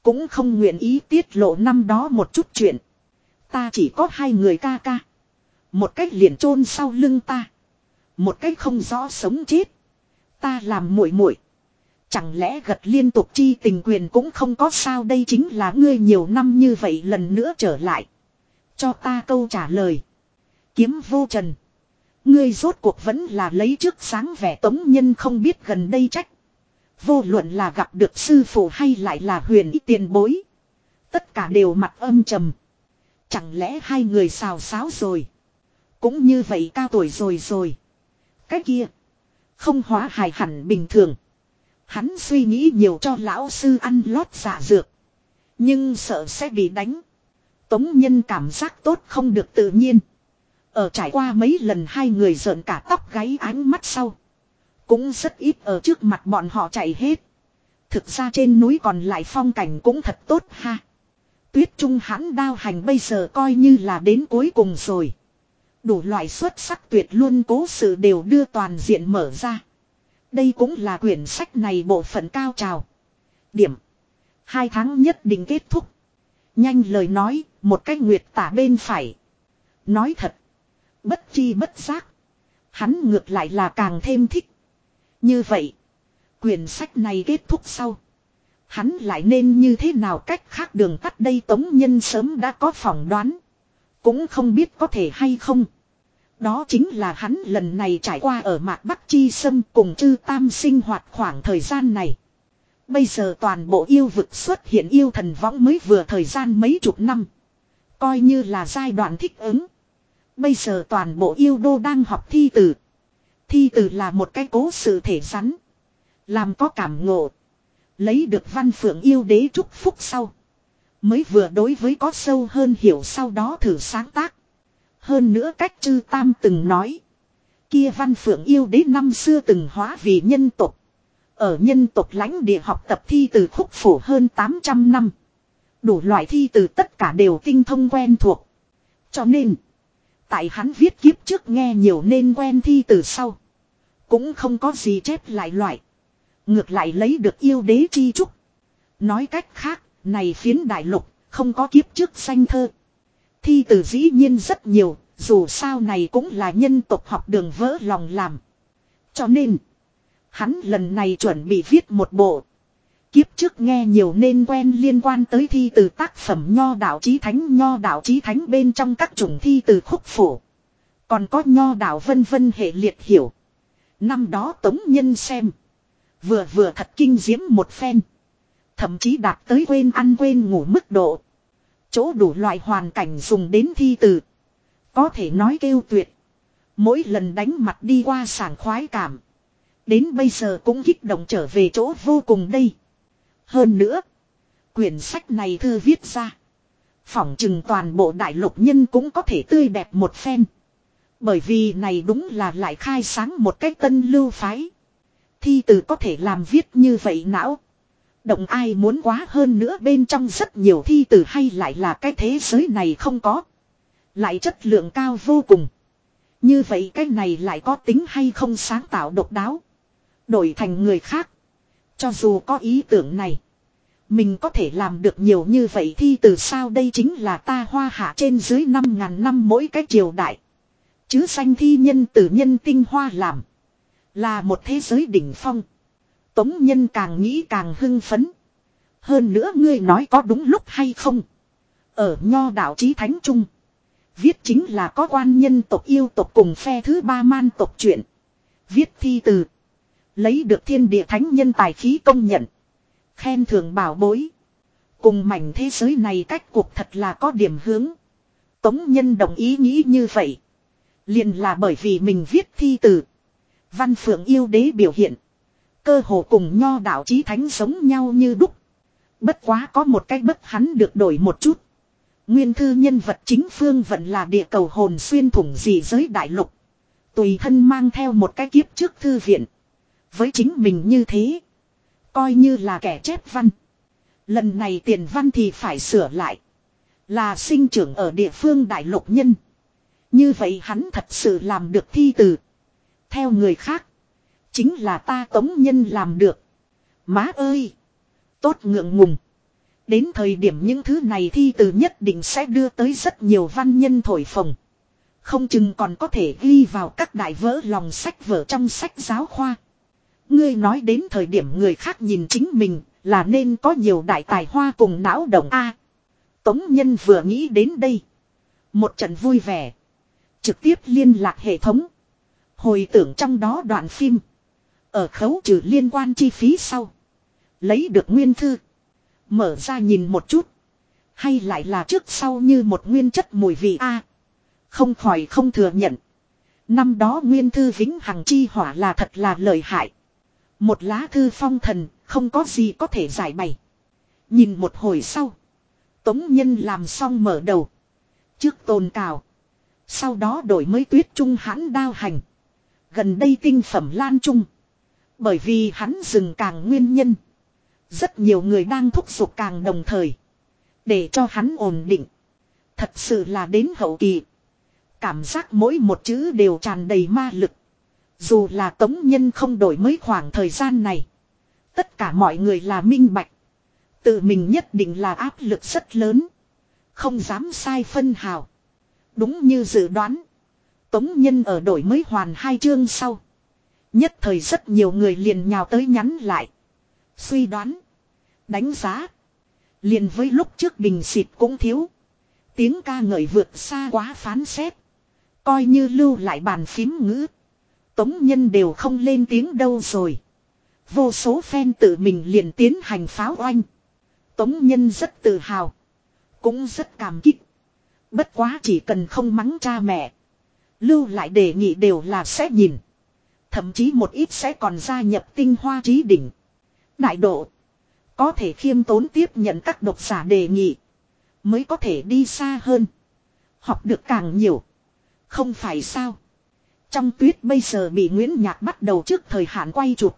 Cũng không nguyện ý tiết lộ năm đó một chút chuyện. Ta chỉ có hai người ca ca. Một cách liền chôn sau lưng ta. Một cách không rõ sống chết. Ta làm muội muội Chẳng lẽ gật liên tục chi tình quyền cũng không có sao đây chính là ngươi nhiều năm như vậy lần nữa trở lại. Cho ta câu trả lời. Kiếm vô trần. Ngươi rốt cuộc vẫn là lấy trước sáng vẻ tống nhân không biết gần đây trách. Vô luận là gặp được sư phụ hay lại là huyền ít tiền bối. Tất cả đều mặt âm trầm. Chẳng lẽ hai người xào xáo rồi. Cũng như vậy cao tuổi rồi rồi. Cái kia. Không hóa hài hẳn bình thường. Hắn suy nghĩ nhiều cho lão sư ăn lót giả dược. Nhưng sợ sẽ bị đánh. Tống nhân cảm giác tốt không được tự nhiên. Ở trải qua mấy lần hai người giận cả tóc gáy ánh mắt sau. Cũng rất ít ở trước mặt bọn họ chạy hết. Thực ra trên núi còn lại phong cảnh cũng thật tốt ha. Tuyết trung hãn đao hành bây giờ coi như là đến cuối cùng rồi. Đủ loại xuất sắc tuyệt luôn cố sự đều đưa toàn diện mở ra. Đây cũng là quyển sách này bộ phận cao trào. Điểm. Hai tháng nhất định kết thúc. Nhanh lời nói, một cách nguyệt tả bên phải. Nói thật. Bất chi bất giác. Hắn ngược lại là càng thêm thích. Như vậy. Quyển sách này kết thúc sau. Hắn lại nên như thế nào cách khác đường tắt đây tống nhân sớm đã có phỏng đoán. Cũng không biết có thể hay không. Đó chính là hắn lần này trải qua ở mạc Bắc Chi Sâm cùng chư tam sinh hoạt khoảng thời gian này. Bây giờ toàn bộ yêu vực xuất hiện yêu thần võng mới vừa thời gian mấy chục năm. Coi như là giai đoạn thích ứng. Bây giờ toàn bộ yêu đô đang học thi từ. Thi từ là một cái cố sự thể rắn. Làm có cảm ngộ. Lấy được văn phượng yêu đế chúc phúc sau. Mới vừa đối với có sâu hơn hiểu sau đó thử sáng tác. Hơn nữa cách chư tam từng nói. Kia văn phượng yêu đế năm xưa từng hóa vì nhân tộc. Ở nhân tộc lãnh địa học tập thi từ khúc phổ hơn 800 năm. Đủ loại thi từ tất cả đều tinh thông quen thuộc. Cho nên. Tại hắn viết kiếp trước nghe nhiều nên quen thi từ sau. Cũng không có gì chép lại loại. Ngược lại lấy được yêu đế chi trúc. Nói cách khác, này phiến đại lục, không có kiếp trước xanh thơ. Thi từ dĩ nhiên rất nhiều, dù sao này cũng là nhân tộc học đường vỡ lòng làm. Cho nên, hắn lần này chuẩn bị viết một bộ. Kiếp trước nghe nhiều nên quen liên quan tới thi từ tác phẩm nho đạo chí thánh nho đạo chí thánh bên trong các chủng thi từ khúc phổ. Còn có nho đạo vân vân hệ liệt hiểu. Năm đó tống nhân xem. Vừa vừa thật kinh diễm một phen. Thậm chí đạt tới quên ăn quên ngủ mức độ. Chỗ đủ loại hoàn cảnh dùng đến thi từ. Có thể nói kêu tuyệt. Mỗi lần đánh mặt đi qua sảng khoái cảm. Đến bây giờ cũng kích động trở về chỗ vô cùng đây. Hơn nữa. Quyển sách này thư viết ra. Phỏng chừng toàn bộ đại lục nhân cũng có thể tươi đẹp một phen. Bởi vì này đúng là lại khai sáng một cách tân lưu phái. Thi từ có thể làm viết như vậy não. Động ai muốn quá hơn nữa bên trong rất nhiều thi từ hay lại là cái thế giới này không có. Lại chất lượng cao vô cùng. Như vậy cái này lại có tính hay không sáng tạo độc đáo. Đổi thành người khác. Cho dù có ý tưởng này. Mình có thể làm được nhiều như vậy thi từ sao đây chính là ta hoa hạ trên dưới 5.000 năm mỗi cái triều đại. Chứ sanh thi nhân tử nhân tinh hoa làm. Là một thế giới đỉnh phong. Tống nhân càng nghĩ càng hưng phấn. Hơn nữa ngươi nói có đúng lúc hay không. Ở nho đạo chí thánh trung. Viết chính là có quan nhân tộc yêu tộc cùng phe thứ ba man tộc chuyện. Viết thi từ. Lấy được thiên địa thánh nhân tài khí công nhận. Khen thưởng bảo bối. Cùng mảnh thế giới này cách cuộc thật là có điểm hướng. Tống nhân đồng ý nghĩ như vậy liền là bởi vì mình viết thi từ. Văn phượng yêu đế biểu hiện. Cơ hồ cùng nho đạo chí thánh giống nhau như đúc. Bất quá có một cái bất hắn được đổi một chút. Nguyên thư nhân vật chính phương vẫn là địa cầu hồn xuyên thủng gì giới đại lục. Tùy thân mang theo một cái kiếp trước thư viện. Với chính mình như thế. Coi như là kẻ chép văn. Lần này tiền văn thì phải sửa lại. Là sinh trưởng ở địa phương đại lục nhân. Như vậy hắn thật sự làm được thi từ. Theo người khác. Chính là ta tống nhân làm được. Má ơi. Tốt ngượng ngùng. Đến thời điểm những thứ này thi từ nhất định sẽ đưa tới rất nhiều văn nhân thổi phồng. Không chừng còn có thể ghi vào các đại vỡ lòng sách vở trong sách giáo khoa. Ngươi nói đến thời điểm người khác nhìn chính mình, là nên có nhiều đại tài hoa cùng não động A. Tống Nhân vừa nghĩ đến đây. Một trận vui vẻ. Trực tiếp liên lạc hệ thống. Hồi tưởng trong đó đoạn phim. Ở khấu trừ liên quan chi phí sau. Lấy được nguyên thư. Mở ra nhìn một chút. Hay lại là trước sau như một nguyên chất mùi vị A. không khỏi không thừa nhận. Năm đó nguyên thư vĩnh hằng chi hỏa là thật là lợi hại. Một lá thư phong thần, không có gì có thể giải bày. Nhìn một hồi sau. Tống nhân làm xong mở đầu. Trước tôn cào. Sau đó đổi mới tuyết trung hãn đao hành. Gần đây tinh phẩm lan trung. Bởi vì hắn dừng càng nguyên nhân. Rất nhiều người đang thúc giục càng đồng thời. Để cho hắn ổn định. Thật sự là đến hậu kỳ. Cảm giác mỗi một chữ đều tràn đầy ma lực. Dù là tống nhân không đổi mới khoảng thời gian này. Tất cả mọi người là minh bạch. Tự mình nhất định là áp lực rất lớn. Không dám sai phân hào. Đúng như dự đoán. Tống nhân ở đổi mới hoàn hai chương sau. Nhất thời rất nhiều người liền nhào tới nhắn lại. Suy đoán. Đánh giá. Liền với lúc trước bình xịt cũng thiếu. Tiếng ca ngợi vượt xa quá phán xét. Coi như lưu lại bàn phím ngữ. Tống nhân đều không lên tiếng đâu rồi. Vô số fan tự mình liền tiến hành pháo oanh. Tống nhân rất tự hào. Cũng rất cảm kích. Bất quá chỉ cần không mắng cha mẹ. Lưu lại đề nghị đều là sẽ nhìn. Thậm chí một ít sẽ còn gia nhập tinh hoa trí đỉnh. Đại độ. Có thể khiêm tốn tiếp nhận các độc giả đề nghị. Mới có thể đi xa hơn. Học được càng nhiều. Không phải sao. Trong tuyết bây giờ bị Nguyễn Nhạc bắt đầu trước thời hạn quay chụp.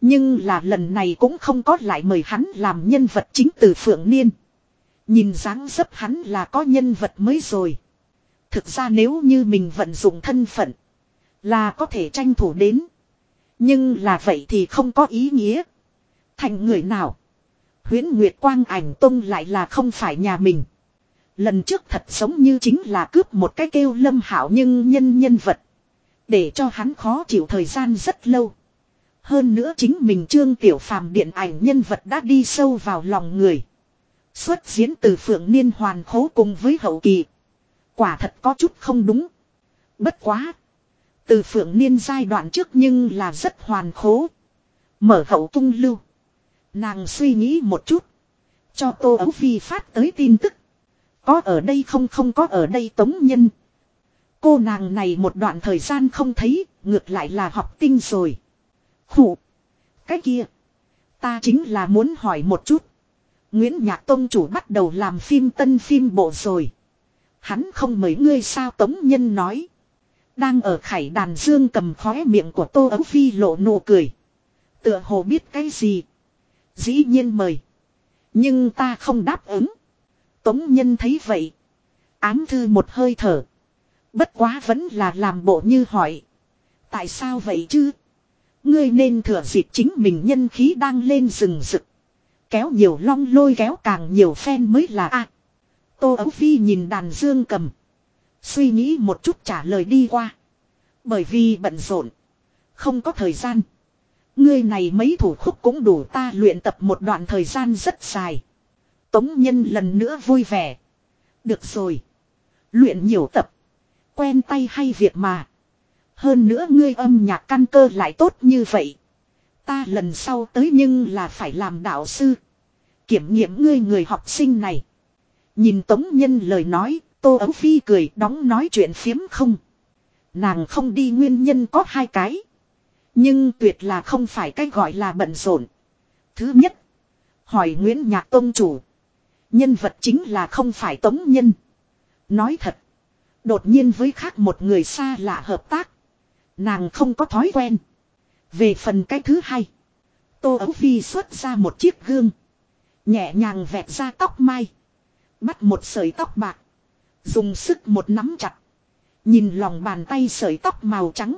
Nhưng là lần này cũng không có lại mời hắn làm nhân vật chính từ Phượng Niên. Nhìn dáng dấp hắn là có nhân vật mới rồi. Thực ra nếu như mình vận dụng thân phận. Là có thể tranh thủ đến. Nhưng là vậy thì không có ý nghĩa. Thành người nào. Huyễn Nguyệt Quang ảnh tông lại là không phải nhà mình. Lần trước thật giống như chính là cướp một cái kêu lâm hảo nhưng nhân nhân vật. Để cho hắn khó chịu thời gian rất lâu. Hơn nữa chính mình Trương Tiểu Phàm điện ảnh nhân vật đã đi sâu vào lòng người. Xuất diễn từ phượng niên hoàn khố cùng với hậu kỳ. Quả thật có chút không đúng. Bất quá. Từ phượng niên giai đoạn trước nhưng là rất hoàn khố. Mở hậu tung lưu. Nàng suy nghĩ một chút. Cho Tô Ấu Phi phát tới tin tức. Có ở đây không không có ở đây tống nhân. Cô nàng này một đoạn thời gian không thấy, ngược lại là học tinh rồi. Khủ. Cái kia. Ta chính là muốn hỏi một chút. Nguyễn Nhạc Tông chủ bắt đầu làm phim tân phim bộ rồi. Hắn không mời ngươi sao Tống Nhân nói. Đang ở khải đàn dương cầm khóe miệng của Tô Ấu Phi lộ nụ cười. Tựa hồ biết cái gì. Dĩ nhiên mời. Nhưng ta không đáp ứng. Tống nhân thấy vậy. Ám thư một hơi thở. Bất quá vẫn là làm bộ như hỏi. Tại sao vậy chứ? Ngươi nên thừa dịp chính mình nhân khí đang lên rừng rực. Kéo nhiều long lôi kéo càng nhiều phen mới là a. Tô Ấu Phi nhìn đàn dương cầm. Suy nghĩ một chút trả lời đi qua. Bởi vì bận rộn. Không có thời gian. Ngươi này mấy thủ khúc cũng đủ ta luyện tập một đoạn thời gian rất dài. Tống nhân lần nữa vui vẻ. Được rồi. Luyện nhiều tập. Quen tay hay việc mà. Hơn nữa ngươi âm nhạc căn cơ lại tốt như vậy. Ta lần sau tới nhưng là phải làm đạo sư. Kiểm nghiệm ngươi người học sinh này. Nhìn Tống Nhân lời nói, Tô Ấu Phi cười đóng nói chuyện phiếm không. Nàng không đi nguyên nhân có hai cái. Nhưng tuyệt là không phải cái gọi là bận rộn. Thứ nhất, hỏi Nguyễn Nhạc Tông Chủ. Nhân vật chính là không phải Tống Nhân. Nói thật, đột nhiên với khác một người xa lạ hợp tác. Nàng không có thói quen. Về phần cái thứ hai, Tô Ấu Phi xuất ra một chiếc gương. Nhẹ nhàng vẹt ra tóc mai. Bắt một sợi tóc bạc. Dùng sức một nắm chặt. Nhìn lòng bàn tay sợi tóc màu trắng.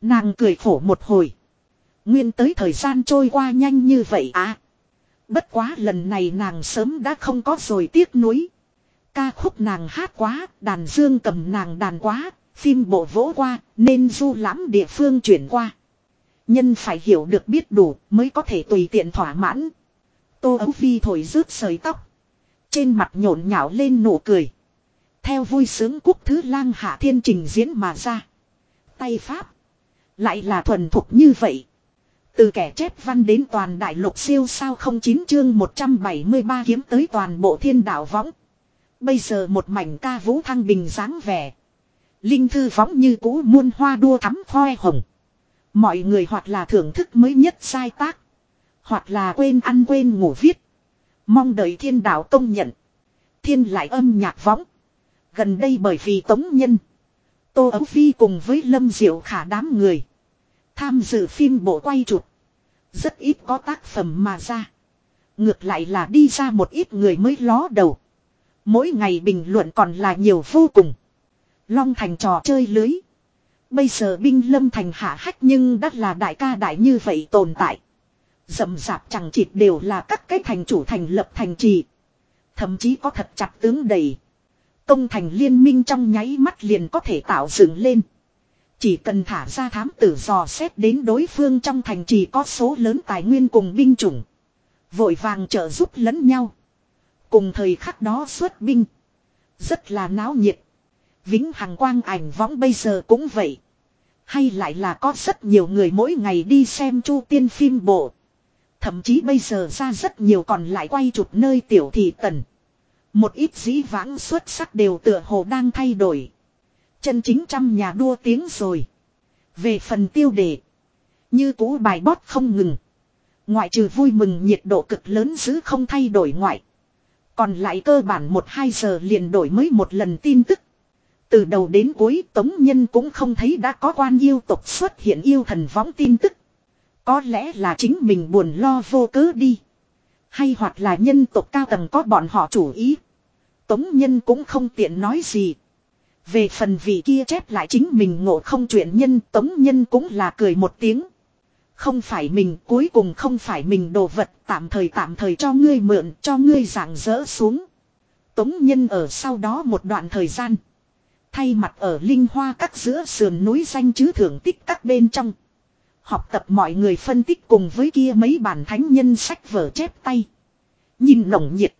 Nàng cười khổ một hồi. Nguyên tới thời gian trôi qua nhanh như vậy à. Bất quá lần này nàng sớm đã không có rồi tiếc nuối. Ca khúc nàng hát quá, đàn dương cầm nàng đàn quá, phim bộ vỗ qua, nên du lãm địa phương chuyển qua. Nhân phải hiểu được biết đủ mới có thể tùy tiện thỏa mãn. Tô Ấu Phi thổi rước sợi tóc. Trên mặt nhộn nhạo lên nụ cười. Theo vui sướng quốc thứ lang hạ thiên trình diễn mà ra. Tay pháp. Lại là thuần thục như vậy. Từ kẻ chép văn đến toàn đại lục siêu sao không chín chương 173 kiếm tới toàn bộ thiên đạo võng. Bây giờ một mảnh ca vũ thăng bình dáng vẻ. Linh thư võng như cũ muôn hoa đua thắm khoe hồng. Mọi người hoặc là thưởng thức mới nhất sai tác. Hoặc là quên ăn quên ngủ viết. Mong đợi thiên đạo công nhận. Thiên lại âm nhạc võng. Gần đây bởi vì tống nhân. Tô Ấu Phi cùng với Lâm Diệu khả đám người. Tham dự phim bộ quay chụp. Rất ít có tác phẩm mà ra. Ngược lại là đi ra một ít người mới ló đầu. Mỗi ngày bình luận còn là nhiều vô cùng. Long thành trò chơi lưới. Bây giờ binh lâm thành hạ hách nhưng đắt là đại ca đại như vậy tồn tại. Dầm dạp chẳng chịt đều là các cái thành chủ thành lập thành trì. Thậm chí có thật chặt tướng đầy. Công thành liên minh trong nháy mắt liền có thể tạo dựng lên. Chỉ cần thả ra thám tử dò xét đến đối phương trong thành trì có số lớn tài nguyên cùng binh chủng. Vội vàng trợ giúp lẫn nhau. Cùng thời khắc đó xuất binh. Rất là náo nhiệt. Vĩnh Hằng Quang ảnh võng bây giờ cũng vậy. Hay lại là có rất nhiều người mỗi ngày đi xem chu tiên phim bộ. Thậm chí bây giờ ra rất nhiều còn lại quay chụp nơi tiểu thị tần. Một ít dĩ vãng xuất sắc đều tựa hồ đang thay đổi. Chân chính trăm nhà đua tiếng rồi. Về phần tiêu đề. Như cũ bài bót không ngừng. Ngoại trừ vui mừng nhiệt độ cực lớn giữ không thay đổi ngoại. Còn lại cơ bản 1-2 giờ liền đổi mới một lần tin tức. Từ đầu đến cuối Tống Nhân cũng không thấy đã có quan yêu tộc xuất hiện yêu thần võng tin tức. Có lẽ là chính mình buồn lo vô cớ đi. Hay hoặc là nhân tộc cao tầng có bọn họ chủ ý. Tống Nhân cũng không tiện nói gì. Về phần vị kia chép lại chính mình ngộ không chuyện nhân, Tống Nhân cũng là cười một tiếng. Không phải mình, cuối cùng không phải mình đồ vật, tạm thời tạm thời cho ngươi mượn, cho ngươi giảng dỡ xuống. Tống Nhân ở sau đó một đoạn thời gian. Thay mặt ở linh hoa các giữa sườn núi danh chứ thưởng tích các bên trong. Học tập mọi người phân tích cùng với kia mấy bản thánh nhân sách vở chép tay. Nhìn nồng nhiệt.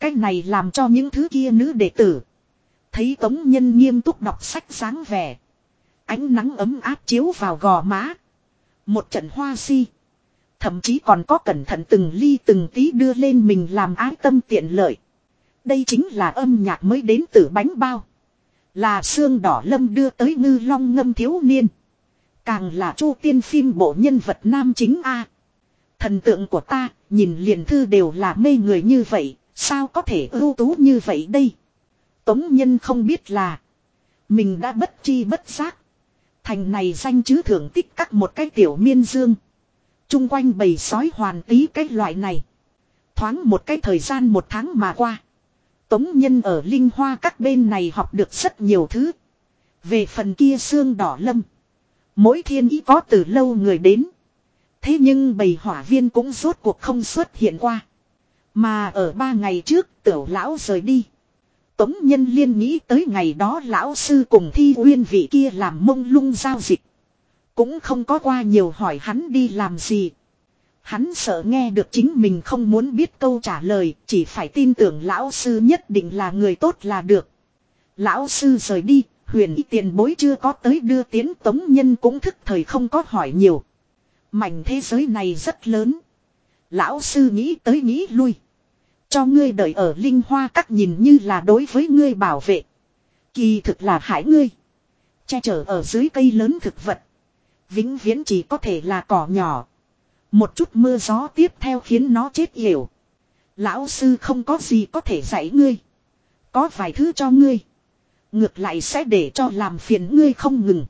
Cái này làm cho những thứ kia nữ đệ tử. Thấy tống nhân nghiêm túc đọc sách sáng vẻ. Ánh nắng ấm áp chiếu vào gò má. Một trận hoa si. Thậm chí còn có cẩn thận từng ly từng tí đưa lên mình làm ái tâm tiện lợi. Đây chính là âm nhạc mới đến từ bánh bao. Là xương đỏ lâm đưa tới ngư long ngâm thiếu niên. Càng là chu tiên phim bộ nhân vật nam chính A. Thần tượng của ta, nhìn liền thư đều là mê người như vậy, sao có thể ưu tú như vậy đây? Tống nhân không biết là. Mình đã bất chi bất giác. Thành này danh chứ thưởng tích các một cái tiểu miên dương. Trung quanh bầy sói hoàn tí cái loại này. Thoáng một cái thời gian một tháng mà qua. Tống nhân ở linh hoa các bên này học được rất nhiều thứ. Về phần kia xương đỏ lâm. Mỗi thiên ý có từ lâu người đến. Thế nhưng bầy hỏa viên cũng rốt cuộc không xuất hiện qua. Mà ở ba ngày trước, tiểu lão rời đi. Tống nhân liên nghĩ tới ngày đó lão sư cùng thi uyên vị kia làm mông lung giao dịch. Cũng không có qua nhiều hỏi hắn đi làm gì. Hắn sợ nghe được chính mình không muốn biết câu trả lời, chỉ phải tin tưởng lão sư nhất định là người tốt là được. Lão sư rời đi, huyền y tiền bối chưa có tới đưa tiến tống nhân cũng thức thời không có hỏi nhiều. Mảnh thế giới này rất lớn. Lão sư nghĩ tới nghĩ lui. Cho ngươi đợi ở linh hoa các nhìn như là đối với ngươi bảo vệ. Kỳ thực là hại ngươi. Che chở ở dưới cây lớn thực vật. Vĩnh viễn chỉ có thể là cỏ nhỏ. Một chút mưa gió tiếp theo khiến nó chết hiểu. Lão sư không có gì có thể dạy ngươi. Có vài thứ cho ngươi. Ngược lại sẽ để cho làm phiền ngươi không ngừng.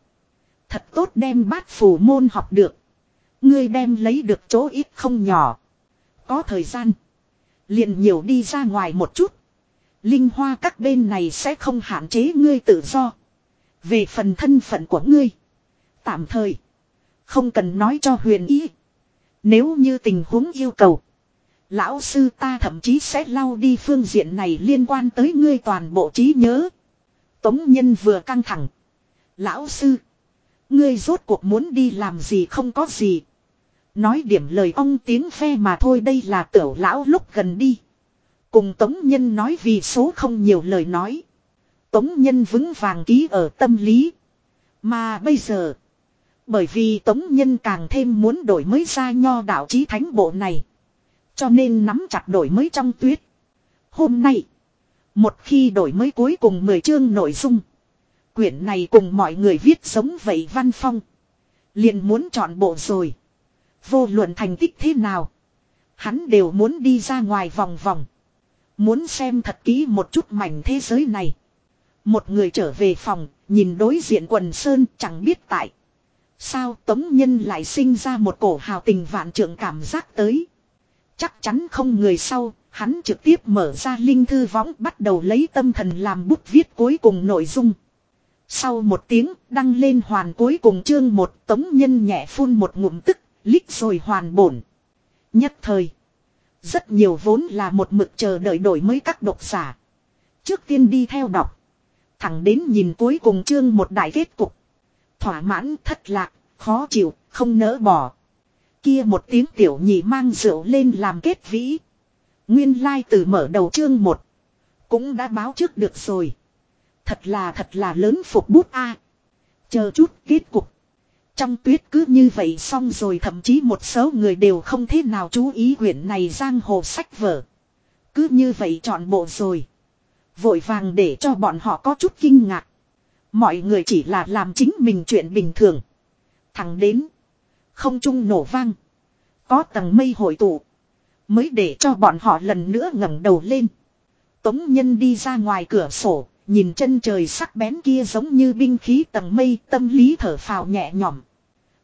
Thật tốt đem bát phù môn học được. Ngươi đem lấy được chỗ ít không nhỏ. Có thời gian. liền nhiều đi ra ngoài một chút. Linh hoa các bên này sẽ không hạn chế ngươi tự do. Về phần thân phận của ngươi. Tạm thời. Không cần nói cho huyền ý. Nếu như tình huống yêu cầu. Lão sư ta thậm chí sẽ lau đi phương diện này liên quan tới ngươi toàn bộ trí nhớ. Tống nhân vừa căng thẳng. Lão sư. Ngươi rốt cuộc muốn đi làm gì không có gì. Nói điểm lời ông tiếng phe mà thôi đây là tiểu lão lúc gần đi. Cùng Tống Nhân nói vì số không nhiều lời nói. Tống Nhân vững vàng ký ở tâm lý. Mà bây giờ. Bởi vì Tống Nhân càng thêm muốn đổi mới ra nho đạo chí thánh bộ này. Cho nên nắm chặt đổi mới trong tuyết. Hôm nay. Một khi đổi mới cuối cùng 10 chương nội dung. Quyển này cùng mọi người viết sống vậy văn phong. liền muốn chọn bộ rồi. Vô luận thành tích thế nào. Hắn đều muốn đi ra ngoài vòng vòng. Muốn xem thật kỹ một chút mảnh thế giới này. Một người trở về phòng, nhìn đối diện quần sơn chẳng biết tại. Sao tống nhân lại sinh ra một cổ hào tình vạn trượng cảm giác tới. Chắc chắn không người sau, hắn trực tiếp mở ra linh thư võng bắt đầu lấy tâm thần làm bút viết cuối cùng nội dung. Sau một tiếng, đăng lên hoàn cuối cùng chương một tống nhân nhẹ phun một ngụm tức, lít rồi hoàn bổn. Nhất thời. Rất nhiều vốn là một mực chờ đợi đổi mới các độc giả. Trước tiên đi theo đọc. Thẳng đến nhìn cuối cùng chương một đại kết cục. Thỏa mãn thất lạc, khó chịu, không nỡ bỏ. Kia một tiếng tiểu nhị mang rượu lên làm kết vĩ. Nguyên lai từ mở đầu chương một Cũng đã báo trước được rồi. Thật là thật là lớn phục bút a Chờ chút kết cục. Trong tuyết cứ như vậy xong rồi thậm chí một số người đều không thế nào chú ý quyển này giang hồ sách vở. Cứ như vậy chọn bộ rồi. Vội vàng để cho bọn họ có chút kinh ngạc. Mọi người chỉ là làm chính mình chuyện bình thường. Thẳng đến. Không trung nổ vang. Có tầng mây hội tụ. Mới để cho bọn họ lần nữa ngẩng đầu lên. Tống nhân đi ra ngoài cửa sổ. Nhìn chân trời sắc bén kia giống như binh khí tầng mây tâm lý thở phào nhẹ nhõm.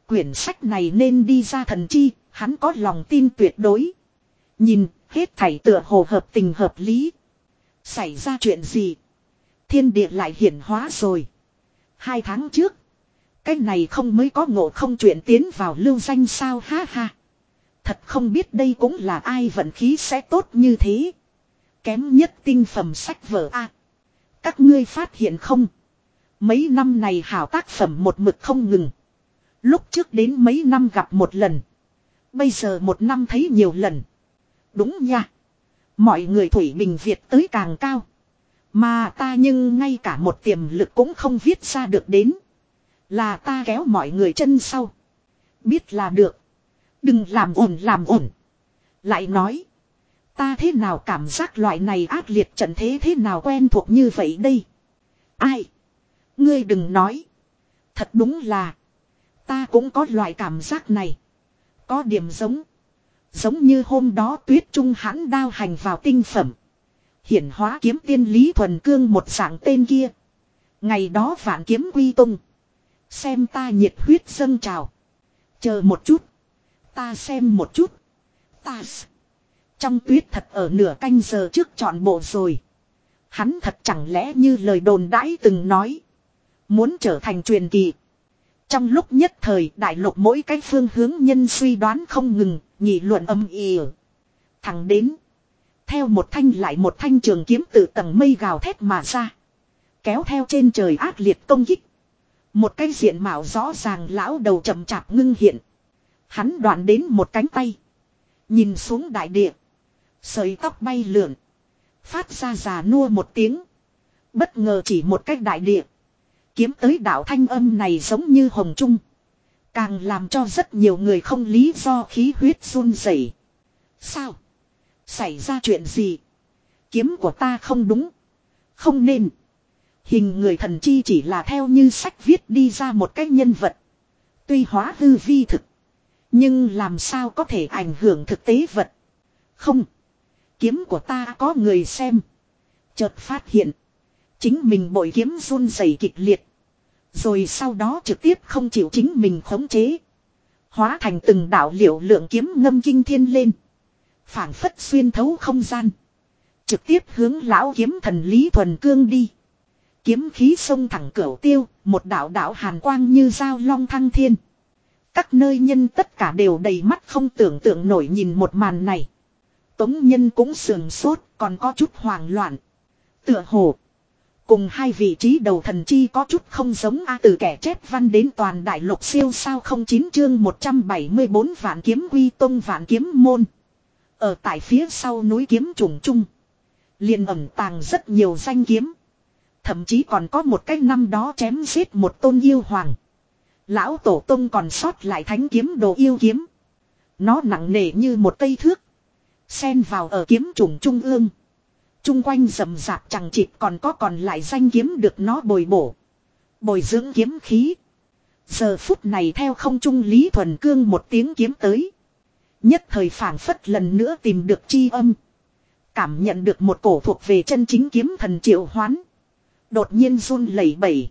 Quyển sách này nên đi ra thần chi, hắn có lòng tin tuyệt đối. Nhìn, hết thảy tựa hồ hợp tình hợp lý. Xảy ra chuyện gì? Thiên địa lại hiển hóa rồi. Hai tháng trước. Cái này không mới có ngộ không chuyện tiến vào lưu danh sao ha ha. Thật không biết đây cũng là ai vận khí sẽ tốt như thế. Kém nhất tinh phẩm sách vở a. các ngươi phát hiện không? Mấy năm này hảo tác phẩm một mực không ngừng. Lúc trước đến mấy năm gặp một lần. Bây giờ một năm thấy nhiều lần. Đúng nha. Mọi người Thủy Bình Việt tới càng cao. Mà ta nhưng ngay cả một tiềm lực cũng không viết ra được đến. Là ta kéo mọi người chân sau. Biết là được. Đừng làm ổn làm ổn. Lại nói. Ta thế nào cảm giác loại này ác liệt trận thế thế nào quen thuộc như vậy đây. Ai. Ngươi đừng nói. Thật đúng là. Ta cũng có loại cảm giác này. Có điểm giống. Giống như hôm đó tuyết trung hãn đao hành vào tinh phẩm. Hiển hóa kiếm tiên Lý Thuần Cương một dạng tên kia. Ngày đó vạn kiếm quy tung. Xem ta nhiệt huyết dâng trào. Chờ một chút. Ta xem một chút. Ta Trong tuyết thật ở nửa canh giờ trước chọn bộ rồi. Hắn thật chẳng lẽ như lời đồn đãi từng nói. Muốn trở thành truyền kỳ. Trong lúc nhất thời đại lục mỗi cái phương hướng nhân suy đoán không ngừng, nhị luận âm ỉ. Thẳng đến. Theo một thanh lại một thanh trường kiếm từ tầng mây gào thét mà ra. Kéo theo trên trời ác liệt công kích. Một cái diện mạo rõ ràng lão đầu chậm chạp ngưng hiện. Hắn đoạn đến một cánh tay. Nhìn xuống đại địa. Sợi tóc bay lượn. Phát ra già nua một tiếng. Bất ngờ chỉ một cách đại địa. Kiếm tới đạo thanh âm này giống như hồng trung. Càng làm cho rất nhiều người không lý do khí huyết run rẩy. Sao? Xảy ra chuyện gì? Kiếm của ta không đúng. Không nên. Hình người thần chi chỉ là theo như sách viết đi ra một cái nhân vật. Tuy hóa hư vi thực. Nhưng làm sao có thể ảnh hưởng thực tế vật. Không. Kiếm của ta có người xem. Chợt phát hiện. Chính mình bội kiếm run rẩy kịch liệt. Rồi sau đó trực tiếp không chịu chính mình khống chế. Hóa thành từng đạo liệu lượng kiếm ngâm kinh thiên lên phảng phất xuyên thấu không gian. Trực tiếp hướng lão kiếm thần Lý Thuần Cương đi. Kiếm khí sông thẳng cửu tiêu, một đạo đạo hàn quang như dao long thăng thiên. Các nơi nhân tất cả đều đầy mắt không tưởng tượng nổi nhìn một màn này. Tống nhân cũng sườn sốt, còn có chút hoảng loạn. Tựa hồ. Cùng hai vị trí đầu thần chi có chút không giống A từ kẻ chép văn đến toàn đại lục siêu sao không chín chương 174 vạn kiếm quy tông vạn kiếm môn. Ở tại phía sau núi kiếm trùng trung. liền ẩn tàng rất nhiều danh kiếm. Thậm chí còn có một cái năm đó chém giết một tôn yêu hoàng. Lão tổ tông còn sót lại thánh kiếm đồ yêu kiếm. Nó nặng nề như một cây thước. Xen vào ở kiếm trùng trung ương. Trung quanh rầm rạp chẳng chịt còn có còn lại danh kiếm được nó bồi bổ. Bồi dưỡng kiếm khí. Giờ phút này theo không trung Lý Thuần Cương một tiếng kiếm tới. Nhất thời phản phất lần nữa tìm được chi âm. Cảm nhận được một cổ thuộc về chân chính kiếm thần triệu hoán. Đột nhiên run lẩy bẩy.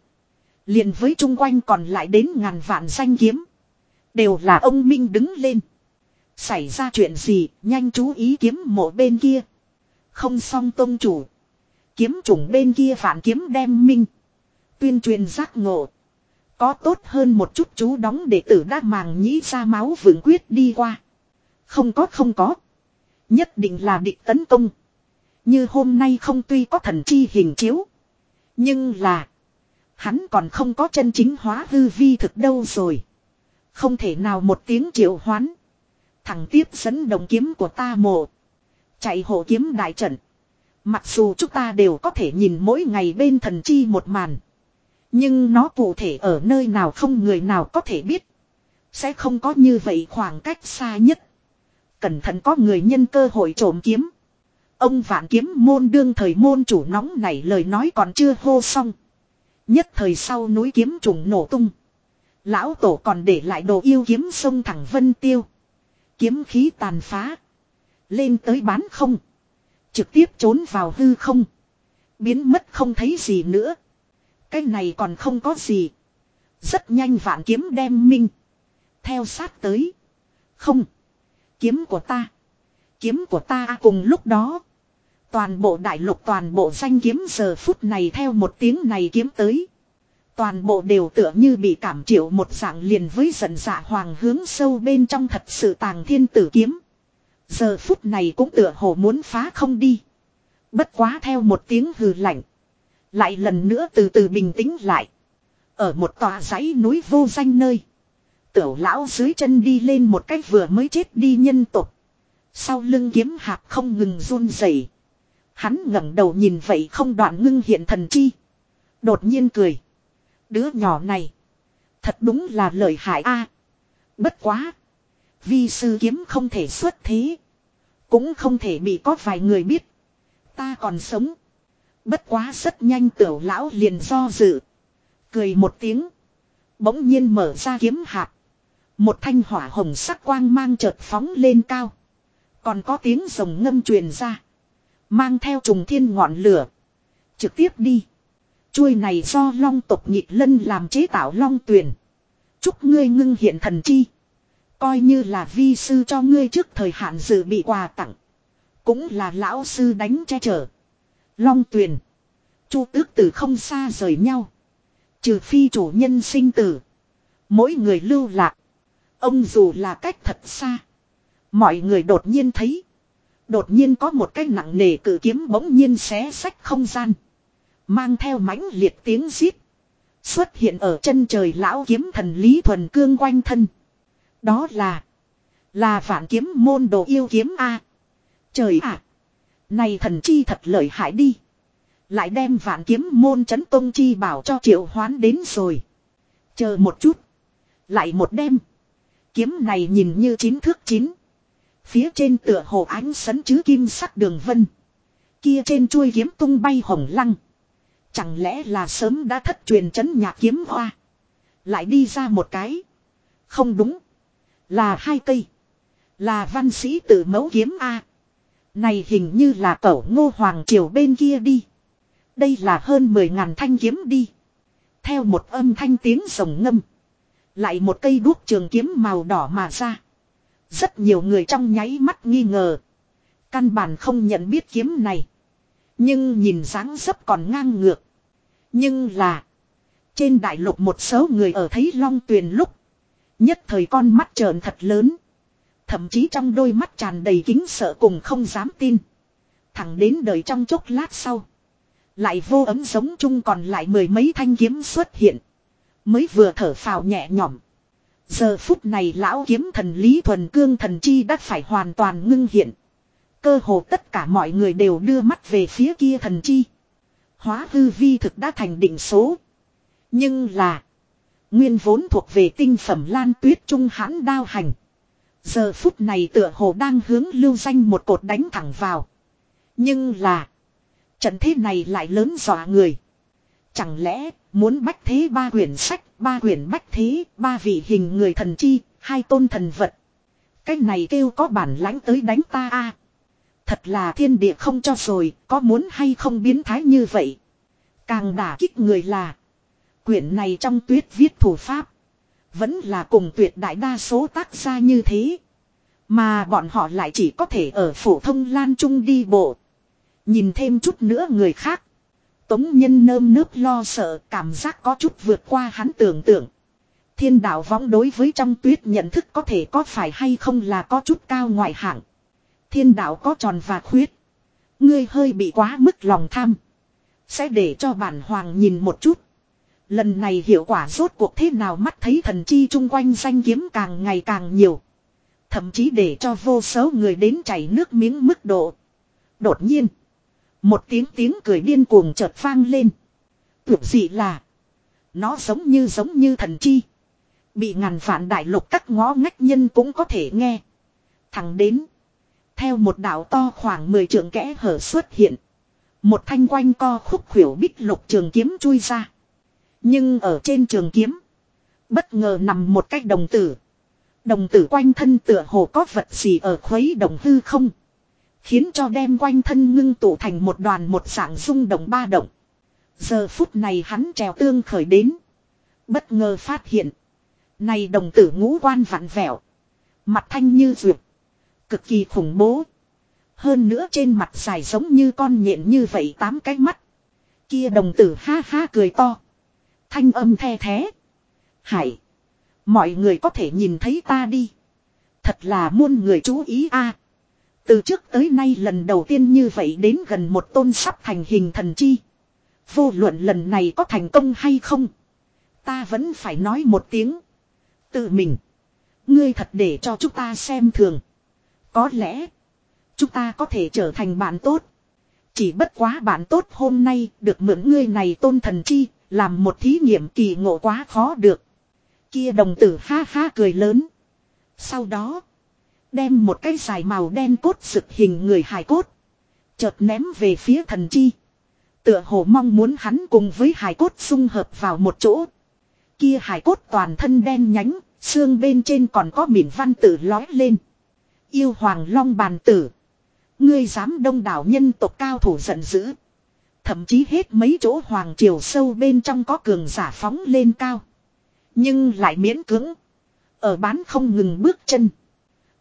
liền với chung quanh còn lại đến ngàn vạn danh kiếm. Đều là ông Minh đứng lên. Xảy ra chuyện gì, nhanh chú ý kiếm mộ bên kia. Không xong tôn chủ. Kiếm chủng bên kia phản kiếm đem minh. Tuyên truyền giác ngộ. Có tốt hơn một chút chú đóng để tử đa màng nhĩ ra máu vượng quyết đi qua. Không có không có. Nhất định là địch tấn công. Như hôm nay không tuy có thần chi hình chiếu. Nhưng là. Hắn còn không có chân chính hóa hư vi thực đâu rồi. Không thể nào một tiếng triệu hoán. Thằng tiếp dẫn đồng kiếm của ta mộ. Chạy hộ kiếm đại trận. Mặc dù chúng ta đều có thể nhìn mỗi ngày bên thần chi một màn. Nhưng nó cụ thể ở nơi nào không người nào có thể biết. Sẽ không có như vậy khoảng cách xa nhất. Cẩn thận có người nhân cơ hội trộm kiếm. Ông vạn kiếm môn đương thời môn chủ nóng này lời nói còn chưa hô xong. Nhất thời sau núi kiếm trùng nổ tung. Lão tổ còn để lại đồ yêu kiếm sông thẳng vân tiêu. Kiếm khí tàn phá. Lên tới bán không. Trực tiếp trốn vào hư không. Biến mất không thấy gì nữa. Cái này còn không có gì. Rất nhanh vạn kiếm đem minh. Theo sát tới. Không. Kiếm của ta. Kiếm của ta à, cùng lúc đó. Toàn bộ đại lục, toàn bộ danh kiếm giờ phút này theo một tiếng này kiếm tới. Toàn bộ đều tựa như bị cảm chịu một dạng liền với giận dạ hoàng hướng sâu bên trong thật sự tàng thiên tử kiếm. Giờ phút này cũng tựa hồ muốn phá không đi. Bất quá theo một tiếng hừ lạnh. Lại lần nữa từ từ bình tĩnh lại. Ở một tòa dãy núi vô danh nơi. Tiểu lão dưới chân đi lên một cách vừa mới chết đi nhân tục. Sau lưng kiếm hạp không ngừng run rẩy. Hắn ngẩng đầu nhìn vậy không đoạn ngưng hiện thần chi. Đột nhiên cười. Đứa nhỏ này. Thật đúng là lợi hại a. bất quá. Vi sư kiếm không thể xuất thế. Cũng không thể bị có vài người biết. Ta còn sống. Bất quá rất nhanh tiểu lão liền do dự. Cười một tiếng. Bỗng nhiên mở ra kiếm hạt. Một thanh hỏa hồng sắc quang mang chợt phóng lên cao. Còn có tiếng rồng ngâm truyền ra. Mang theo trùng thiên ngọn lửa. Trực tiếp đi. Chuôi này do long tộc nhịp lân làm chế tạo long tuyển. Chúc ngươi ngưng hiện thần chi. Coi như là vi sư cho ngươi trước thời hạn dự bị quà tặng. Cũng là lão sư đánh che chở. Long tuyển. Chu tước tử không xa rời nhau. Trừ phi chủ nhân sinh tử. Mỗi người lưu lạc. Ông dù là cách thật xa. Mọi người đột nhiên thấy. Đột nhiên có một cái nặng nề cử kiếm bỗng nhiên xé sách không gian. Mang theo mãnh liệt tiếng giết. Xuất hiện ở chân trời lão kiếm thần Lý Thuần Cương quanh thân. Đó là. Là vạn kiếm môn đồ yêu kiếm A. Trời ạ. Này thần chi thật lợi hại đi. Lại đem vạn kiếm môn chấn tông chi bảo cho triệu hoán đến rồi. Chờ một chút. Lại một đêm. Kiếm này nhìn như chín thước chín. Phía trên tựa hồ ánh sấn chứ kim sắc đường vân. Kia trên chuôi kiếm tung bay hồng lăng. Chẳng lẽ là sớm đã thất truyền chấn nhạc kiếm hoa. Lại đi ra một cái. Không đúng. Là hai cây. Là văn sĩ tự mẫu kiếm A. Này hình như là cẩu ngô hoàng triều bên kia đi. Đây là hơn 10 ngàn thanh kiếm đi. Theo một âm thanh tiếng rồng ngâm. Lại một cây đuốc trường kiếm màu đỏ mà ra. Rất nhiều người trong nháy mắt nghi ngờ. Căn bản không nhận biết kiếm này. Nhưng nhìn dáng dấp còn ngang ngược. Nhưng là. Trên đại lục một số người ở thấy long tuyền lúc. Nhất thời con mắt trợn thật lớn. Thậm chí trong đôi mắt tràn đầy kính sợ cùng không dám tin. Thẳng đến đời trong chốc lát sau. Lại vô ấm giống chung còn lại mười mấy thanh kiếm xuất hiện. Mới vừa thở phào nhẹ nhõm. Giờ phút này lão kiếm thần Lý Thuần Cương thần chi đã phải hoàn toàn ngưng hiện. Cơ hồ tất cả mọi người đều đưa mắt về phía kia thần chi. Hóa hư vi thực đã thành định số. Nhưng là. Nguyên vốn thuộc về tinh phẩm lan tuyết trung hãn đao hành. Giờ phút này tựa hồ đang hướng lưu danh một cột đánh thẳng vào. Nhưng là. Trận thế này lại lớn dọa người. Chẳng lẽ muốn bách thế ba quyển sách, ba quyển bách thế, ba vị hình người thần chi, hai tôn thần vật. Cái này kêu có bản lãnh tới đánh ta a Thật là thiên địa không cho rồi, có muốn hay không biến thái như vậy. Càng đả kích người là. Quyển này trong tuyết viết thủ pháp. Vẫn là cùng tuyệt đại đa số tác gia như thế. Mà bọn họ lại chỉ có thể ở phổ thông lan trung đi bộ. Nhìn thêm chút nữa người khác. Tống nhân nơm nớp lo sợ, cảm giác có chút vượt qua hắn tưởng tượng. Thiên đạo võng đối với trong tuyết nhận thức có thể có phải hay không là có chút cao ngoại hạng. Thiên đạo có tròn và khuyết. Ngươi hơi bị quá mức lòng tham. Sẽ để cho bản hoàng nhìn một chút. Lần này hiệu quả rốt cuộc thế nào mắt thấy thần chi chung quanh danh kiếm càng ngày càng nhiều. Thậm chí để cho vô số người đến chảy nước miếng mức độ. Đột nhiên. Một tiếng tiếng cười điên cuồng chợt vang lên. Tưởng gì là. Nó giống như giống như thần chi. Bị ngàn vạn đại lục các ngõ ngách nhân cũng có thể nghe. Thẳng đến. Theo một đạo to khoảng 10 trường kẽ hở xuất hiện. Một thanh quanh co khúc khuỷu bích lục trường kiếm chui ra. Nhưng ở trên trường kiếm. Bất ngờ nằm một cái đồng tử. Đồng tử quanh thân tựa hồ có vật gì ở khuấy đồng hư không. Khiến cho đem quanh thân ngưng tụ thành một đoàn một dạng rung động ba động. Giờ phút này hắn trèo tương khởi đến. Bất ngờ phát hiện. Này đồng tử ngũ quan vặn vẹo. Mặt thanh như duyệt. Cực kỳ khủng bố. Hơn nữa trên mặt dài giống như con nhện như vậy tám cái mắt. Kia đồng tử ha ha cười to. Thanh âm the thế. Hải. Mọi người có thể nhìn thấy ta đi. Thật là muôn người chú ý a. Từ trước tới nay lần đầu tiên như vậy đến gần một tôn sắp thành hình thần chi. Vô luận lần này có thành công hay không. Ta vẫn phải nói một tiếng. Tự mình. Ngươi thật để cho chúng ta xem thường. Có lẽ. Chúng ta có thể trở thành bạn tốt. Chỉ bất quá bạn tốt hôm nay được mượn ngươi này tôn thần chi. Làm một thí nghiệm kỳ ngộ quá khó được. Kia đồng tử ha ha cười lớn. Sau đó. Đem một cái dài màu đen cốt sực hình người hài cốt. Chợt ném về phía thần chi. Tựa hồ mong muốn hắn cùng với hài cốt xung hợp vào một chỗ. Kia hài cốt toàn thân đen nhánh, xương bên trên còn có mỉn văn tử lói lên. Yêu hoàng long bàn tử. Ngươi dám đông đảo nhân tộc cao thủ giận dữ. Thậm chí hết mấy chỗ hoàng triều sâu bên trong có cường giả phóng lên cao. Nhưng lại miễn cưỡng. Ở bán không ngừng bước chân.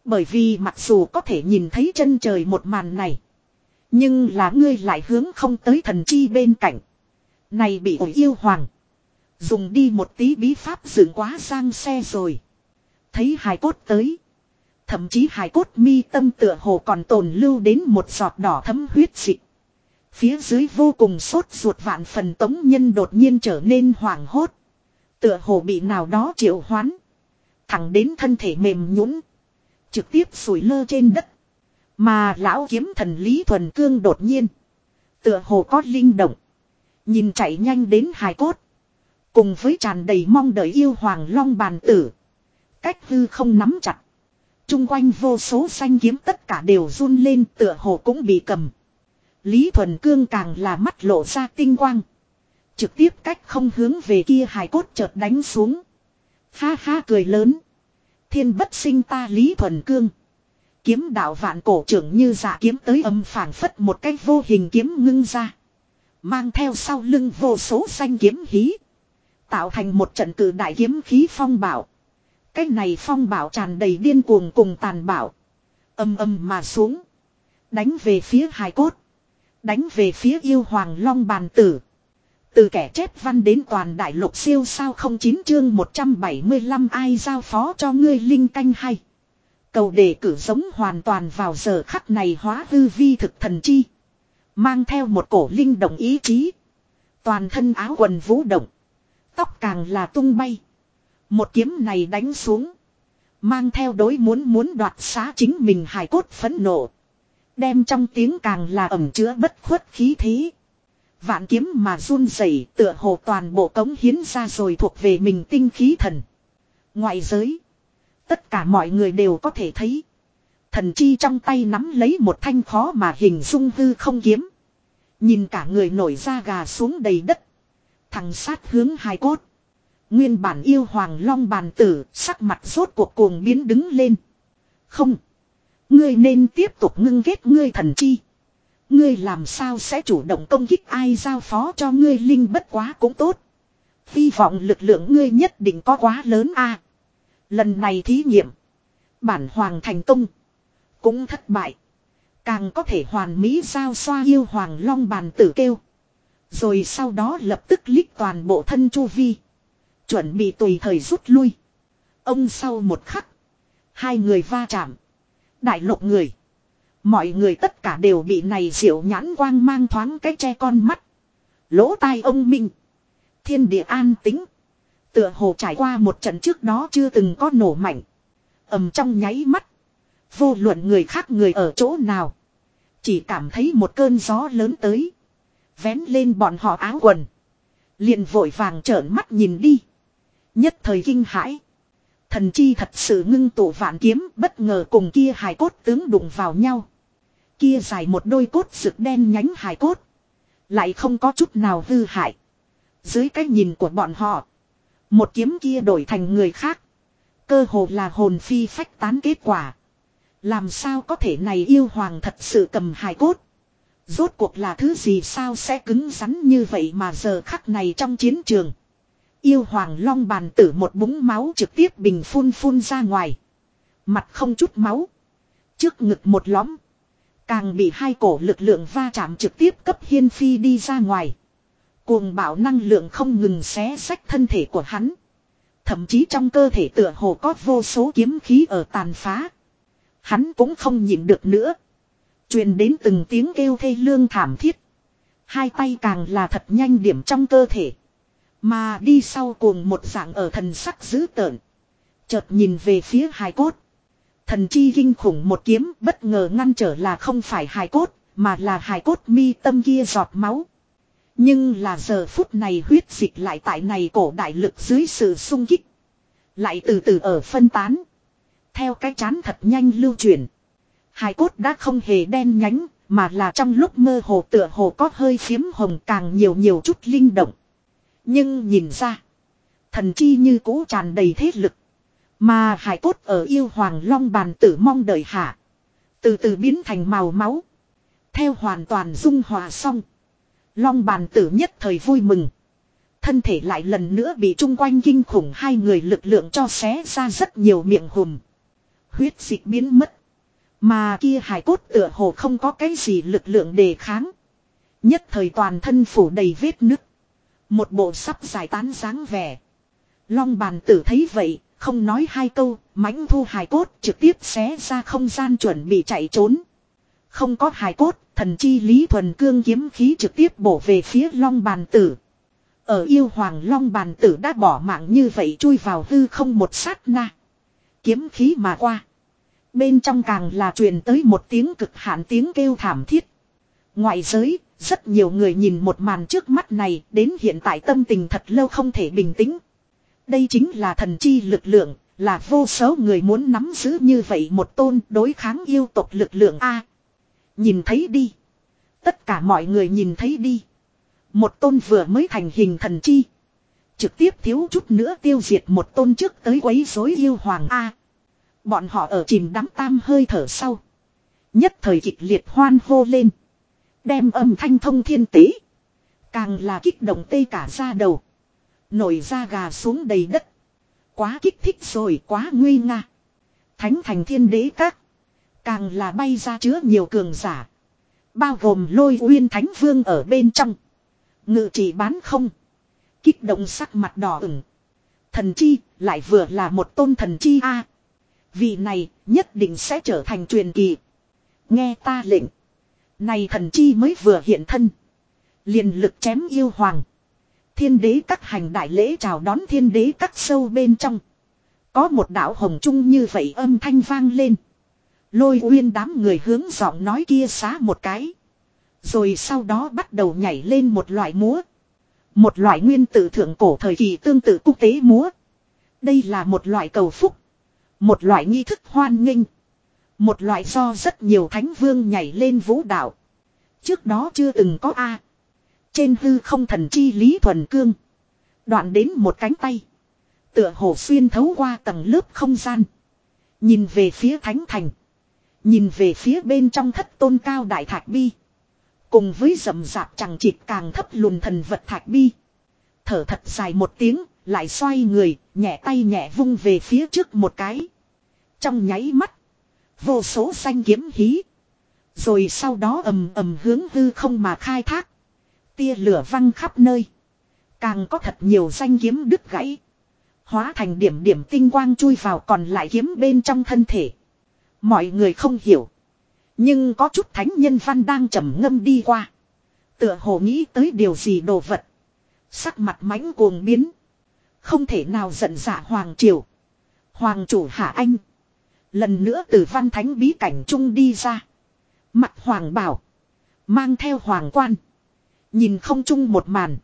Bởi vì mặc dù có thể nhìn thấy chân trời một màn này. Nhưng là ngươi lại hướng không tới thần chi bên cạnh. Này bị ổi yêu hoàng. Dùng đi một tí bí pháp dựng quá sang xe rồi. Thấy hài cốt tới. Thậm chí hài cốt mi tâm tựa hồ còn tồn lưu đến một giọt đỏ thấm huyết dịch. Phía dưới vô cùng sốt ruột vạn phần tống nhân đột nhiên trở nên hoảng hốt. Tựa hồ bị nào đó triệu hoán. Thẳng đến thân thể mềm nhũn Trực tiếp sủi lơ trên đất. Mà lão kiếm thần Lý Thuần Cương đột nhiên. Tựa hồ có linh động. Nhìn chạy nhanh đến hài cốt. Cùng với tràn đầy mong đợi yêu hoàng long bàn tử. Cách hư không nắm chặt. Trung quanh vô số xanh kiếm tất cả đều run lên tựa hồ cũng bị cầm. Lý Thuần Cương càng là mắt lộ ra tinh quang. Trực tiếp cách không hướng về kia hài cốt chợt đánh xuống. Ha ha cười lớn. Thiên bất sinh ta Lý Thuần Cương. Kiếm đạo vạn cổ trưởng như giả kiếm tới âm phảng phất một cách vô hình kiếm ngưng ra. Mang theo sau lưng vô số xanh kiếm hí. Tạo thành một trận cử đại kiếm khí phong bảo. Cái này phong bảo tràn đầy điên cuồng cùng tàn bạo. Âm âm mà xuống. Đánh về phía hài cốt. Đánh về phía yêu hoàng long bàn tử. Từ kẻ chép văn đến toàn đại lục siêu sao không chín chương 175 ai giao phó cho ngươi linh canh hay. Cầu đề cử giống hoàn toàn vào giờ khắc này hóa hư vi thực thần chi. Mang theo một cổ linh động ý chí. Toàn thân áo quần vũ động. Tóc càng là tung bay. Một kiếm này đánh xuống. Mang theo đối muốn muốn đoạt xá chính mình hài cốt phẫn nộ. Đem trong tiếng càng là ẩm chứa bất khuất khí thế. Vạn kiếm mà run rẩy tựa hồ toàn bộ cống hiến ra rồi thuộc về mình tinh khí thần. Ngoại giới. Tất cả mọi người đều có thể thấy. Thần chi trong tay nắm lấy một thanh khó mà hình dung hư không kiếm. Nhìn cả người nổi da gà xuống đầy đất. Thằng sát hướng hai cốt. Nguyên bản yêu hoàng long bàn tử, sắc mặt rốt cuộc cuồng biến đứng lên. Không. Ngươi nên tiếp tục ngưng ghét ngươi thần chi. Ngươi làm sao sẽ chủ động công kích ai giao phó cho ngươi linh bất quá cũng tốt. Hy vọng lực lượng ngươi nhất định có quá lớn a. Lần này thí nghiệm. Bản hoàng thành công. Cũng thất bại. Càng có thể hoàn mỹ giao xoa yêu hoàng long bàn tử kêu. Rồi sau đó lập tức lích toàn bộ thân chu vi. Chuẩn bị tùy thời rút lui. Ông sau một khắc. Hai người va chạm. Đại lục người. Mọi người tất cả đều bị này diệu nhãn quang mang thoáng cái che con mắt. Lỗ tai ông Minh. Thiên địa an tính. Tựa hồ trải qua một trận trước đó chưa từng có nổ mạnh. ầm trong nháy mắt. Vô luận người khác người ở chỗ nào. Chỉ cảm thấy một cơn gió lớn tới. Vén lên bọn họ áo quần. liền vội vàng trợn mắt nhìn đi. Nhất thời kinh hãi. Thần chi thật sự ngưng tụ vạn kiếm, bất ngờ cùng kia hài cốt tướng đụng vào nhau. Kia dài một đôi cốt rực đen nhánh hài cốt. Lại không có chút nào hư hại. Dưới cái nhìn của bọn họ. Một kiếm kia đổi thành người khác. Cơ hồ là hồn phi phách tán kết quả. Làm sao có thể này yêu hoàng thật sự cầm hài cốt. Rốt cuộc là thứ gì sao sẽ cứng rắn như vậy mà giờ khắc này trong chiến trường. Yêu hoàng long bàn tử một búng máu trực tiếp bình phun phun ra ngoài. Mặt không chút máu. Trước ngực một lõm. Càng bị hai cổ lực lượng va chạm trực tiếp cấp hiên phi đi ra ngoài. Cuồng bạo năng lượng không ngừng xé sách thân thể của hắn. Thậm chí trong cơ thể tựa hồ có vô số kiếm khí ở tàn phá. Hắn cũng không nhịn được nữa. Truyền đến từng tiếng kêu thê lương thảm thiết. Hai tay càng là thật nhanh điểm trong cơ thể. Mà đi sau cuồng một dạng ở thần sắc dữ tợn. Chợt nhìn về phía hài cốt. Thần chi kinh khủng một kiếm bất ngờ ngăn trở là không phải hài cốt, mà là hài cốt mi tâm kia giọt máu. Nhưng là giờ phút này huyết dịch lại tại này cổ đại lực dưới sự sung kích. Lại từ từ ở phân tán. Theo cái chán thật nhanh lưu chuyển. Hài cốt đã không hề đen nhánh, mà là trong lúc mơ hồ tựa hồ có hơi phiếm hồng càng nhiều nhiều chút linh động. Nhưng nhìn ra, thần chi như cũ tràn đầy thế lực. Mà hải cốt ở yêu hoàng long bàn tử mong đợi hạ. Từ từ biến thành màu máu. Theo hoàn toàn dung hòa xong. Long bàn tử nhất thời vui mừng. Thân thể lại lần nữa bị chung quanh kinh khủng hai người lực lượng cho xé ra rất nhiều miệng hùm. Huyết dịch biến mất. Mà kia hải cốt tựa hồ không có cái gì lực lượng đề kháng. Nhất thời toàn thân phủ đầy vết nứt. Một bộ sắp giải tán dáng vẻ. Long bàn tử thấy vậy, không nói hai câu, mãnh thu hài cốt trực tiếp xé ra không gian chuẩn bị chạy trốn. Không có hài cốt, thần chi lý thuần cương kiếm khí trực tiếp bổ về phía long bàn tử. Ở yêu hoàng long bàn tử đã bỏ mạng như vậy chui vào hư không một sát na. Kiếm khí mà qua. Bên trong càng là truyền tới một tiếng cực hạn tiếng kêu thảm thiết. Ngoại giới, rất nhiều người nhìn một màn trước mắt này đến hiện tại tâm tình thật lâu không thể bình tĩnh. Đây chính là thần chi lực lượng, là vô số người muốn nắm giữ như vậy một tôn đối kháng yêu tộc lực lượng A. nhìn thấy đi. Tất cả mọi người nhìn thấy đi. Một tôn vừa mới thành hình thần chi. Trực tiếp thiếu chút nữa tiêu diệt một tôn trước tới quấy rối yêu hoàng A. Bọn họ ở chìm đắm tam hơi thở sau. Nhất thời kịch liệt hoan hô lên. Đem âm thanh thông thiên tế. Càng là kích động tê cả ra đầu. Nổi da gà xuống đầy đất. Quá kích thích rồi, quá nguy nga. Thánh thành thiên đế các. Càng là bay ra chứa nhiều cường giả. Bao gồm lôi uyên thánh vương ở bên trong. Ngự chỉ bán không. Kích động sắc mặt đỏ ửng. Thần chi lại vừa là một tôn thần chi a. Vị này nhất định sẽ trở thành truyền kỳ. Nghe ta lệnh. Này thần chi mới vừa hiện thân. Liền lực chém yêu hoàng. Thiên đế các hành đại lễ chào đón thiên đế các sâu bên trong. Có một đạo hồng trung như vậy âm thanh vang lên. Lôi uyên đám người hướng giọng nói kia xá một cái. Rồi sau đó bắt đầu nhảy lên một loại múa. Một loại nguyên tử thượng cổ thời kỳ tương tự quốc tế múa. Đây là một loại cầu phúc. Một loại nghi thức hoan nghênh. Một loại do rất nhiều thánh vương nhảy lên vũ đạo. Trước đó chưa từng có A. Trên hư không thần chi lý thuần cương. Đoạn đến một cánh tay. Tựa hồ xuyên thấu qua tầng lớp không gian. Nhìn về phía thánh thành. Nhìn về phía bên trong thất tôn cao đại thạch bi. Cùng với rầm rạp chẳng chịt càng thấp lùn thần vật thạch bi. Thở thật dài một tiếng, lại xoay người, nhẹ tay nhẹ vung về phía trước một cái. Trong nháy mắt. Vô số xanh kiếm hí. Rồi sau đó ầm ầm hướng hư không mà khai thác. Tia lửa văng khắp nơi. Càng có thật nhiều danh kiếm đứt gãy. Hóa thành điểm điểm tinh quang chui vào còn lại kiếm bên trong thân thể. Mọi người không hiểu. Nhưng có chút thánh nhân văn đang trầm ngâm đi qua. Tựa hồ nghĩ tới điều gì đồ vật. Sắc mặt mãnh cuồng biến. Không thể nào giận dạ hoàng triều. Hoàng chủ hạ anh. Lần nữa từ văn thánh bí cảnh trung đi ra. Mặt hoàng bảo. Mang theo hoàng quan. Nhìn không chung một màn.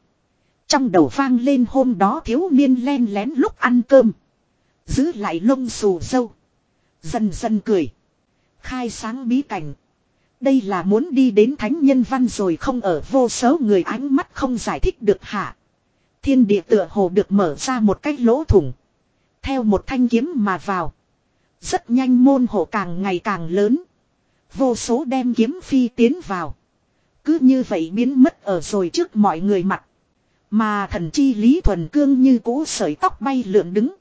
Trong đầu vang lên hôm đó thiếu niên len lén lúc ăn cơm. Giữ lại lông xù sâu. Dần dần cười. Khai sáng bí cảnh. Đây là muốn đi đến thánh nhân văn rồi không ở vô số người ánh mắt không giải thích được hạ. Thiên địa tựa hồ được mở ra một cách lỗ thủng. Theo một thanh kiếm mà vào. Rất nhanh môn hộ càng ngày càng lớn. Vô số đem kiếm phi tiến vào. Cứ như vậy biến mất ở rồi trước mọi người mặt. Mà thần chi Lý Thuần Cương như cũ sợi tóc bay lượn đứng.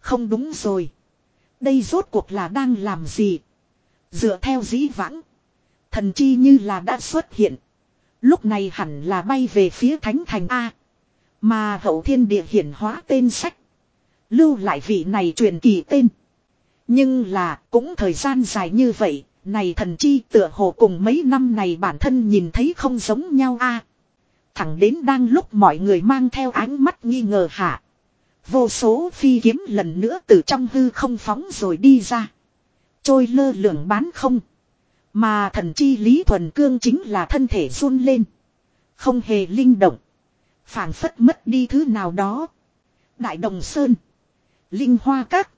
Không đúng rồi. Đây rốt cuộc là đang làm gì? Dựa theo dĩ vãng. Thần chi như là đã xuất hiện. Lúc này hẳn là bay về phía Thánh Thành A. Mà hậu thiên địa hiển hóa tên sách. Lưu lại vị này truyền kỳ tên. Nhưng là cũng thời gian dài như vậy, này thần chi tựa hồ cùng mấy năm này bản thân nhìn thấy không giống nhau a. thẳng đến đang lúc mọi người mang theo ánh mắt nghi ngờ hạ. Vô số phi kiếm lần nữa từ trong hư không phóng rồi đi ra. Trôi lơ lửng bán không. Mà thần chi Lý Thuần Cương chính là thân thể run lên. Không hề linh động. phảng phất mất đi thứ nào đó. Đại Đồng Sơn. Linh Hoa Các.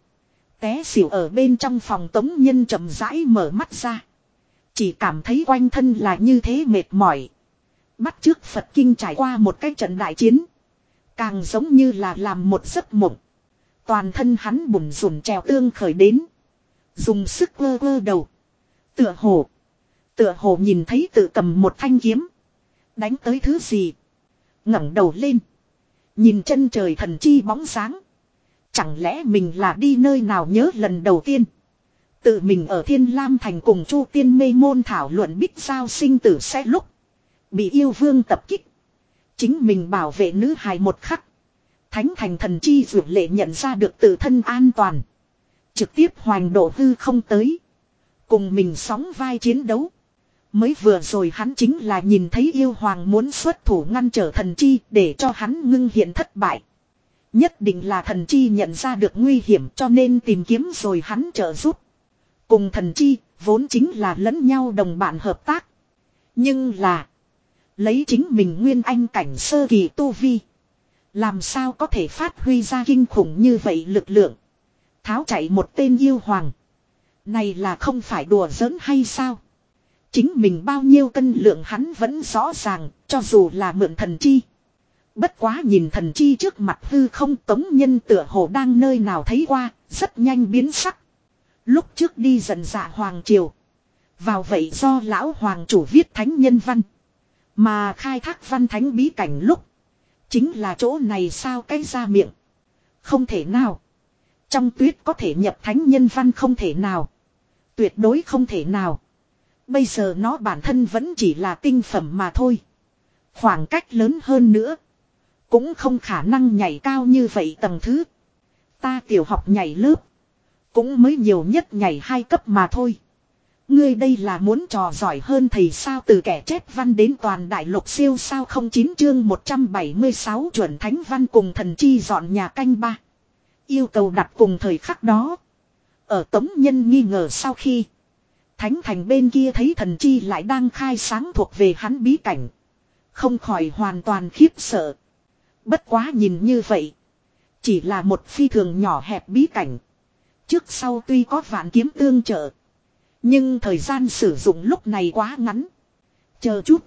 Té xỉu ở bên trong phòng tống nhân chậm rãi mở mắt ra. Chỉ cảm thấy quanh thân là như thế mệt mỏi. Bắt trước Phật Kinh trải qua một cái trận đại chiến. Càng giống như là làm một giấc mộng. Toàn thân hắn bùn rùn trèo tương khởi đến. Dùng sức vơ vơ đầu. Tựa hồ. Tựa hồ nhìn thấy tự cầm một thanh kiếm. Đánh tới thứ gì? ngẩng đầu lên. Nhìn chân trời thần chi bóng sáng. Chẳng lẽ mình là đi nơi nào nhớ lần đầu tiên. Tự mình ở Thiên Lam Thành cùng Chu Tiên Mê Môn thảo luận bích sao sinh tử sẽ lúc. Bị yêu vương tập kích. Chính mình bảo vệ nữ hài một khắc. Thánh thành thần chi dược lệ nhận ra được tự thân an toàn. Trực tiếp hoành độ hư không tới. Cùng mình sóng vai chiến đấu. Mới vừa rồi hắn chính là nhìn thấy yêu hoàng muốn xuất thủ ngăn trở thần chi để cho hắn ngưng hiện thất bại. Nhất định là thần chi nhận ra được nguy hiểm cho nên tìm kiếm rồi hắn trợ giúp. Cùng thần chi, vốn chính là lẫn nhau đồng bạn hợp tác. Nhưng là, lấy chính mình nguyên anh cảnh sơ kỳ tu vi. Làm sao có thể phát huy ra kinh khủng như vậy lực lượng. Tháo chạy một tên yêu hoàng. Này là không phải đùa giỡn hay sao? Chính mình bao nhiêu cân lượng hắn vẫn rõ ràng, cho dù là mượn thần chi. Bất quá nhìn thần chi trước mặt hư không tống nhân tựa hồ đang nơi nào thấy qua, rất nhanh biến sắc. Lúc trước đi dần dạ hoàng triều. Vào vậy do lão hoàng chủ viết thánh nhân văn. Mà khai thác văn thánh bí cảnh lúc. Chính là chỗ này sao cái ra miệng. Không thể nào. Trong tuyết có thể nhập thánh nhân văn không thể nào. Tuyệt đối không thể nào. Bây giờ nó bản thân vẫn chỉ là tinh phẩm mà thôi. Khoảng cách lớn hơn nữa. Cũng không khả năng nhảy cao như vậy tầng thứ. Ta tiểu học nhảy lớp. Cũng mới nhiều nhất nhảy hai cấp mà thôi. Ngươi đây là muốn trò giỏi hơn thầy sao từ kẻ chết văn đến toàn đại lục siêu sao không chín chương 176 chuẩn thánh văn cùng thần chi dọn nhà canh ba. Yêu cầu đặt cùng thời khắc đó. Ở tống nhân nghi ngờ sau khi. Thánh thành bên kia thấy thần chi lại đang khai sáng thuộc về hắn bí cảnh. Không khỏi hoàn toàn khiếp sợ. Bất quá nhìn như vậy. Chỉ là một phi thường nhỏ hẹp bí cảnh. Trước sau tuy có vạn kiếm tương trợ. Nhưng thời gian sử dụng lúc này quá ngắn. Chờ chút.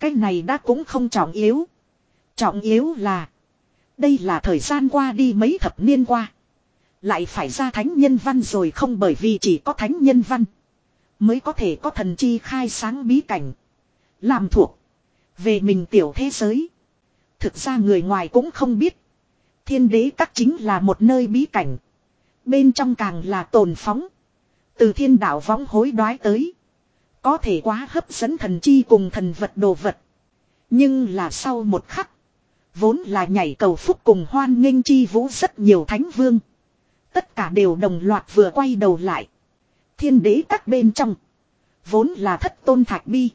Cái này đã cũng không trọng yếu. Trọng yếu là. Đây là thời gian qua đi mấy thập niên qua. Lại phải ra thánh nhân văn rồi không bởi vì chỉ có thánh nhân văn. Mới có thể có thần chi khai sáng bí cảnh. Làm thuộc. Về mình tiểu thế giới. Thực ra người ngoài cũng không biết. Thiên đế các chính là một nơi bí cảnh. Bên trong càng là tồn phóng. Từ thiên đạo võng hối đoái tới. Có thể quá hấp dẫn thần chi cùng thần vật đồ vật. Nhưng là sau một khắc. Vốn là nhảy cầu phúc cùng hoan nghênh chi vũ rất nhiều thánh vương. Tất cả đều đồng loạt vừa quay đầu lại. Thiên đế các bên trong. Vốn là thất tôn thạch bi.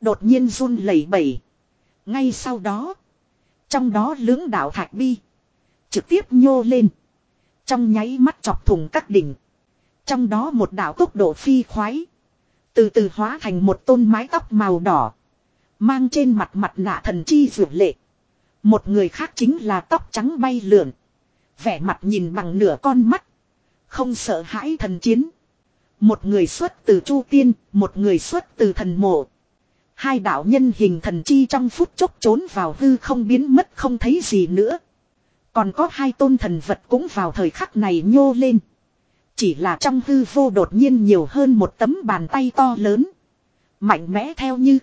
Đột nhiên run lẩy bẩy. Ngay sau đó. Trong đó lưỡng đạo thạch bi. Trực tiếp nhô lên. Trong nháy mắt chọc thủng các đỉnh. Trong đó một đạo tốc độ phi khoái. Từ từ hóa thành một tôn mái tóc màu đỏ. Mang trên mặt mặt nạ thần chi vượt lệ. Một người khác chính là tóc trắng bay lượn. Vẻ mặt nhìn bằng nửa con mắt. Không sợ hãi thần chiến. Một người xuất từ chu tiên, một người xuất từ thần mộ. Hai đạo nhân hình thần chi trong phút chốc trốn vào hư không biến mất không thấy gì nữa. Còn có hai tôn thần vật cũng vào thời khắc này nhô lên. Chỉ là trong hư vô đột nhiên nhiều hơn một tấm bàn tay to lớn. Mạnh mẽ theo như.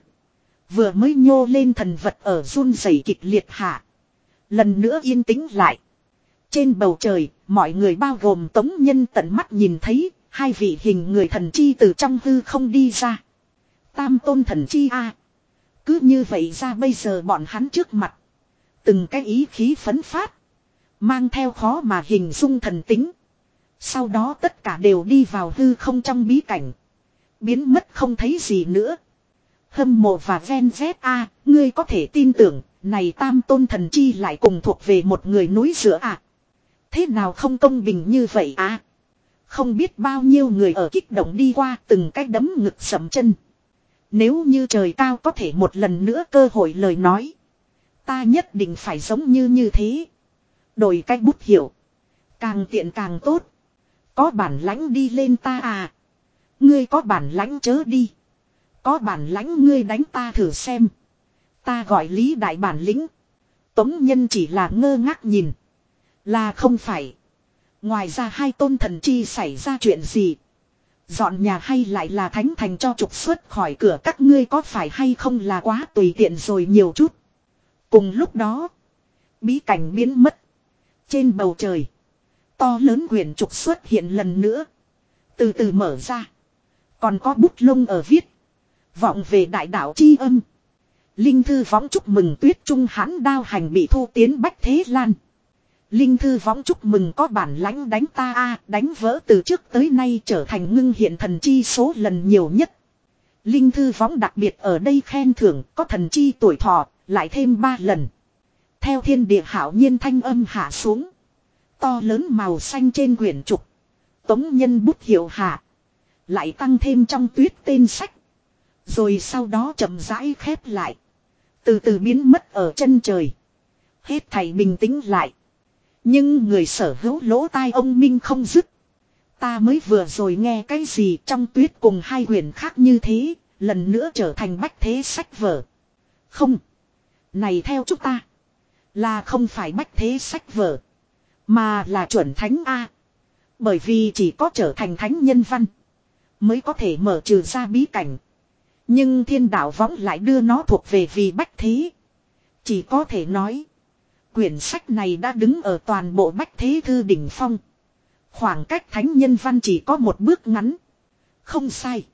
Vừa mới nhô lên thần vật ở run rẩy kịch liệt hạ. Lần nữa yên tĩnh lại. Trên bầu trời, mọi người bao gồm tống nhân tận mắt nhìn thấy, hai vị hình người thần chi từ trong hư không đi ra. Tam tôn thần chi a Cứ như vậy ra bây giờ bọn hắn trước mặt. Từng cái ý khí phấn phát. Mang theo khó mà hình dung thần tính. Sau đó tất cả đều đi vào hư không trong bí cảnh. Biến mất không thấy gì nữa. Hâm mộ và ven z a ngươi có thể tin tưởng, này tam tôn thần chi lại cùng thuộc về một người núi giữa à. Thế nào không công bình như vậy à? Không biết bao nhiêu người ở kích động đi qua từng cái đấm ngực sầm chân. Nếu như trời cao có thể một lần nữa cơ hội lời nói. Ta nhất định phải giống như như thế. Đổi cách bút hiệu. Càng tiện càng tốt. Có bản lãnh đi lên ta à. Ngươi có bản lãnh chớ đi. Có bản lãnh ngươi đánh ta thử xem. Ta gọi lý đại bản lĩnh. Tống nhân chỉ là ngơ ngác nhìn. Là không phải. Ngoài ra hai tôn thần chi xảy ra chuyện gì. Dọn nhà hay lại là thánh thành cho trục xuất khỏi cửa các ngươi có phải hay không là quá tùy tiện rồi nhiều chút. Cùng lúc đó, bí cảnh biến mất. Trên bầu trời, to lớn quyển trục xuất hiện lần nữa. Từ từ mở ra. Còn có bút lông ở viết. Vọng về đại đạo chi âm. Linh thư võng chúc mừng tuyết trung hãn đao hành bị thu tiến bách thế lan. Linh thư võng chúc mừng có bản lãnh đánh ta a đánh vỡ từ trước tới nay trở thành ngưng hiện thần chi số lần nhiều nhất. Linh thư võng đặc biệt ở đây khen thưởng có thần chi tuổi thọ, lại thêm ba lần. Theo thiên địa hảo nhiên thanh âm hạ xuống. To lớn màu xanh trên quyển trục. Tống nhân bút hiệu hạ. Lại tăng thêm trong tuyết tên sách. Rồi sau đó chậm rãi khép lại. Từ từ biến mất ở chân trời. Hết thầy bình tĩnh lại. Nhưng người sở hữu lỗ tai ông Minh không dứt. Ta mới vừa rồi nghe cái gì trong tuyết cùng hai huyền khác như thế, lần nữa trở thành bách thế sách vở. Không. Này theo chúng ta. Là không phải bách thế sách vở. Mà là chuẩn thánh A. Bởi vì chỉ có trở thành thánh nhân văn. Mới có thể mở trừ ra bí cảnh. Nhưng thiên đạo võng lại đưa nó thuộc về vì bách thế. Chỉ có thể nói. Quyển sách này đã đứng ở toàn bộ bách thế thư đỉnh phong. Khoảng cách thánh nhân văn chỉ có một bước ngắn. Không sai.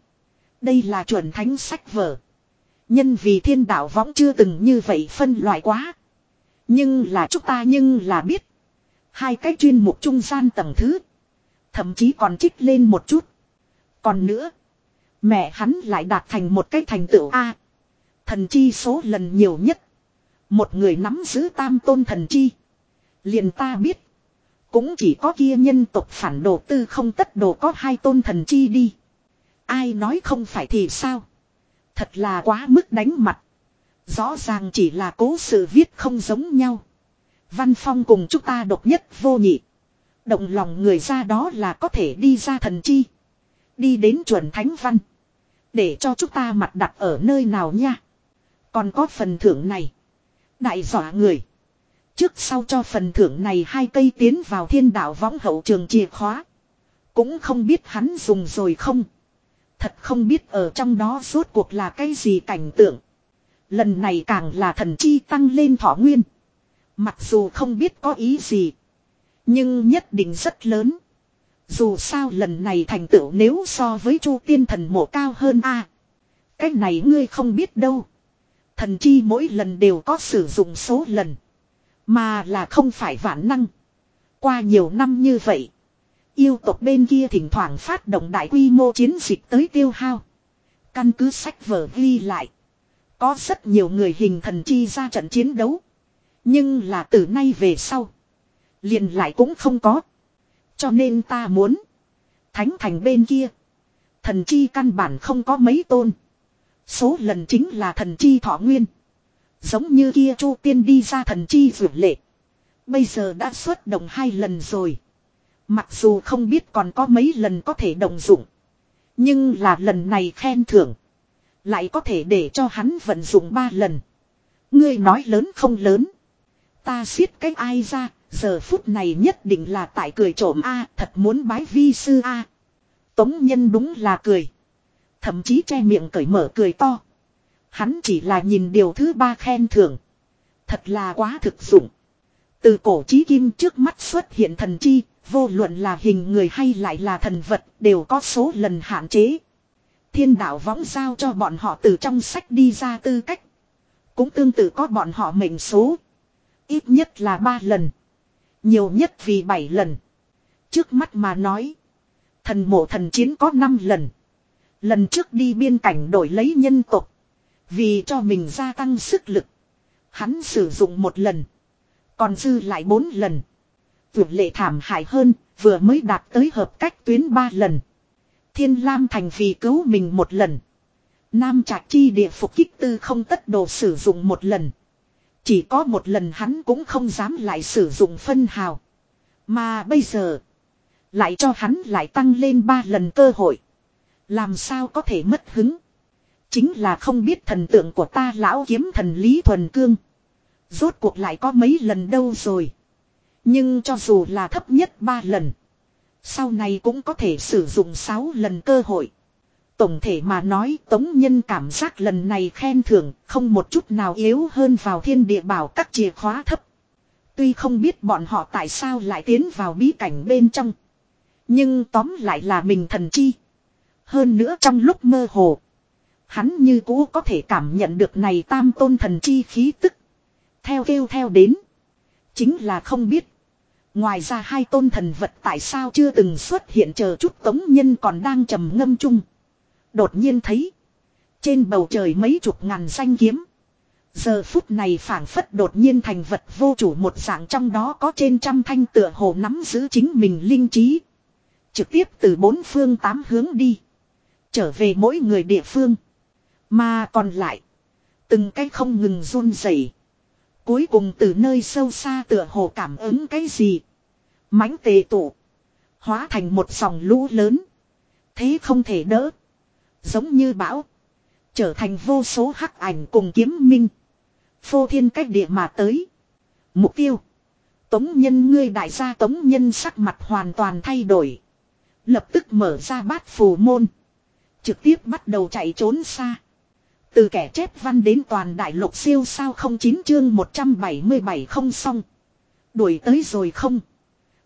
Đây là chuẩn thánh sách vở. Nhân vì thiên đạo võng chưa từng như vậy phân loại quá. Nhưng là chúng ta nhưng là biết. Hai cái chuyên mục trung gian tầng thứ. Thậm chí còn trích lên một chút. Còn nữa. Mẹ hắn lại đạt thành một cái thành tựu A. Thần chi số lần nhiều nhất. Một người nắm giữ tam tôn thần chi. Liền ta biết. Cũng chỉ có kia nhân tộc phản đồ tư không tất đồ có hai tôn thần chi đi. Ai nói không phải thì sao. Thật là quá mức đánh mặt. Rõ ràng chỉ là cố sự viết không giống nhau. Văn phong cùng chúng ta độc nhất vô nhị. Động lòng người ra đó là có thể đi ra thần chi. Đi đến chuẩn thánh văn. Để cho chúng ta mặt đặt ở nơi nào nha. Còn có phần thưởng này. Đại dọa người. Trước sau cho phần thưởng này hai cây tiến vào thiên đạo võng hậu trường chìa khóa. Cũng không biết hắn dùng rồi không. Thật không biết ở trong đó rốt cuộc là cái gì cảnh tượng. Lần này càng là thần chi tăng lên thọ nguyên. Mặc dù không biết có ý gì. Nhưng nhất định rất lớn. Dù sao lần này thành tựu nếu so với chu tiên thần mộ cao hơn a Cái này ngươi không biết đâu. Thần chi mỗi lần đều có sử dụng số lần. Mà là không phải vạn năng. Qua nhiều năm như vậy. Yêu tộc bên kia thỉnh thoảng phát động đại quy mô chiến dịch tới tiêu hao. Căn cứ sách vở ghi lại. Có rất nhiều người hình thần chi ra trận chiến đấu. Nhưng là từ nay về sau. Liền lại cũng không có. Cho nên ta muốn. Thánh thành bên kia. Thần chi căn bản không có mấy tôn. Số lần chính là thần chi thọ nguyên. Giống như kia chu tiên đi ra thần chi vượt lệ. Bây giờ đã xuất động hai lần rồi. Mặc dù không biết còn có mấy lần có thể động dụng. Nhưng là lần này khen thưởng. Lại có thể để cho hắn vận dụng ba lần. Ngươi nói lớn không lớn. Ta siết cách ai ra, giờ phút này nhất định là tại cười trộm A, thật muốn bái vi sư A. Tống nhân đúng là cười. Thậm chí che miệng cởi mở cười to. Hắn chỉ là nhìn điều thứ ba khen thưởng. Thật là quá thực dụng. Từ cổ chí kim trước mắt xuất hiện thần chi, vô luận là hình người hay lại là thần vật, đều có số lần hạn chế. Thiên đạo võng giao cho bọn họ từ trong sách đi ra tư cách. Cũng tương tự có bọn họ mệnh số. Ít nhất là ba lần. Nhiều nhất vì bảy lần. Trước mắt mà nói. Thần mộ thần chiến có năm lần. Lần trước đi biên cảnh đổi lấy nhân tộc. Vì cho mình gia tăng sức lực. Hắn sử dụng một lần. Còn dư lại bốn lần. Vượt lệ thảm hại hơn, vừa mới đạt tới hợp cách tuyến ba lần. Thiên Lam thành vì cứu mình một lần. Nam Trạc Chi địa phục kích tư không tất đồ sử dụng một lần. Chỉ có một lần hắn cũng không dám lại sử dụng phân hào. Mà bây giờ. Lại cho hắn lại tăng lên ba lần cơ hội. Làm sao có thể mất hứng. Chính là không biết thần tượng của ta lão kiếm thần Lý Thuần Cương. Rốt cuộc lại có mấy lần đâu rồi. Nhưng cho dù là thấp nhất ba lần. Sau này cũng có thể sử dụng 6 lần cơ hội. Tổng thể mà nói, tống nhân cảm giác lần này khen thưởng không một chút nào yếu hơn vào thiên địa bảo các chìa khóa thấp. Tuy không biết bọn họ tại sao lại tiến vào bí cảnh bên trong. Nhưng tóm lại là mình thần chi. Hơn nữa trong lúc mơ hồ. Hắn như cũ có thể cảm nhận được này tam tôn thần chi khí tức. Theo kêu theo đến. Chính là không biết. Ngoài ra hai tôn thần vật tại sao chưa từng xuất hiện chờ chút tống nhân còn đang trầm ngâm chung. Đột nhiên thấy. Trên bầu trời mấy chục ngàn danh kiếm. Giờ phút này phảng phất đột nhiên thành vật vô chủ một dạng trong đó có trên trăm thanh tựa hồ nắm giữ chính mình linh trí. Trực tiếp từ bốn phương tám hướng đi. Trở về mỗi người địa phương. Mà còn lại. Từng cái không ngừng run rẩy. Cuối cùng từ nơi sâu xa tựa hồ cảm ứng cái gì. mãnh tề tụ. Hóa thành một dòng lũ lớn. Thế không thể đỡ. Giống như bão. Trở thành vô số hắc ảnh cùng kiếm minh. Phô thiên cách địa mà tới. Mục tiêu. Tống nhân ngươi đại gia tống nhân sắc mặt hoàn toàn thay đổi. Lập tức mở ra bát phù môn. Trực tiếp bắt đầu chạy trốn xa. Từ kẻ chép văn đến toàn đại lục siêu sao không chín chương 177 không xong. Đuổi tới rồi không?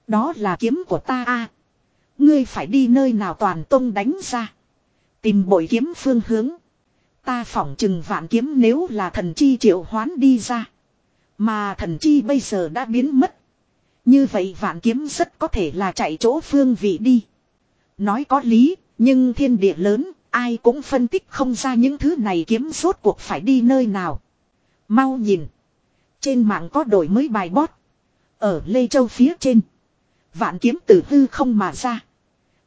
Đó là kiếm của ta a. Ngươi phải đi nơi nào toàn tông đánh ra. Tìm bội kiếm phương hướng. Ta phỏng chừng vạn kiếm nếu là thần chi triệu hoán đi ra. Mà thần chi bây giờ đã biến mất. Như vậy vạn kiếm rất có thể là chạy chỗ phương vị đi. Nói có lý, nhưng thiên địa lớn, ai cũng phân tích không ra những thứ này kiếm rốt cuộc phải đi nơi nào. Mau nhìn. Trên mạng có đổi mới bài bót. Ở Lê Châu phía trên. Vạn kiếm tử hư không mà ra.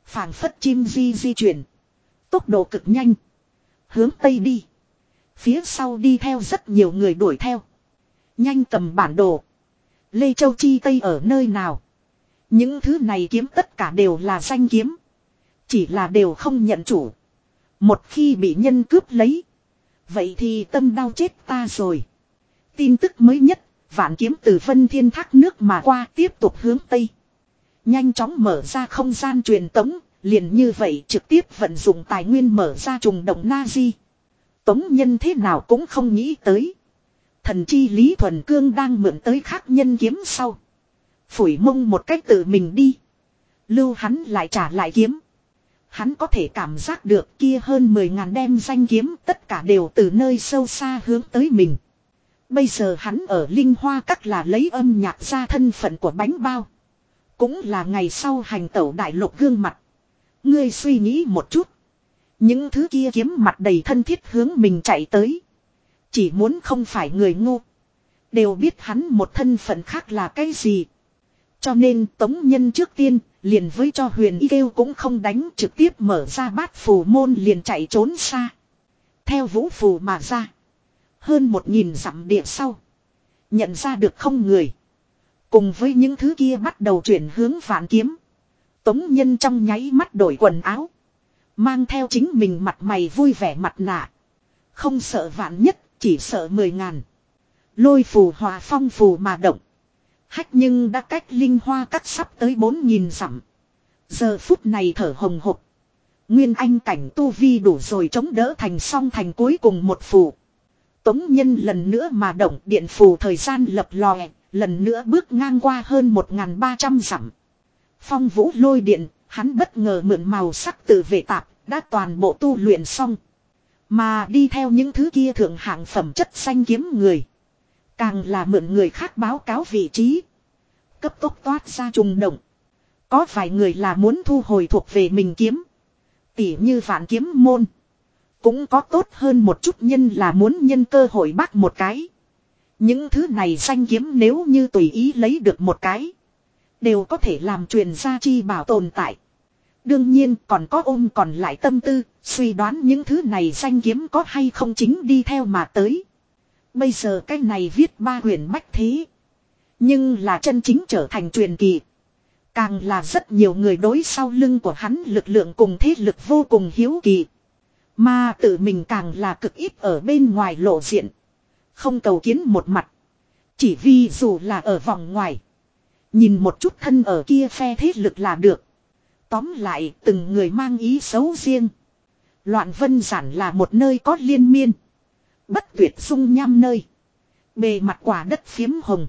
phảng phất chim di di chuyển. Tốc độ cực nhanh. Hướng Tây đi. Phía sau đi theo rất nhiều người đuổi theo. Nhanh cầm bản đồ. Lê Châu Chi Tây ở nơi nào? Những thứ này kiếm tất cả đều là danh kiếm. Chỉ là đều không nhận chủ. Một khi bị nhân cướp lấy. Vậy thì tâm đau chết ta rồi. Tin tức mới nhất. Vạn kiếm từ phân thiên thác nước mà qua tiếp tục hướng Tây. Nhanh chóng mở ra không gian truyền tống. Liền như vậy trực tiếp vận dụng tài nguyên mở ra trùng động na-di. Tống nhân thế nào cũng không nghĩ tới. Thần chi Lý Thuần Cương đang mượn tới khác nhân kiếm sau. Phủi mông một cách tự mình đi. Lưu hắn lại trả lại kiếm. Hắn có thể cảm giác được kia hơn 10 ngàn đem danh kiếm tất cả đều từ nơi sâu xa hướng tới mình. Bây giờ hắn ở Linh Hoa Các là lấy âm nhạc ra thân phận của bánh bao. Cũng là ngày sau hành tẩu đại lục gương mặt. Ngươi suy nghĩ một chút. Những thứ kia kiếm mặt đầy thân thiết hướng mình chạy tới. Chỉ muốn không phải người ngu. Đều biết hắn một thân phận khác là cái gì. Cho nên tống nhân trước tiên, liền với cho huyền y kêu cũng không đánh trực tiếp mở ra bát phù môn liền chạy trốn xa. Theo vũ phù mà ra. Hơn một nghìn dặm địa sau. Nhận ra được không người. Cùng với những thứ kia bắt đầu chuyển hướng vạn kiếm. Tống nhân trong nháy mắt đổi quần áo. Mang theo chính mình mặt mày vui vẻ mặt nạ. Không sợ vạn nhất, chỉ sợ mười ngàn. Lôi phù hòa phong phù mà động. Hách nhưng đã cách linh hoa cắt sắp tới bốn nghìn dặm. Giờ phút này thở hồng hộc. Nguyên anh cảnh tu vi đủ rồi chống đỡ thành song thành cuối cùng một phù. Tống nhân lần nữa mà động điện phù thời gian lập lòe, lần nữa bước ngang qua hơn một ba trăm dặm. Phong vũ lôi điện, hắn bất ngờ mượn màu sắc từ vệ tạp, đã toàn bộ tu luyện xong. Mà đi theo những thứ kia thượng hạng phẩm chất xanh kiếm người. Càng là mượn người khác báo cáo vị trí. Cấp tốc toát ra trùng động. Có vài người là muốn thu hồi thuộc về mình kiếm. Tỉ như vạn kiếm môn. Cũng có tốt hơn một chút nhân là muốn nhân cơ hội bắt một cái. Những thứ này danh kiếm nếu như tùy ý lấy được một cái. Đều có thể làm truyền gia chi bảo tồn tại. Đương nhiên còn có ôm còn lại tâm tư, suy đoán những thứ này danh kiếm có hay không chính đi theo mà tới. Bây giờ cái này viết ba huyền bách thế. Nhưng là chân chính trở thành truyền kỳ. Càng là rất nhiều người đối sau lưng của hắn lực lượng cùng thế lực vô cùng hiếu kỳ. Mà tự mình càng là cực ít ở bên ngoài lộ diện. Không cầu kiến một mặt. Chỉ vì dù là ở vòng ngoài. Nhìn một chút thân ở kia phe thế lực là được. Tóm lại, từng người mang ý xấu riêng. Loạn vân giản là một nơi có liên miên. Bất tuyệt dung nham nơi. Bề mặt quả đất phiếm hồng.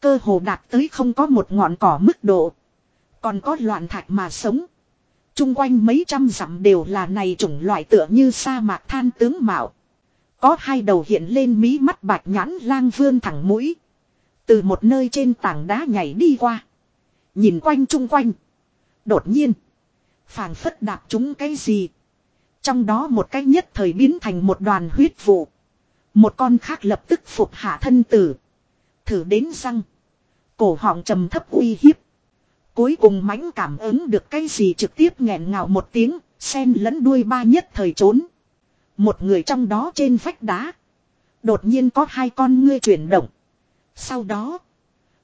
Cơ hồ đạt tới không có một ngọn cỏ mức độ. Còn có loạn thạch mà sống. Trung quanh mấy trăm dặm đều là này chủng loại tựa như sa mạc than tướng mạo. Có hai đầu hiện lên mí mắt bạch nhãn lang vương thẳng mũi. Từ một nơi trên tảng đá nhảy đi qua. Nhìn quanh chung quanh. Đột nhiên. phảng phất đạp chúng cái gì. Trong đó một cái nhất thời biến thành một đoàn huyết vụ. Một con khác lập tức phục hạ thân tử. Thử đến răng. Cổ họng trầm thấp uy hiếp. Cuối cùng mãnh cảm ứng được cái gì trực tiếp nghẹn ngào một tiếng, sen lẫn đuôi ba nhất thời trốn. Một người trong đó trên vách đá. Đột nhiên có hai con ngươi chuyển động. Sau đó,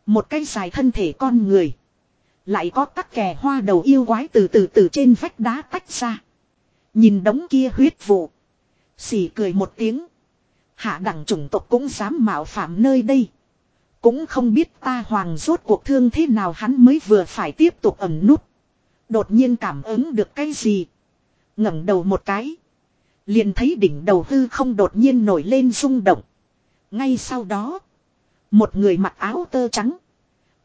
một cái dài thân thể con người. Lại có các kẻ hoa đầu yêu quái từ từ từ trên vách đá tách ra. Nhìn đống kia huyết vụ. Xỉ cười một tiếng. Hạ đẳng chủng tộc cũng dám mạo phạm nơi đây. Cũng không biết ta hoàng rốt cuộc thương thế nào hắn mới vừa phải tiếp tục ẩn nút. Đột nhiên cảm ứng được cái gì. ngẩng đầu một cái. Liền thấy đỉnh đầu hư không đột nhiên nổi lên rung động. Ngay sau đó. Một người mặc áo tơ trắng.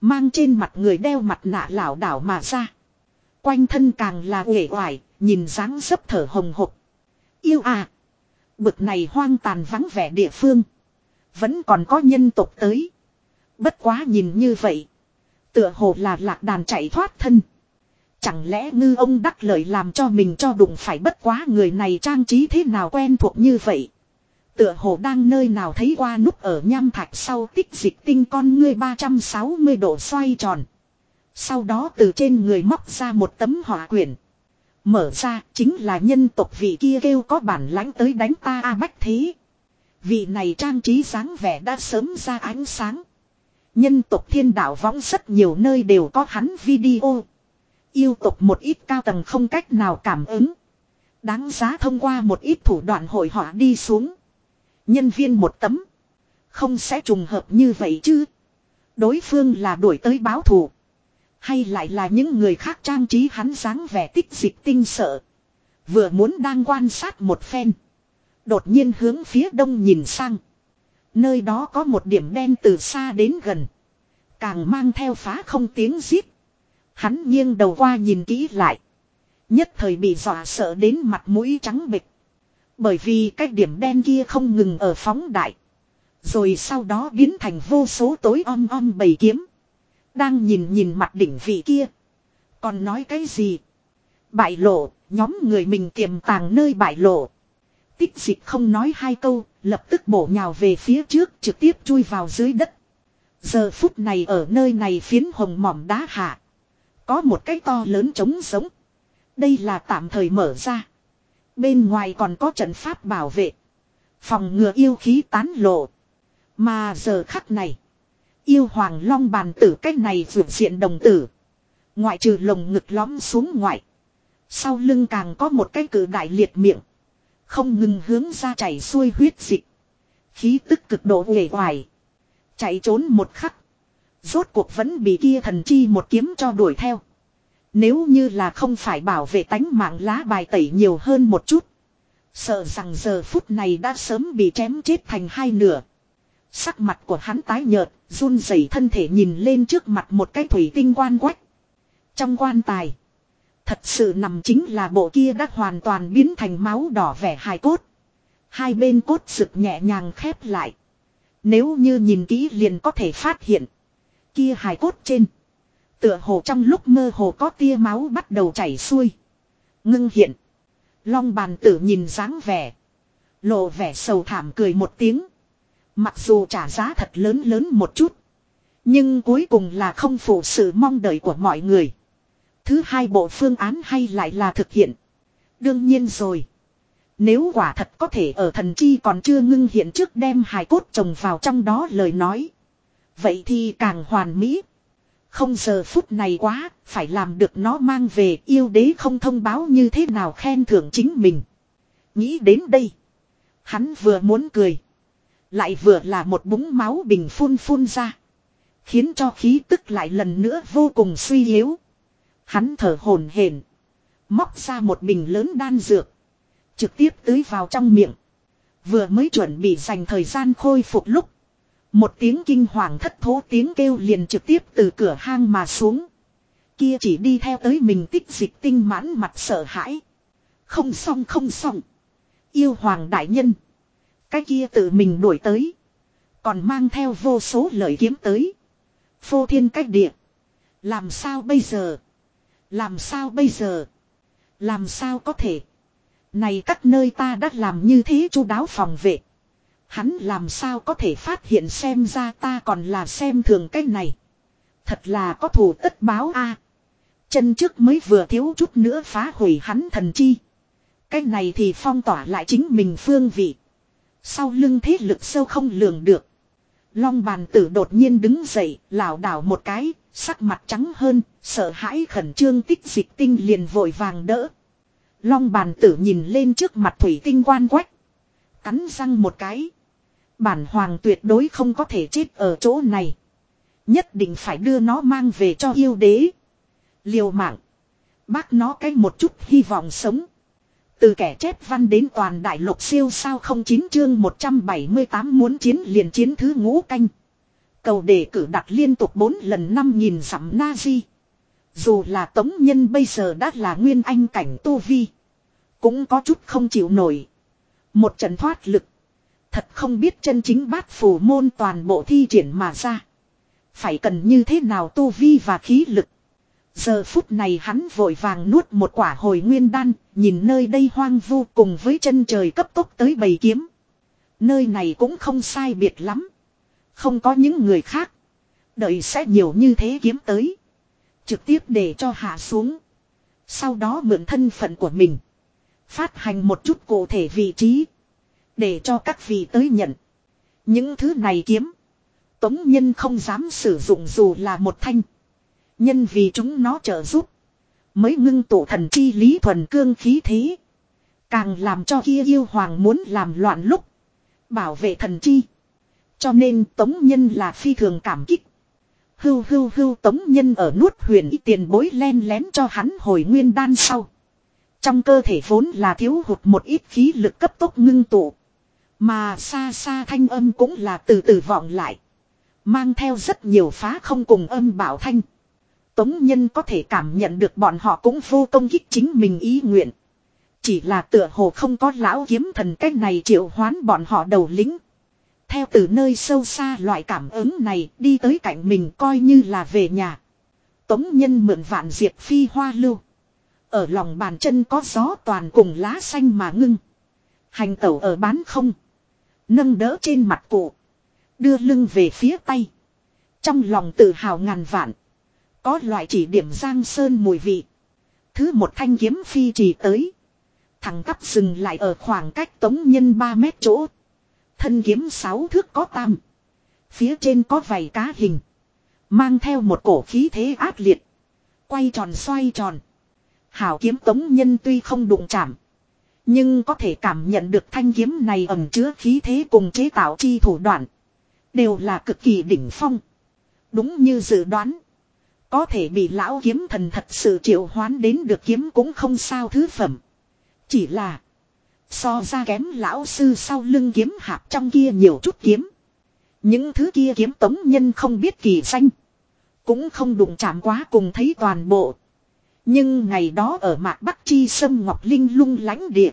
Mang trên mặt người đeo mặt nạ lảo đảo mà ra. Quanh thân càng là uể oải, nhìn dáng dấp thở hồng hộc. Yêu à! Bực này hoang tàn vắng vẻ địa phương. Vẫn còn có nhân tộc tới. Bất quá nhìn như vậy. Tựa hồ là lạc đàn chạy thoát thân. Chẳng lẽ ngư ông đắc lợi làm cho mình cho đụng phải bất quá người này trang trí thế nào quen thuộc như vậy. Tựa hồ đang nơi nào thấy qua núp ở nham thạch sau tích dịch tinh con ngươi 360 độ xoay tròn. Sau đó từ trên người móc ra một tấm hỏa quyển. Mở ra, chính là nhân tộc vị kia kêu có bản lãnh tới đánh ta a bách thế. Vị này trang trí sáng vẻ đã sớm ra ánh sáng. Nhân tộc thiên đạo võng rất nhiều nơi đều có hắn video. Yêu tộc một ít cao tầng không cách nào cảm ứng. Đáng giá thông qua một ít thủ đoạn hội họa đi xuống. Nhân viên một tấm. Không sẽ trùng hợp như vậy chứ. Đối phương là đuổi tới báo thù. Hay lại là những người khác trang trí hắn dáng vẻ tích dịch tinh sợ. Vừa muốn đang quan sát một phen. Đột nhiên hướng phía đông nhìn sang. Nơi đó có một điểm đen từ xa đến gần. Càng mang theo phá không tiếng giết. Hắn nghiêng đầu qua nhìn kỹ lại. Nhất thời bị dọa sợ đến mặt mũi trắng bịch. Bởi vì cái điểm đen kia không ngừng ở phóng đại. Rồi sau đó biến thành vô số tối om om bầy kiếm. Đang nhìn nhìn mặt đỉnh vị kia. Còn nói cái gì? Bại lộ, nhóm người mình tiềm tàng nơi bại lộ. Tích dịch không nói hai câu, lập tức bổ nhào về phía trước trực tiếp chui vào dưới đất. Giờ phút này ở nơi này phiến hồng mỏm đá hạ. Có một cái to lớn trống sống. Đây là tạm thời mở ra. Bên ngoài còn có trận pháp bảo vệ. Phòng ngừa yêu khí tán lộ. Mà giờ khắc này. Yêu hoàng long bàn tử cách này vượt diện đồng tử. Ngoại trừ lồng ngực lõm xuống ngoại. Sau lưng càng có một cái cử đại liệt miệng. Không ngừng hướng ra chảy xuôi huyết dịch. Khí tức cực độ nghề hoài. Chạy trốn một khắc. Rốt cuộc vẫn bị kia thần chi một kiếm cho đuổi theo. Nếu như là không phải bảo vệ tánh mạng lá bài tẩy nhiều hơn một chút. Sợ rằng giờ phút này đã sớm bị chém chết thành hai nửa. Sắc mặt của hắn tái nhợt, run rẩy thân thể nhìn lên trước mặt một cái thủy tinh quan quách. Trong quan tài, thật sự nằm chính là bộ kia đã hoàn toàn biến thành máu đỏ vẻ hài cốt. Hai bên cốt sực nhẹ nhàng khép lại. Nếu như nhìn kỹ liền có thể phát hiện. Kia hài cốt trên. Tựa hồ trong lúc mơ hồ có tia máu bắt đầu chảy xuôi. Ngưng hiện. Long bàn tử nhìn dáng vẻ. Lộ vẻ sầu thảm cười một tiếng. Mặc dù trả giá thật lớn lớn một chút. Nhưng cuối cùng là không phụ sự mong đợi của mọi người. Thứ hai bộ phương án hay lại là thực hiện. Đương nhiên rồi. Nếu quả thật có thể ở thần chi còn chưa ngưng hiện trước đem hài cốt trồng vào trong đó lời nói. Vậy thì càng hoàn mỹ. Không giờ phút này quá, phải làm được nó mang về yêu đế không thông báo như thế nào khen thưởng chính mình. Nghĩ đến đây. Hắn vừa muốn cười. Lại vừa là một búng máu bình phun phun ra. Khiến cho khí tức lại lần nữa vô cùng suy yếu. Hắn thở hổn hển, móc ra một bình lớn đan dược, trực tiếp tưới vào trong miệng. Vừa mới chuẩn bị dành thời gian khôi phục lúc, một tiếng kinh hoàng thất thố tiếng kêu liền trực tiếp từ cửa hang mà xuống. Kia chỉ đi theo tới mình tích dịch tinh mãn mặt sợ hãi. Không xong không xong. Yêu hoàng đại nhân. Cái kia tự mình đuổi tới. Còn mang theo vô số lời kiếm tới. Phô thiên cách địa. Làm sao bây giờ? Làm sao bây giờ? Làm sao có thể? Này các nơi ta đã làm như thế chu đáo phòng vệ. Hắn làm sao có thể phát hiện xem ra ta còn là xem thường cái này. Thật là có thù tất báo a. Chân trước mới vừa thiếu chút nữa phá hủy hắn thần chi. Cái này thì phong tỏa lại chính mình phương vị. Sau lưng thế lực sâu không lường được. Long bàn tử đột nhiên đứng dậy, lảo đảo một cái, sắc mặt trắng hơn, sợ hãi khẩn trương tích dịch tinh liền vội vàng đỡ. Long bàn tử nhìn lên trước mặt thủy tinh quan quách. Cắn răng một cái. Bản hoàng tuyệt đối không có thể chết ở chỗ này. Nhất định phải đưa nó mang về cho yêu đế. Liều mạng. Bác nó cái một chút hy vọng sống. Từ kẻ chép văn đến toàn đại lục siêu sao không chín chương 178 muốn chiến liền chiến thứ ngũ canh. Cầu đề cử đặt liên tục 4 lần 5.000 sắm Nazi. Dù là tống nhân bây giờ đã là nguyên anh cảnh tu vi. Cũng có chút không chịu nổi. Một trận thoát lực. Thật không biết chân chính bát phù môn toàn bộ thi triển mà ra. Phải cần như thế nào tu vi và khí lực. Giờ phút này hắn vội vàng nuốt một quả hồi nguyên đan, nhìn nơi đây hoang vu cùng với chân trời cấp tốc tới bầy kiếm. Nơi này cũng không sai biệt lắm. Không có những người khác. Đợi sẽ nhiều như thế kiếm tới. Trực tiếp để cho hạ xuống. Sau đó mượn thân phận của mình. Phát hành một chút cụ thể vị trí. Để cho các vị tới nhận. Những thứ này kiếm. Tống nhân không dám sử dụng dù là một thanh. Nhân vì chúng nó trợ giúp. Mới ngưng tụ thần chi lý thuần cương khí thế. Càng làm cho kia yêu hoàng muốn làm loạn lúc. Bảo vệ thần chi. Cho nên tống nhân là phi thường cảm kích. Hưu hưu hưu tống nhân ở nuốt huyền y tiền bối len lén cho hắn hồi nguyên đan sau. Trong cơ thể vốn là thiếu hụt một ít khí lực cấp tốc ngưng tụ. Mà xa xa thanh âm cũng là từ từ vọng lại. Mang theo rất nhiều phá không cùng âm bảo thanh. Tống Nhân có thể cảm nhận được bọn họ cũng vô công kích chính mình ý nguyện. Chỉ là tựa hồ không có lão kiếm thần cách này triệu hoán bọn họ đầu lính. Theo từ nơi sâu xa loại cảm ứng này đi tới cạnh mình coi như là về nhà. Tống Nhân mượn vạn diệp phi hoa lưu. Ở lòng bàn chân có gió toàn cùng lá xanh mà ngưng. Hành tẩu ở bán không. Nâng đỡ trên mặt cụ. Đưa lưng về phía tay. Trong lòng tự hào ngàn vạn. Có loại chỉ điểm giang sơn mùi vị. Thứ một thanh kiếm phi chỉ tới. Thằng cắp dừng lại ở khoảng cách tống nhân 3 mét chỗ. Thân kiếm sáu thước có tam. Phía trên có vảy cá hình. Mang theo một cổ khí thế ác liệt. Quay tròn xoay tròn. Hảo kiếm tống nhân tuy không đụng chạm. Nhưng có thể cảm nhận được thanh kiếm này ẩn chứa khí thế cùng chế tạo chi thủ đoạn. Đều là cực kỳ đỉnh phong. Đúng như dự đoán. Có thể bị lão kiếm thần thật sự triệu hoán đến được kiếm cũng không sao thứ phẩm. Chỉ là. So ra kém lão sư sau lưng kiếm hạp trong kia nhiều chút kiếm. Những thứ kia kiếm tống nhân không biết kỳ danh. Cũng không đụng chạm quá cùng thấy toàn bộ. Nhưng ngày đó ở mạc Bắc Chi Sâm Ngọc Linh lung lánh địa.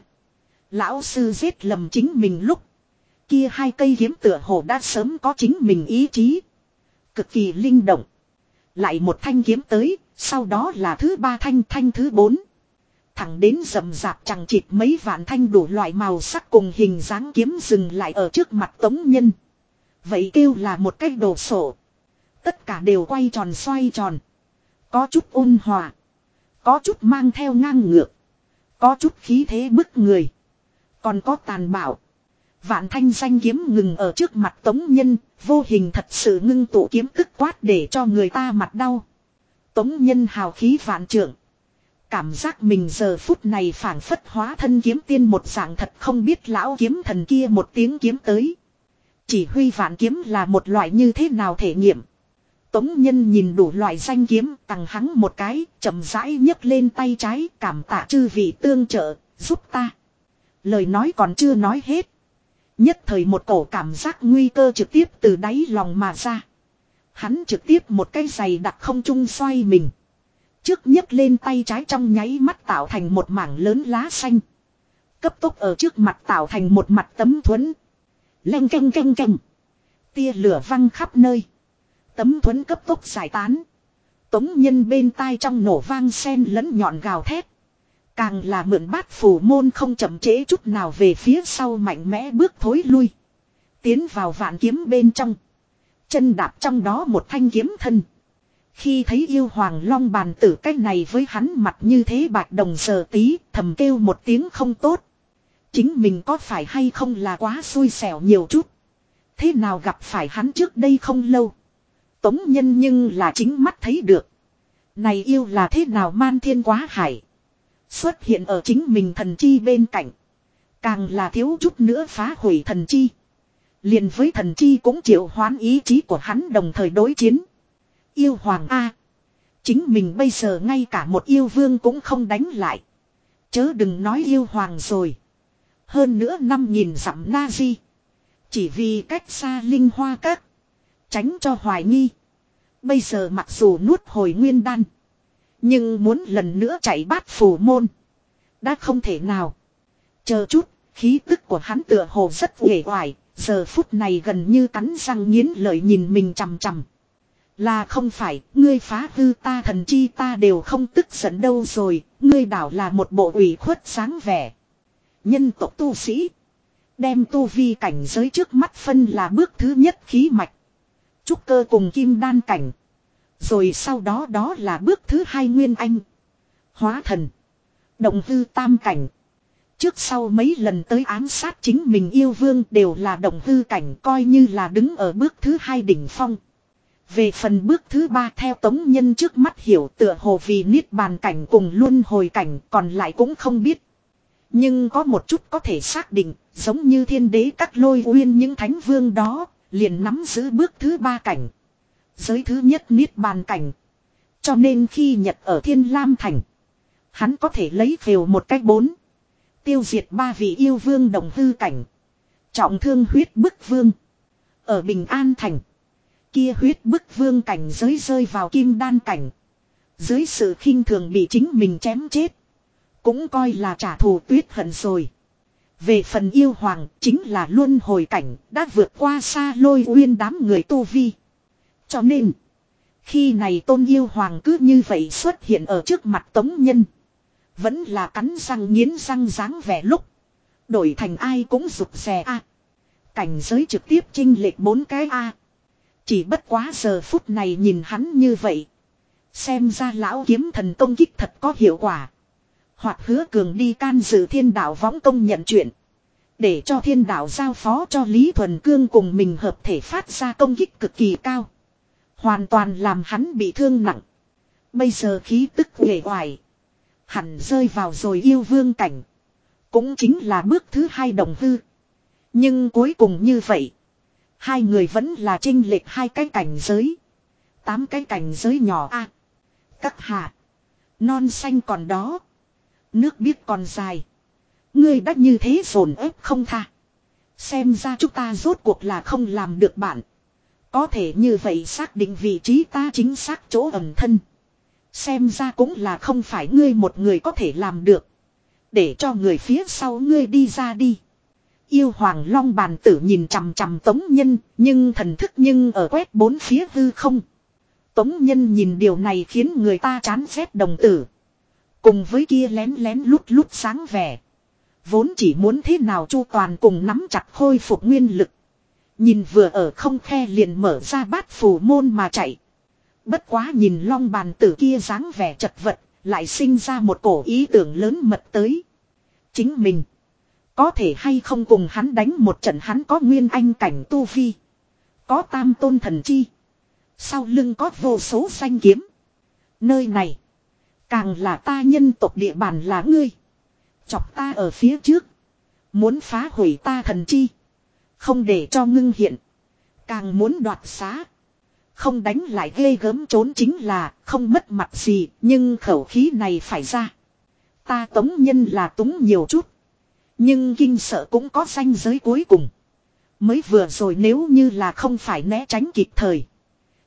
Lão sư giết lầm chính mình lúc. Kia hai cây kiếm tựa hồ đã sớm có chính mình ý chí. Cực kỳ linh động. Lại một thanh kiếm tới, sau đó là thứ ba thanh thanh thứ bốn. Thẳng đến rầm rạp chẳng chịt mấy vạn thanh đủ loại màu sắc cùng hình dáng kiếm dừng lại ở trước mặt tống nhân. Vậy kêu là một cái đồ sổ. Tất cả đều quay tròn xoay tròn. Có chút ôn hòa. Có chút mang theo ngang ngược. Có chút khí thế bức người. Còn có tàn bạo. Vạn thanh danh kiếm ngừng ở trước mặt tống nhân, vô hình thật sự ngưng tụ kiếm tức quát để cho người ta mặt đau. Tống nhân hào khí vạn trưởng. Cảm giác mình giờ phút này phản phất hóa thân kiếm tiên một dạng thật không biết lão kiếm thần kia một tiếng kiếm tới. Chỉ huy vạn kiếm là một loại như thế nào thể nghiệm. Tống nhân nhìn đủ loại danh kiếm tặng hắn một cái chậm rãi nhấc lên tay trái cảm tạ chư vị tương trợ giúp ta. Lời nói còn chưa nói hết. Nhất thời một cổ cảm giác nguy cơ trực tiếp từ đáy lòng mà ra. Hắn trực tiếp một cái giày đặt không trung xoay mình. Trước nhấc lên tay trái trong nháy mắt tạo thành một mảng lớn lá xanh. Cấp tốc ở trước mặt tạo thành một mặt tấm thuẫn. Leng canh canh canh. Tia lửa văng khắp nơi. Tấm thuẫn cấp tốc giải tán. Tống nhân bên tai trong nổ vang sen lẫn nhọn gào thét. Càng là mượn bát phủ môn không chậm trễ chút nào về phía sau mạnh mẽ bước thối lui. Tiến vào vạn kiếm bên trong. Chân đạp trong đó một thanh kiếm thân. Khi thấy yêu hoàng long bàn tử cách này với hắn mặt như thế bạc đồng sờ tí, thầm kêu một tiếng không tốt. Chính mình có phải hay không là quá xui xẻo nhiều chút. Thế nào gặp phải hắn trước đây không lâu. Tống nhân nhưng là chính mắt thấy được. Này yêu là thế nào man thiên quá hải. Xuất hiện ở chính mình thần chi bên cạnh. Càng là thiếu chút nữa phá hủy thần chi. liền với thần chi cũng chịu hoán ý chí của hắn đồng thời đối chiến. Yêu hoàng A. Chính mình bây giờ ngay cả một yêu vương cũng không đánh lại. Chớ đừng nói yêu hoàng rồi. Hơn nữa năm nghìn dặm na di. Chỉ vì cách xa linh hoa các. Tránh cho hoài nghi. Bây giờ mặc dù nuốt hồi nguyên đan. Nhưng muốn lần nữa chạy bát phủ môn. Đã không thể nào. Chờ chút, khí tức của hắn tựa hồ rất uể oải. Giờ phút này gần như cắn răng nghiến lợi nhìn mình chằm chằm. Là không phải, ngươi phá hư ta thần chi ta đều không tức giận đâu rồi, ngươi đảo là một bộ ủy khuất sáng vẻ. Nhân tộc tu sĩ. Đem tu vi cảnh giới trước mắt phân là bước thứ nhất khí mạch. Trúc cơ cùng kim đan cảnh. Rồi sau đó đó là bước thứ hai nguyên anh. Hóa thần. Động hư tam cảnh. Trước sau mấy lần tới ám sát chính mình yêu vương đều là động hư cảnh coi như là đứng ở bước thứ hai đỉnh phong. Về phần bước thứ ba theo tống nhân trước mắt hiểu tựa hồ vì niết bàn cảnh cùng luôn hồi cảnh còn lại cũng không biết. Nhưng có một chút có thể xác định, giống như thiên đế các lôi uyên những thánh vương đó, liền nắm giữ bước thứ ba cảnh. Giới thứ nhất niết bàn cảnh. Cho nên khi nhật ở thiên lam thành, hắn có thể lấy phều một cách bốn. Tiêu diệt ba vị yêu vương đồng hư cảnh. Trọng thương huyết bức vương. Ở Bình An thành. Kia huyết bức vương cảnh giới rơi vào kim đan cảnh. Dưới sự khinh thường bị chính mình chém chết. Cũng coi là trả thù tuyết hận rồi. Về phần yêu hoàng chính là luân hồi cảnh đã vượt qua xa lôi uyên đám người tu vi. Cho nên, khi này tôn yêu hoàng cứ như vậy xuất hiện ở trước mặt tống nhân. Vẫn là cắn răng nghiến răng dáng vẻ lúc. Đổi thành ai cũng rụt rè a Cảnh giới trực tiếp trinh lệch bốn cái a Chỉ bất quá giờ phút này nhìn hắn như vậy. Xem ra lão kiếm thần công kích thật có hiệu quả. Hoặc hứa cường đi can dự thiên đạo võng công nhận chuyện. Để cho thiên đạo giao phó cho Lý Thuần Cương cùng mình hợp thể phát ra công kích cực kỳ cao. Hoàn toàn làm hắn bị thương nặng. Bây giờ khí tức uể oải. Hẳn rơi vào rồi yêu vương cảnh. Cũng chính là bước thứ hai đồng hư. Nhưng cuối cùng như vậy. Hai người vẫn là trinh lệch hai cái cảnh giới. Tám cái cảnh giới nhỏ a Các hạ. Non xanh còn đó. Nước biết còn dài. Ngươi đã như thế dồn ép không tha. Xem ra chúng ta rốt cuộc là không làm được bạn. Có thể như vậy xác định vị trí ta chính xác chỗ ẩn thân. Xem ra cũng là không phải ngươi một người có thể làm được. Để cho người phía sau ngươi đi ra đi. Yêu hoàng long bàn tử nhìn chằm chằm tống nhân, nhưng thần thức nhưng ở quét bốn phía hư không. Tống nhân nhìn điều này khiến người ta chán ghét đồng tử. Cùng với kia lén lén lút lút sáng vẻ. Vốn chỉ muốn thế nào chu toàn cùng nắm chặt khôi phục nguyên lực. Nhìn vừa ở không khe liền mở ra bát phù môn mà chạy. Bất quá nhìn long bàn tử kia dáng vẻ chật vật, lại sinh ra một cổ ý tưởng lớn mật tới. Chính mình. Có thể hay không cùng hắn đánh một trận hắn có nguyên anh cảnh tu vi. Có tam tôn thần chi. Sau lưng có vô số xanh kiếm. Nơi này. Càng là ta nhân tộc địa bàn là ngươi. Chọc ta ở phía trước. Muốn phá hủy ta thần chi. Không để cho ngưng hiện. Càng muốn đoạt xá. Không đánh lại ghê gớm trốn chính là không mất mặt gì nhưng khẩu khí này phải ra. Ta tống nhân là túng nhiều chút. Nhưng kinh sợ cũng có danh giới cuối cùng. Mới vừa rồi nếu như là không phải né tránh kịp thời.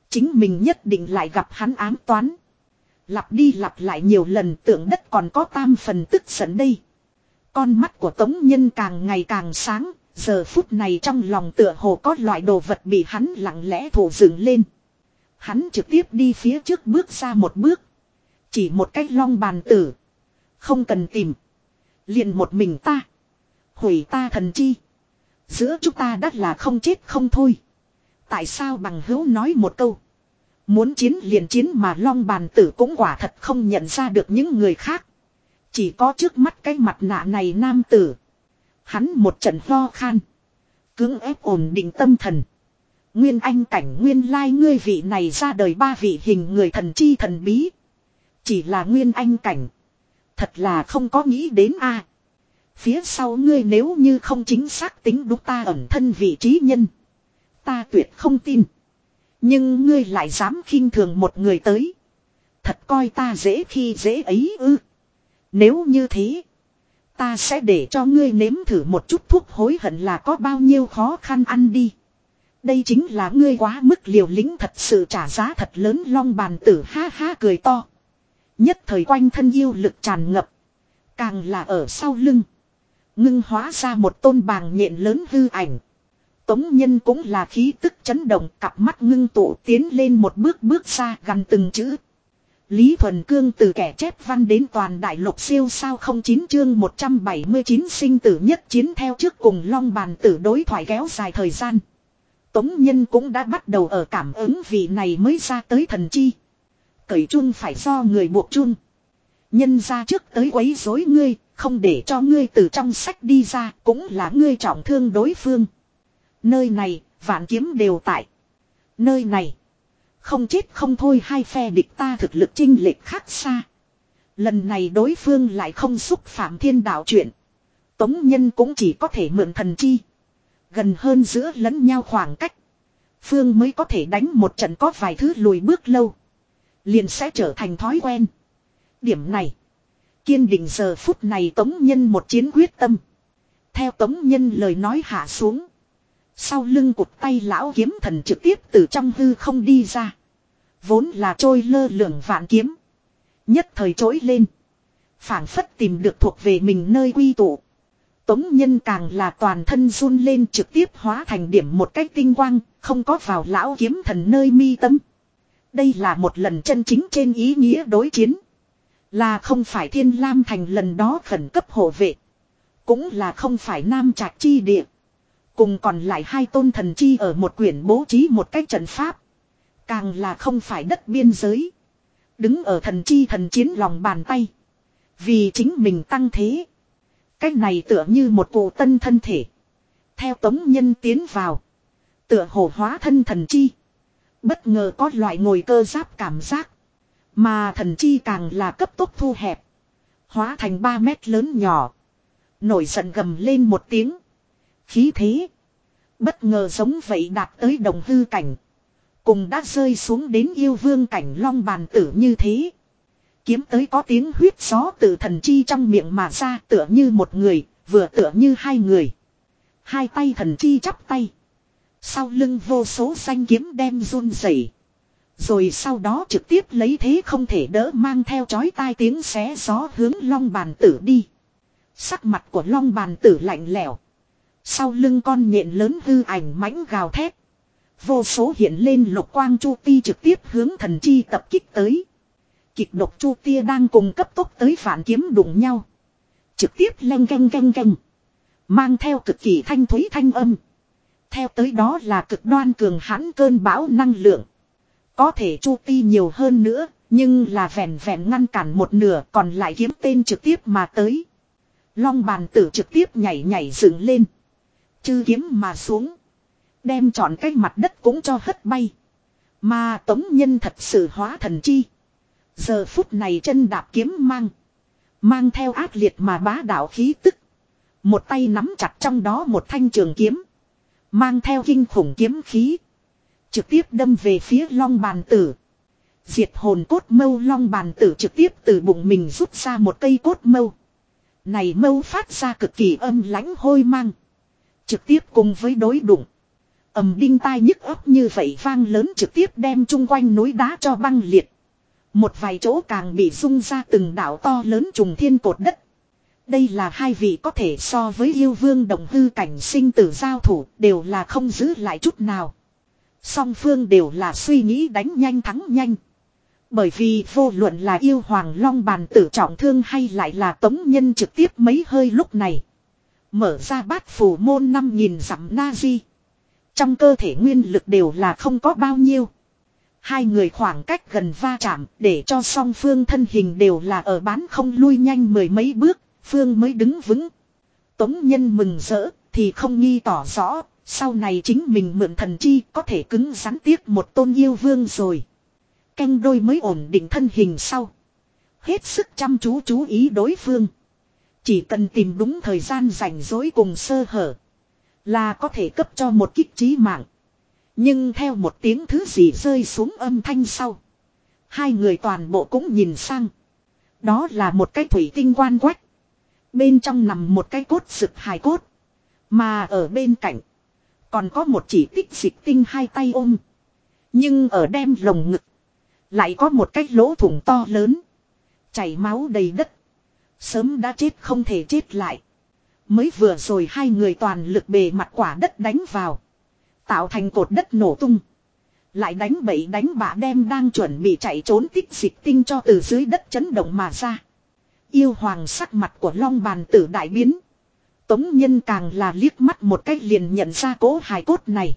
Chính mình nhất định lại gặp hắn ám toán. Lặp đi lặp lại nhiều lần tượng đất còn có tam phần tức giận đây. Con mắt của Tống Nhân càng ngày càng sáng, giờ phút này trong lòng tựa hồ có loại đồ vật bị hắn lặng lẽ thổ dựng lên. Hắn trực tiếp đi phía trước bước ra một bước. Chỉ một cách long bàn tử. Không cần tìm. liền một mình ta. Hủy ta thần chi. Giữa chúng ta đắt là không chết không thôi. Tại sao bằng hữu nói một câu. Muốn chiến liền chiến mà long bàn tử cũng quả thật không nhận ra được những người khác. Chỉ có trước mắt cái mặt nạ này nam tử. Hắn một trận ho khan. Cưỡng ép ổn định tâm thần. Nguyên anh cảnh nguyên lai ngươi vị này ra đời ba vị hình người thần chi thần bí. Chỉ là nguyên anh cảnh. Thật là không có nghĩ đến a. Phía sau ngươi nếu như không chính xác tính đúng ta ẩn thân vị trí nhân. Ta tuyệt không tin. Nhưng ngươi lại dám khinh thường một người tới. Thật coi ta dễ khi dễ ấy ư. Nếu như thế. Ta sẽ để cho ngươi nếm thử một chút thuốc hối hận là có bao nhiêu khó khăn ăn đi. Đây chính là ngươi quá mức liều lĩnh thật sự trả giá thật lớn long bàn tử ha ha cười to. Nhất thời quanh thân yêu lực tràn ngập. Càng là ở sau lưng. Ngưng hóa ra một tôn bàng nhện lớn hư ảnh. Tống nhân cũng là khí tức chấn động, cặp mắt ngưng tụ tiến lên một bước bước xa gần từng chữ. Lý Thuần Cương từ kẻ chép văn đến toàn đại lục siêu sao không chín chương 179 sinh tử nhất chiến theo trước cùng long bàn tử đối thoại kéo dài thời gian. Tống Nhân cũng đã bắt đầu ở cảm ứng vị này mới ra tới thần chi. Cởi chung phải do người buộc chung. Nhân ra trước tới quấy rối ngươi, không để cho ngươi từ trong sách đi ra cũng là ngươi trọng thương đối phương. Nơi này, vạn kiếm đều tại. Nơi này, không chết không thôi hai phe địch ta thực lực chinh lệch khác xa. Lần này đối phương lại không xúc phạm thiên đạo chuyện. Tống nhân cũng chỉ có thể mượn thần chi. Gần hơn giữa lẫn nhau khoảng cách. Phương mới có thể đánh một trận có vài thứ lùi bước lâu. Liền sẽ trở thành thói quen. Điểm này. Kiên định giờ phút này Tống Nhân một chiến quyết tâm. Theo Tống Nhân lời nói hạ xuống. Sau lưng cụt tay lão kiếm thần trực tiếp từ trong hư không đi ra. Vốn là trôi lơ lửng vạn kiếm. Nhất thời trỗi lên. phảng phất tìm được thuộc về mình nơi quy tụ. Tống nhân càng là toàn thân run lên trực tiếp hóa thành điểm một cách tinh quang, không có vào lão kiếm thần nơi mi tâm. Đây là một lần chân chính trên ý nghĩa đối chiến. Là không phải thiên lam thành lần đó khẩn cấp hộ vệ. Cũng là không phải nam trạc chi địa. Cùng còn lại hai tôn thần chi ở một quyển bố trí một cách trận pháp. Càng là không phải đất biên giới. Đứng ở thần chi thần chiến lòng bàn tay. Vì chính mình tăng thế. Cách này tựa như một cụ tân thân thể. Theo tống nhân tiến vào. Tựa hồ hóa thân thần chi. Bất ngờ có loại ngồi cơ giáp cảm giác. Mà thần chi càng là cấp tốc thu hẹp. Hóa thành 3 mét lớn nhỏ. Nổi giận gầm lên một tiếng. Khí thế. Bất ngờ giống vậy đạt tới đồng hư cảnh. Cùng đã rơi xuống đến yêu vương cảnh long bàn tử như thế. Kiếm tới có tiếng huyết gió từ thần chi trong miệng mà ra tựa như một người, vừa tựa như hai người. Hai tay thần chi chắp tay. Sau lưng vô số xanh kiếm đem run rẩy. Rồi sau đó trực tiếp lấy thế không thể đỡ mang theo chói tai tiếng xé gió hướng long bàn tử đi. Sắc mặt của long bàn tử lạnh lẽo. Sau lưng con nhện lớn hư ảnh mãnh gào thét. Vô số hiện lên lục quang chu ti trực tiếp hướng thần chi tập kích tới. Kịch độc chu tia đang cùng cấp tốc tới phản kiếm đụng nhau. Trực tiếp len canh canh canh. Mang theo cực kỳ thanh thúy thanh âm. Theo tới đó là cực đoan cường hãn cơn bão năng lượng. Có thể chu ti nhiều hơn nữa, nhưng là vẹn vẹn ngăn cản một nửa còn lại kiếm tên trực tiếp mà tới. Long bàn tử trực tiếp nhảy nhảy dựng lên. Chư kiếm mà xuống. Đem trọn cái mặt đất cũng cho hất bay. Mà tống nhân thật sự hóa thần chi. Giờ phút này chân đạp kiếm mang. Mang theo ác liệt mà bá đạo khí tức. Một tay nắm chặt trong đó một thanh trường kiếm. Mang theo kinh khủng kiếm khí. Trực tiếp đâm về phía long bàn tử. Diệt hồn cốt mâu long bàn tử trực tiếp từ bụng mình rút ra một cây cốt mâu. Này mâu phát ra cực kỳ âm lãnh hôi mang. Trực tiếp cùng với đối đụng. ầm đinh tai nhức ấp như vậy vang lớn trực tiếp đem chung quanh núi đá cho băng liệt. Một vài chỗ càng bị rung ra từng đảo to lớn trùng thiên cột đất. Đây là hai vị có thể so với yêu vương đồng hư cảnh sinh tử giao thủ, đều là không giữ lại chút nào. Song phương đều là suy nghĩ đánh nhanh thắng nhanh. Bởi vì vô luận là yêu hoàng long bàn tử trọng thương hay lại là tống nhân trực tiếp mấy hơi lúc này. Mở ra bát phù môn năm nghìn dặm na di. Trong cơ thể nguyên lực đều là không có bao nhiêu. Hai người khoảng cách gần va chạm để cho song phương thân hình đều là ở bán không lui nhanh mười mấy bước, phương mới đứng vững. Tống nhân mừng rỡ thì không nghi tỏ rõ, sau này chính mình mượn thần chi có thể cứng rắn tiếc một tôn yêu vương rồi. Canh đôi mới ổn định thân hình sau. Hết sức chăm chú chú ý đối phương. Chỉ cần tìm đúng thời gian rảnh rỗi cùng sơ hở. Là có thể cấp cho một kích trí mạng. Nhưng theo một tiếng thứ gì rơi xuống âm thanh sau. Hai người toàn bộ cũng nhìn sang. Đó là một cái thủy tinh quan quách. Bên trong nằm một cái cốt sực hài cốt. Mà ở bên cạnh. Còn có một chỉ tích dịch tinh hai tay ôm. Nhưng ở đem lồng ngực. Lại có một cái lỗ thủng to lớn. Chảy máu đầy đất. Sớm đã chết không thể chết lại. Mới vừa rồi hai người toàn lực bề mặt quả đất đánh vào. Tạo thành cột đất nổ tung. Lại đánh bậy đánh bạ đem đang chuẩn bị chạy trốn tích dịch tinh cho từ dưới đất chấn động mà ra. Yêu hoàng sắc mặt của long bàn tử đại biến. Tống nhân càng là liếc mắt một cách liền nhận ra cố hài cốt này.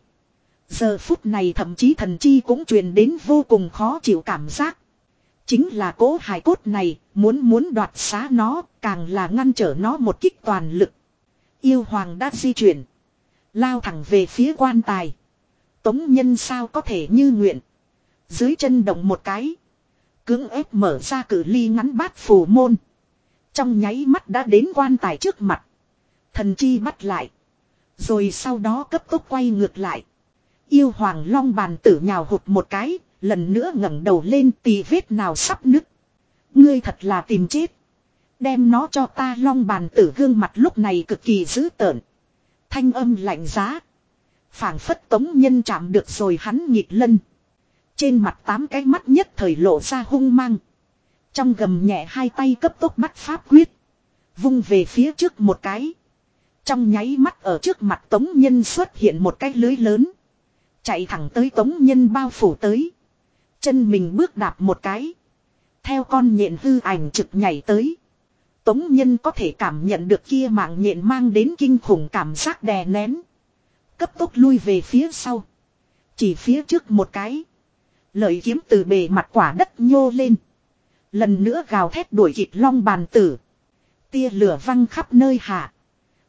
Giờ phút này thậm chí thần chi cũng truyền đến vô cùng khó chịu cảm giác. Chính là cố hài cốt này, muốn muốn đoạt xá nó, càng là ngăn trở nó một kích toàn lực. Yêu hoàng đã di chuyển. Lao thẳng về phía quan tài. Tống nhân sao có thể như nguyện. Dưới chân động một cái. Cưỡng ép mở ra cử ly ngắn bát phù môn. Trong nháy mắt đã đến quan tài trước mặt. Thần chi bắt lại. Rồi sau đó cấp tốc quay ngược lại. Yêu hoàng long bàn tử nhào hụt một cái. Lần nữa ngẩng đầu lên tì vết nào sắp nứt. Ngươi thật là tìm chết. Đem nó cho ta long bàn tử gương mặt lúc này cực kỳ dữ tợn. Thanh âm lạnh giá. phảng phất tống nhân chạm được rồi hắn nhịp lân. Trên mặt tám cái mắt nhất thời lộ ra hung mang. Trong gầm nhẹ hai tay cấp tốc bắt pháp quyết. Vung về phía trước một cái. Trong nháy mắt ở trước mặt tống nhân xuất hiện một cái lưới lớn. Chạy thẳng tới tống nhân bao phủ tới. Chân mình bước đạp một cái. Theo con nhện hư ảnh trực nhảy tới. Tống nhân có thể cảm nhận được kia mạng nhện mang đến kinh khủng cảm giác đè nén. Cấp tốc lui về phía sau. Chỉ phía trước một cái. Lợi kiếm từ bề mặt quả đất nhô lên. Lần nữa gào thét đuổi kịp long bàn tử. Tia lửa văng khắp nơi hạ.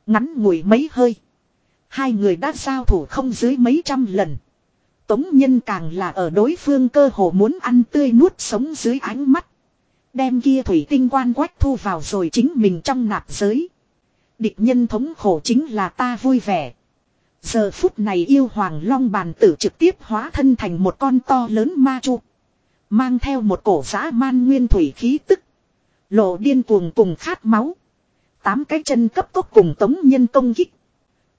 Ngắn ngủi mấy hơi. Hai người đã giao thủ không dưới mấy trăm lần. Tống nhân càng là ở đối phương cơ hồ muốn ăn tươi nuốt sống dưới ánh mắt. Đem kia thủy tinh quan quách thu vào rồi chính mình trong nạp giới. Địch nhân thống khổ chính là ta vui vẻ. Giờ phút này yêu hoàng long bàn tử trực tiếp hóa thân thành một con to lớn ma chu. Mang theo một cổ giã man nguyên thủy khí tức. Lộ điên cuồng cùng khát máu. Tám cái chân cấp tốc cùng tống nhân công kích.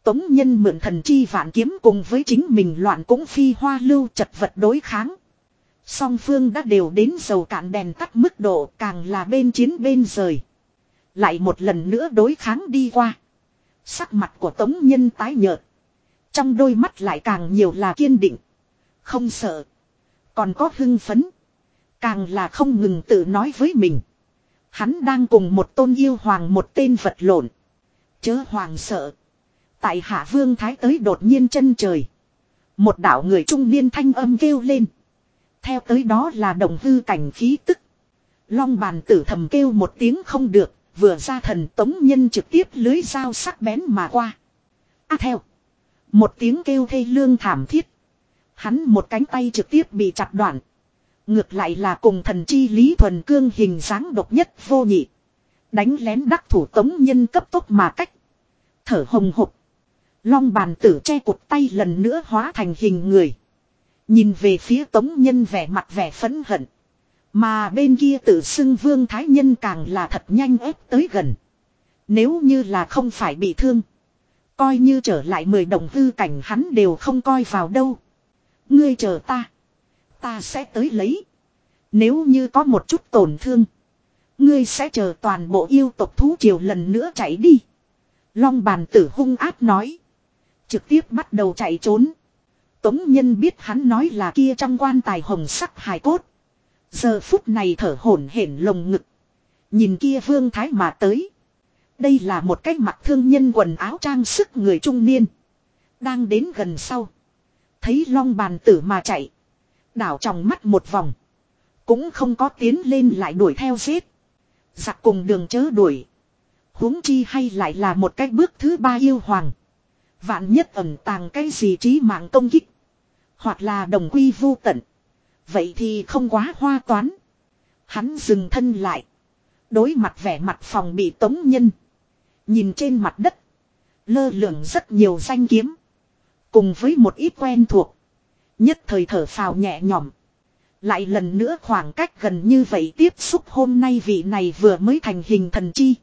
Tống nhân mượn thần chi vạn kiếm cùng với chính mình loạn cũng phi hoa lưu chật vật đối kháng. Song phương đã đều đến dầu cạn đèn tắt mức độ càng là bên chiến bên rời. Lại một lần nữa đối kháng đi qua. Sắc mặt của tống nhân tái nhợt. Trong đôi mắt lại càng nhiều là kiên định. Không sợ. Còn có hưng phấn. Càng là không ngừng tự nói với mình. Hắn đang cùng một tôn yêu hoàng một tên vật lộn. Chớ hoàng sợ. Tại hạ vương thái tới đột nhiên chân trời. Một đạo người trung niên thanh âm kêu lên. Theo tới đó là đồng hư cảnh khí tức. Long bàn tử thầm kêu một tiếng không được, vừa ra thần tống nhân trực tiếp lưới dao sắc bén mà qua. A theo. Một tiếng kêu thê lương thảm thiết. Hắn một cánh tay trực tiếp bị chặt đoạn. Ngược lại là cùng thần chi lý thuần cương hình dáng độc nhất vô nhị. Đánh lén đắc thủ tống nhân cấp tốc mà cách. Thở hồng hộc. Long bàn tử che cụt tay lần nữa hóa thành hình người. Nhìn về phía tống nhân vẻ mặt vẻ phẫn hận. Mà bên kia tự xưng vương thái nhân càng là thật nhanh ép tới gần. Nếu như là không phải bị thương. Coi như trở lại mười đồng hư cảnh hắn đều không coi vào đâu. Ngươi chờ ta. Ta sẽ tới lấy. Nếu như có một chút tổn thương. Ngươi sẽ chờ toàn bộ yêu tộc thú triều lần nữa chạy đi. Long bàn tử hung áp nói. Trực tiếp bắt đầu chạy trốn. Tống nhân biết hắn nói là kia trong quan tài hồng sắc hài cốt. Giờ phút này thở hổn hển lồng ngực. Nhìn kia vương thái mà tới. Đây là một cách mặt thương nhân quần áo trang sức người trung niên. Đang đến gần sau. Thấy long bàn tử mà chạy. Đảo trong mắt một vòng. Cũng không có tiến lên lại đuổi theo giết. Giặc cùng đường chớ đuổi. huống chi hay lại là một cái bước thứ ba yêu hoàng. Vạn nhất ẩn tàng cái gì trí mạng công kích. Hoặc là đồng quy vô tận. Vậy thì không quá hoa toán. Hắn dừng thân lại. Đối mặt vẻ mặt phòng bị tống nhân. Nhìn trên mặt đất. Lơ lửng rất nhiều danh kiếm. Cùng với một ít quen thuộc. Nhất thời thở phào nhẹ nhõm. Lại lần nữa khoảng cách gần như vậy tiếp xúc hôm nay vị này vừa mới thành hình thần chi.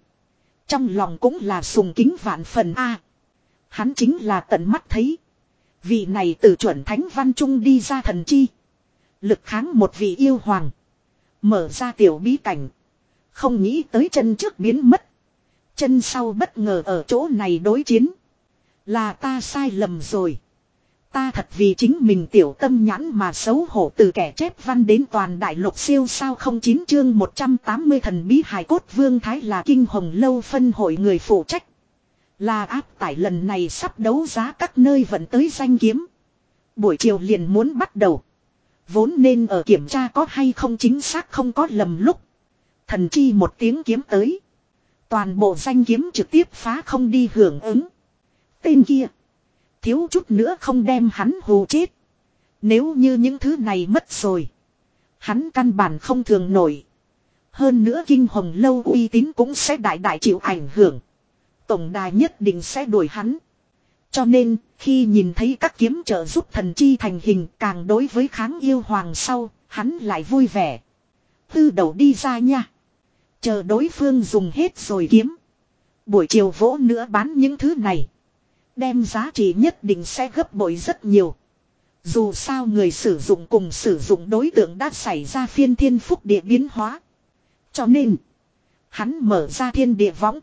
Trong lòng cũng là sùng kính vạn phần A hắn chính là tận mắt thấy. Vị này từ chuẩn thánh văn trung đi ra thần chi. Lực kháng một vị yêu hoàng. Mở ra tiểu bí cảnh. Không nghĩ tới chân trước biến mất. Chân sau bất ngờ ở chỗ này đối chiến. Là ta sai lầm rồi. Ta thật vì chính mình tiểu tâm nhãn mà xấu hổ từ kẻ chép văn đến toàn đại lục siêu sao không chín chương 180 thần bí hài cốt vương thái là kinh hồng lâu phân hội người phụ trách. Là áp tải lần này sắp đấu giá các nơi vẫn tới danh kiếm. Buổi chiều liền muốn bắt đầu. Vốn nên ở kiểm tra có hay không chính xác không có lầm lúc. Thần chi một tiếng kiếm tới. Toàn bộ danh kiếm trực tiếp phá không đi hưởng ứng. Tên kia. Thiếu chút nữa không đem hắn hù chết. Nếu như những thứ này mất rồi. Hắn căn bản không thường nổi. Hơn nữa kinh hồng lâu uy tín cũng sẽ đại đại chịu ảnh hưởng. Tổng đài nhất định sẽ đuổi hắn. Cho nên, khi nhìn thấy các kiếm trợ giúp thần chi thành hình càng đối với kháng yêu hoàng sau, hắn lại vui vẻ. Tư đầu đi ra nha. Chờ đối phương dùng hết rồi kiếm. Buổi chiều vỗ nữa bán những thứ này. Đem giá trị nhất định sẽ gấp bội rất nhiều. Dù sao người sử dụng cùng sử dụng đối tượng đã xảy ra phiên thiên phúc địa biến hóa. Cho nên, hắn mở ra thiên địa võng.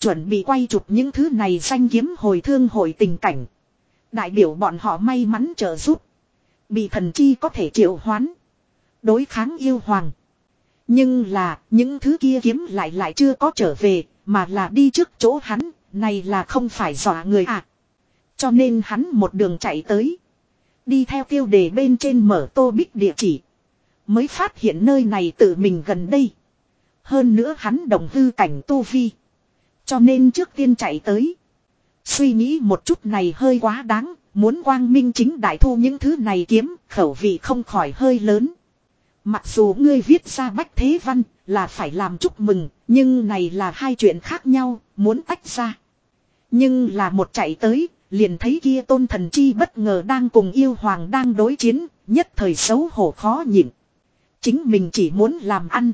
Chuẩn bị quay chụp những thứ này danh kiếm hồi thương hồi tình cảnh. Đại biểu bọn họ may mắn trợ giúp. Bị thần chi có thể triệu hoán. Đối kháng yêu hoàng. Nhưng là, những thứ kia kiếm lại lại chưa có trở về. Mà là đi trước chỗ hắn. Này là không phải dọa người à. Cho nên hắn một đường chạy tới. Đi theo tiêu đề bên trên mở tô bích địa chỉ. Mới phát hiện nơi này tự mình gần đây. Hơn nữa hắn đồng hư cảnh tu vi. Cho nên trước tiên chạy tới. Suy nghĩ một chút này hơi quá đáng, muốn quang minh chính đại thu những thứ này kiếm, khẩu vị không khỏi hơi lớn. Mặc dù ngươi viết ra bách thế văn, là phải làm chúc mừng, nhưng này là hai chuyện khác nhau, muốn tách ra. Nhưng là một chạy tới, liền thấy kia tôn thần chi bất ngờ đang cùng yêu hoàng đang đối chiến, nhất thời xấu hổ khó nhịn. Chính mình chỉ muốn làm ăn.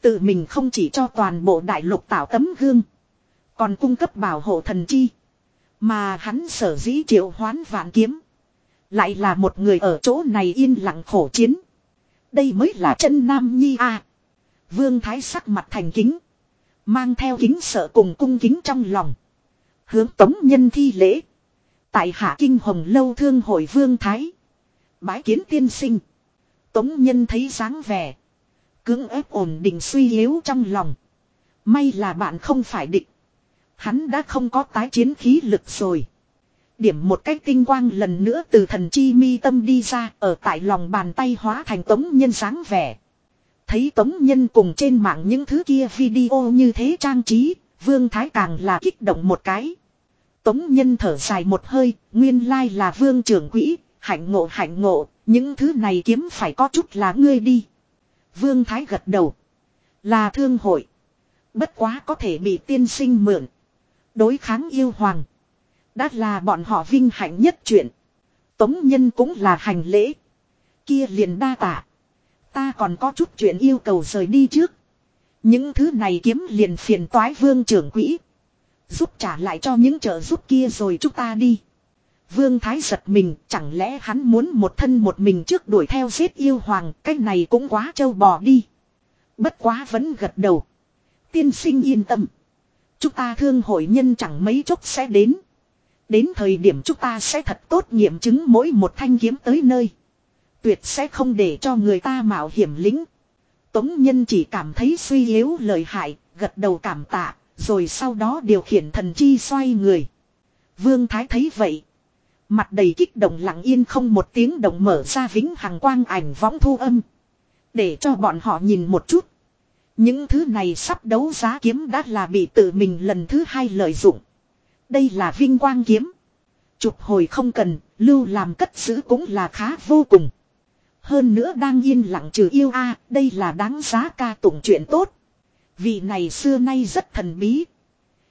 Tự mình không chỉ cho toàn bộ đại lục tạo tấm gương. Còn cung cấp bảo hộ thần chi. Mà hắn sở dĩ triệu hoán vạn kiếm. Lại là một người ở chỗ này yên lặng khổ chiến. Đây mới là chân nam nhi a. Vương Thái sắc mặt thành kính. Mang theo kính sợ cùng cung kính trong lòng. Hướng tống nhân thi lễ. Tại hạ kinh hồng lâu thương hội Vương Thái. Bái kiến tiên sinh. Tống nhân thấy dáng vẻ. Cưỡng ép ổn định suy yếu trong lòng. May là bạn không phải địch. Hắn đã không có tái chiến khí lực rồi. Điểm một cách tinh quang lần nữa từ thần chi mi tâm đi ra ở tại lòng bàn tay hóa thành tống nhân sáng vẻ. Thấy tống nhân cùng trên mạng những thứ kia video như thế trang trí, vương thái càng là kích động một cái. Tống nhân thở dài một hơi, nguyên lai là vương trưởng quỹ, hạnh ngộ hạnh ngộ, những thứ này kiếm phải có chút là ngươi đi. Vương thái gật đầu. Là thương hội. Bất quá có thể bị tiên sinh mượn. Đối kháng yêu hoàng. Đã là bọn họ vinh hạnh nhất chuyện. Tống nhân cũng là hành lễ. Kia liền đa tạ. Ta còn có chút chuyện yêu cầu rời đi trước. Những thứ này kiếm liền phiền toái vương trưởng quỹ. Giúp trả lại cho những trợ giúp kia rồi chúng ta đi. Vương Thái giật mình, chẳng lẽ hắn muốn một thân một mình trước đuổi theo giết yêu hoàng, cái này cũng quá trâu bò đi. Bất quá vẫn gật đầu. Tiên sinh yên tâm. Chúng ta thương hội nhân chẳng mấy chốc sẽ đến. Đến thời điểm chúng ta sẽ thật tốt nghiệm chứng mỗi một thanh kiếm tới nơi. Tuyệt sẽ không để cho người ta mạo hiểm lính. Tống nhân chỉ cảm thấy suy yếu lời hại, gật đầu cảm tạ, rồi sau đó điều khiển thần chi xoay người. Vương Thái thấy vậy. Mặt đầy kích động lặng yên không một tiếng động mở ra vĩnh hằng quang ảnh võng thu âm. Để cho bọn họ nhìn một chút. Những thứ này sắp đấu giá kiếm đã là bị tự mình lần thứ hai lợi dụng. Đây là vinh quang kiếm. Chụp hồi không cần, lưu làm cất giữ cũng là khá vô cùng. Hơn nữa đang yên lặng trừ yêu a đây là đáng giá ca tụng chuyện tốt. Vị này xưa nay rất thần bí.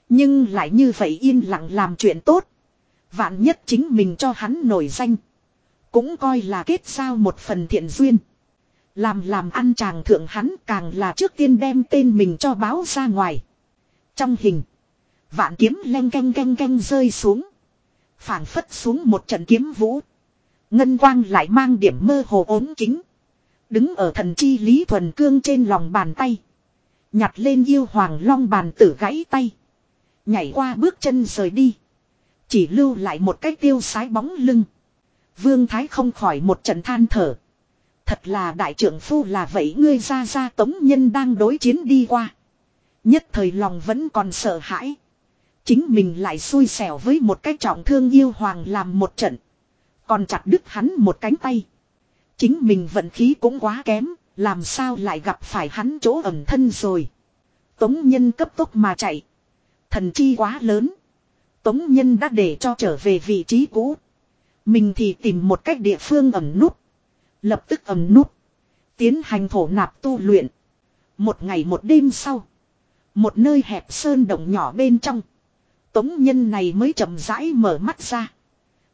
Nhưng lại như vậy yên lặng làm chuyện tốt. Vạn nhất chính mình cho hắn nổi danh. Cũng coi là kết giao một phần thiện duyên. Làm làm ăn chàng thượng hắn càng là trước tiên đem tên mình cho báo ra ngoài. Trong hình. Vạn kiếm len canh canh canh rơi xuống. phảng phất xuống một trận kiếm vũ. Ngân quang lại mang điểm mơ hồ ốm kính. Đứng ở thần chi Lý Thuần Cương trên lòng bàn tay. Nhặt lên yêu hoàng long bàn tử gãy tay. Nhảy qua bước chân rời đi. Chỉ lưu lại một cái tiêu sái bóng lưng. Vương Thái không khỏi một trận than thở. Thật là đại trưởng phu là vậy ngươi ra ra tống nhân đang đối chiến đi qua. Nhất thời lòng vẫn còn sợ hãi. Chính mình lại xui xẻo với một cái trọng thương yêu hoàng làm một trận. Còn chặt đứt hắn một cánh tay. Chính mình vận khí cũng quá kém, làm sao lại gặp phải hắn chỗ ẩn thân rồi. Tống nhân cấp tốc mà chạy. Thần chi quá lớn. Tống nhân đã để cho trở về vị trí cũ. Mình thì tìm một cách địa phương ẩn nút. Lập tức ầm nút. Tiến hành thổ nạp tu luyện. Một ngày một đêm sau. Một nơi hẹp sơn động nhỏ bên trong. Tống nhân này mới chậm rãi mở mắt ra.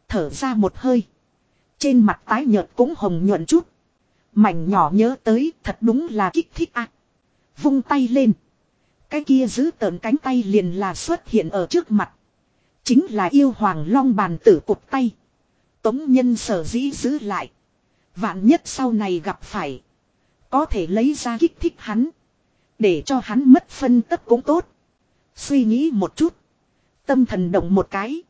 Thở ra một hơi. Trên mặt tái nhợt cũng hồng nhuận chút. Mảnh nhỏ nhớ tới, thật đúng là kích thích ác. Vung tay lên. Cái kia giữ tợn cánh tay liền là xuất hiện ở trước mặt. Chính là yêu hoàng long bàn tử cục tay. Tống nhân sở dĩ giữ lại. Vạn nhất sau này gặp phải. Có thể lấy ra kích thích hắn. Để cho hắn mất phân tất cũng tốt. Suy nghĩ một chút. Tâm thần động một cái.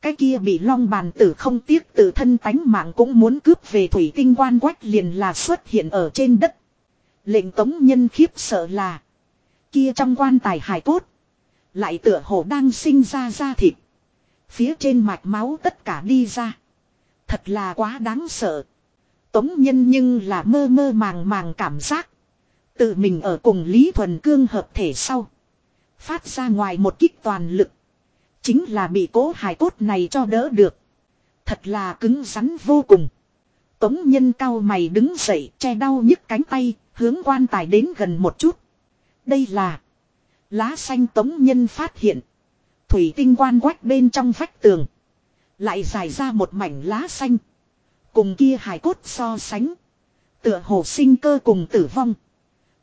Cái kia bị long bàn tử không tiếc tự thân tánh mạng cũng muốn cướp về thủy tinh quan quách liền là xuất hiện ở trên đất. Lệnh tống nhân khiếp sợ là. Kia trong quan tài hải cốt. Lại tựa hồ đang sinh ra da thịt. Phía trên mạch máu tất cả đi ra. Thật là quá đáng sợ. Tống nhân nhưng là mơ mơ màng màng cảm giác. Tự mình ở cùng Lý Thuần Cương hợp thể sau. Phát ra ngoài một kích toàn lực. Chính là bị cố hài cốt này cho đỡ được. Thật là cứng rắn vô cùng. Tống nhân cao mày đứng dậy che đau nhức cánh tay, hướng quan tài đến gần một chút. Đây là lá xanh tống nhân phát hiện. Thủy tinh quan quách bên trong vách tường. Lại dài ra một mảnh lá xanh. Cùng kia hài cốt so sánh. Tựa hồ sinh cơ cùng tử vong.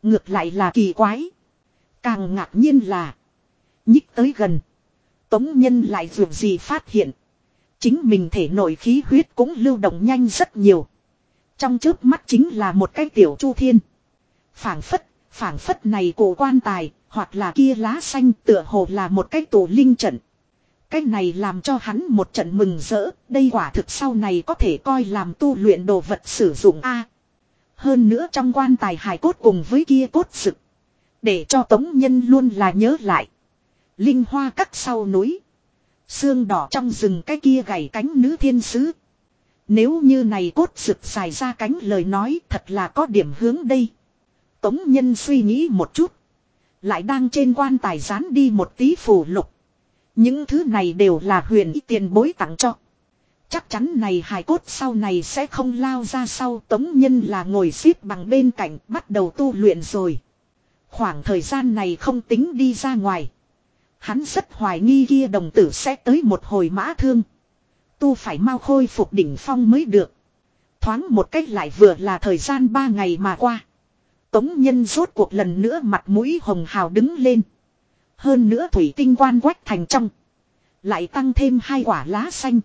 Ngược lại là kỳ quái. Càng ngạc nhiên là. Nhích tới gần. Tống nhân lại dù gì phát hiện. Chính mình thể nội khí huyết cũng lưu động nhanh rất nhiều. Trong trước mắt chính là một cái tiểu chu thiên. phảng phất, phảng phất này cổ quan tài, hoặc là kia lá xanh tựa hồ là một cái tổ linh trận. Cái này làm cho hắn một trận mừng rỡ, đây quả thực sau này có thể coi làm tu luyện đồ vật sử dụng A. hơn nữa trong quan tài hài cốt cùng với kia cốt sực. Để cho tống nhân luôn là nhớ lại. Linh hoa cắt sau núi. Xương đỏ trong rừng cái kia gảy cánh nữ thiên sứ. Nếu như này cốt sực xài ra cánh lời nói thật là có điểm hướng đây. Tống nhân suy nghĩ một chút. Lại đang trên quan tài dán đi một tí phù lục. Những thứ này đều là huyền y tiền bối tặng cho. Chắc chắn này hài cốt sau này sẽ không lao ra sau tống nhân là ngồi xếp bằng bên cạnh, bắt đầu tu luyện rồi. Khoảng thời gian này không tính đi ra ngoài. Hắn rất hoài nghi kia đồng tử sẽ tới một hồi mã thương. Tu phải mau khôi phục đỉnh phong mới được. Thoáng một cách lại vừa là thời gian ba ngày mà qua. Tống nhân rốt cuộc lần nữa mặt mũi hồng hào đứng lên. Hơn nữa thủy tinh quan quách thành trong. Lại tăng thêm hai quả lá xanh.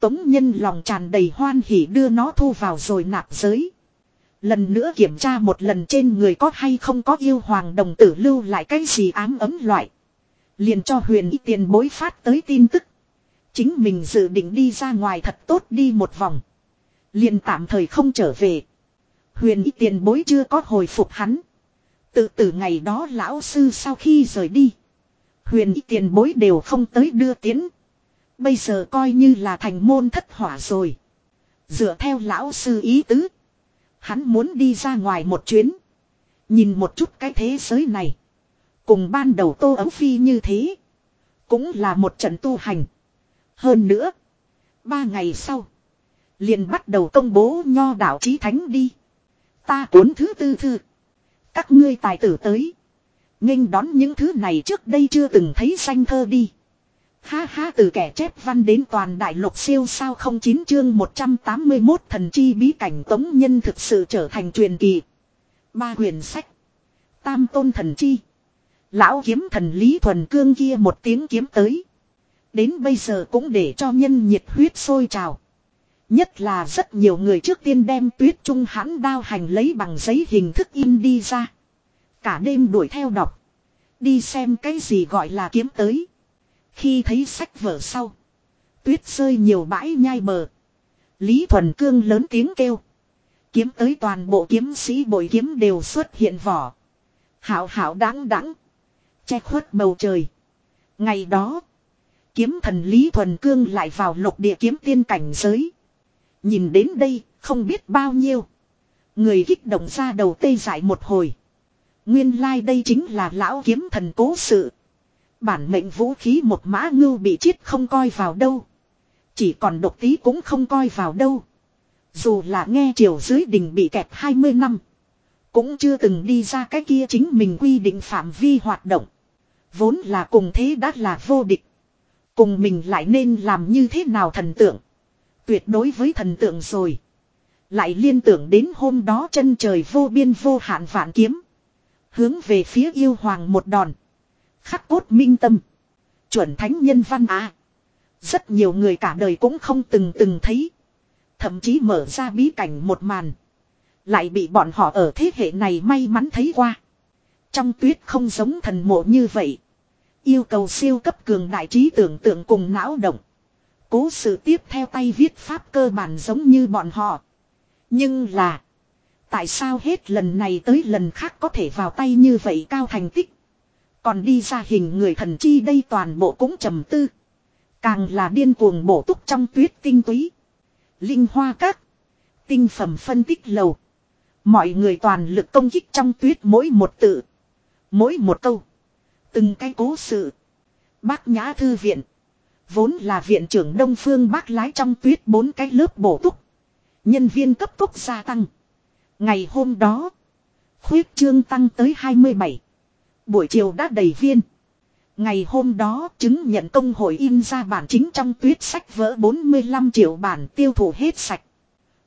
Tống nhân lòng tràn đầy hoan hỉ đưa nó thu vào rồi nạp giới. Lần nữa kiểm tra một lần trên người có hay không có yêu hoàng đồng tử lưu lại cái gì ám ấm loại. Liền cho huyền y tiền bối phát tới tin tức. Chính mình dự định đi ra ngoài thật tốt đi một vòng. Liền tạm thời không trở về. Huyền y tiền bối chưa có hồi phục hắn. Tự từ ngày đó lão sư sau khi rời đi. Huyền ý tiền bối đều không tới đưa tiến. Bây giờ coi như là thành môn thất hỏa rồi. Dựa theo lão sư ý tứ. Hắn muốn đi ra ngoài một chuyến. Nhìn một chút cái thế giới này. Cùng ban đầu tô ấu phi như thế. Cũng là một trận tu hành. Hơn nữa. Ba ngày sau. Liền bắt đầu công bố nho đạo chí thánh đi. Ta cuốn thứ tư thư. Các ngươi tài tử tới nghênh đón những thứ này trước đây chưa từng thấy xanh thơ đi. Ha ha, từ kẻ chép văn đến toàn đại lục siêu sao không chín chương 181 thần chi bí cảnh tống nhân thực sự trở thành truyền kỳ. Ba huyền sách. Tam tôn thần chi. Lão kiếm thần Lý Thuần Cương kia một tiếng kiếm tới. Đến bây giờ cũng để cho nhân nhiệt huyết sôi trào. Nhất là rất nhiều người trước tiên đem tuyết trung hãn đao hành lấy bằng giấy hình thức in đi ra. Cả đêm đuổi theo đọc. Đi xem cái gì gọi là kiếm tới. Khi thấy sách vở sau. Tuyết rơi nhiều bãi nhai bờ. Lý Thuần Cương lớn tiếng kêu. Kiếm tới toàn bộ kiếm sĩ bội kiếm đều xuất hiện vỏ. Hảo hảo đáng đáng. Che khuất bầu trời. Ngày đó. Kiếm thần Lý Thuần Cương lại vào lục địa kiếm tiên cảnh giới. Nhìn đến đây, không biết bao nhiêu. Người kích động ra đầu tê dại một hồi. Nguyên lai like đây chính là lão kiếm thần cố sự. Bản mệnh vũ khí một mã ngưu bị chết không coi vào đâu. Chỉ còn độc tí cũng không coi vào đâu. Dù là nghe triều dưới đình bị kẹp 20 năm. Cũng chưa từng đi ra cái kia chính mình quy định phạm vi hoạt động. Vốn là cùng thế đã là vô địch. Cùng mình lại nên làm như thế nào thần tượng. Tuyệt đối với thần tượng rồi. Lại liên tưởng đến hôm đó chân trời vô biên vô hạn vạn kiếm. Hướng về phía yêu hoàng một đòn. Khắc cốt minh tâm. Chuẩn thánh nhân văn á. Rất nhiều người cả đời cũng không từng từng thấy. Thậm chí mở ra bí cảnh một màn. Lại bị bọn họ ở thế hệ này may mắn thấy qua. Trong tuyết không giống thần mộ như vậy. Yêu cầu siêu cấp cường đại trí tưởng tượng cùng não động. Cố sự tiếp theo tay viết pháp cơ bản giống như bọn họ. Nhưng là. Tại sao hết lần này tới lần khác có thể vào tay như vậy cao thành tích. Còn đi ra hình người thần chi đây toàn bộ cũng trầm tư. Càng là điên cuồng bổ túc trong tuyết tinh túy. Linh hoa các. Tinh phẩm phân tích lầu. Mọi người toàn lực công kích trong tuyết mỗi một tự. Mỗi một câu. Từng cái cố sự. Bác Nhã Thư Viện. Vốn là viện trưởng Đông Phương bác lái trong tuyết bốn cái lớp bổ túc. Nhân viên cấp tốc gia tăng. Ngày hôm đó. Khuyết trương tăng tới 27. Buổi chiều đã đầy viên. Ngày hôm đó chứng nhận công hội in ra bản chính trong tuyết sách vỡ 45 triệu bản tiêu thụ hết sạch.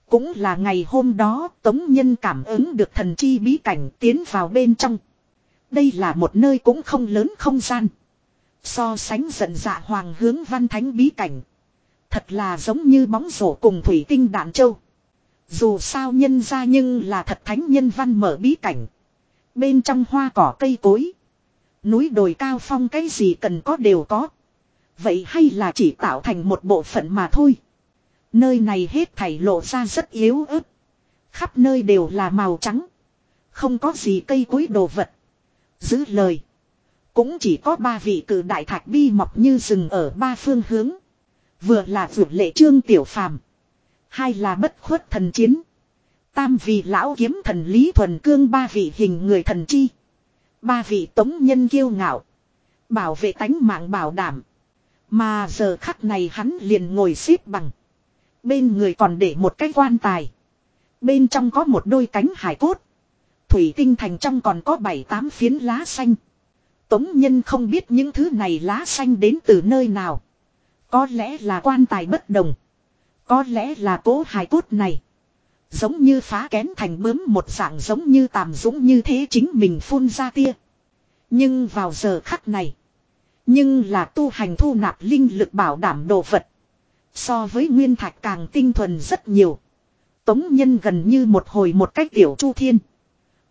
Cũng là ngày hôm đó, Tống Nhân cảm ứng được thần chi bí cảnh tiến vào bên trong. Đây là một nơi cũng không lớn không gian. So sánh giận dạ hoàng hướng văn thánh bí cảnh. Thật là giống như bóng rổ cùng thủy tinh đạn châu. Dù sao nhân ra nhưng là thật thánh nhân văn mở bí cảnh. Bên trong hoa cỏ cây cối. Núi đồi cao phong cái gì cần có đều có. Vậy hay là chỉ tạo thành một bộ phận mà thôi. Nơi này hết thảy lộ ra rất yếu ớt. Khắp nơi đều là màu trắng. Không có gì cây cối đồ vật. Giữ lời. Cũng chỉ có ba vị cử đại thạch bi mọc như rừng ở ba phương hướng. Vừa là vượt lệ trương tiểu phàm. Hai là bất khuất thần chiến. Tam vị lão kiếm thần Lý Thuần Cương, ba vị hình người thần chi. Ba vị tống nhân kiêu ngạo. Bảo vệ tánh mạng bảo đảm. Mà giờ khắc này hắn liền ngồi xếp bằng. Bên người còn để một cái quan tài. Bên trong có một đôi cánh hải cốt. Thủy tinh thành trong còn có bảy tám phiến lá xanh. Tống nhân không biết những thứ này lá xanh đến từ nơi nào. Có lẽ là quan tài bất đồng. Có lẽ là cố hài cốt này. Giống như phá kén thành bướm một dạng giống như tàm dũng như thế chính mình phun ra tia. Nhưng vào giờ khắc này. Nhưng là tu hành thu nạp linh lực bảo đảm đồ vật. So với nguyên thạch càng tinh thuần rất nhiều. Tống nhân gần như một hồi một cách tiểu chu thiên.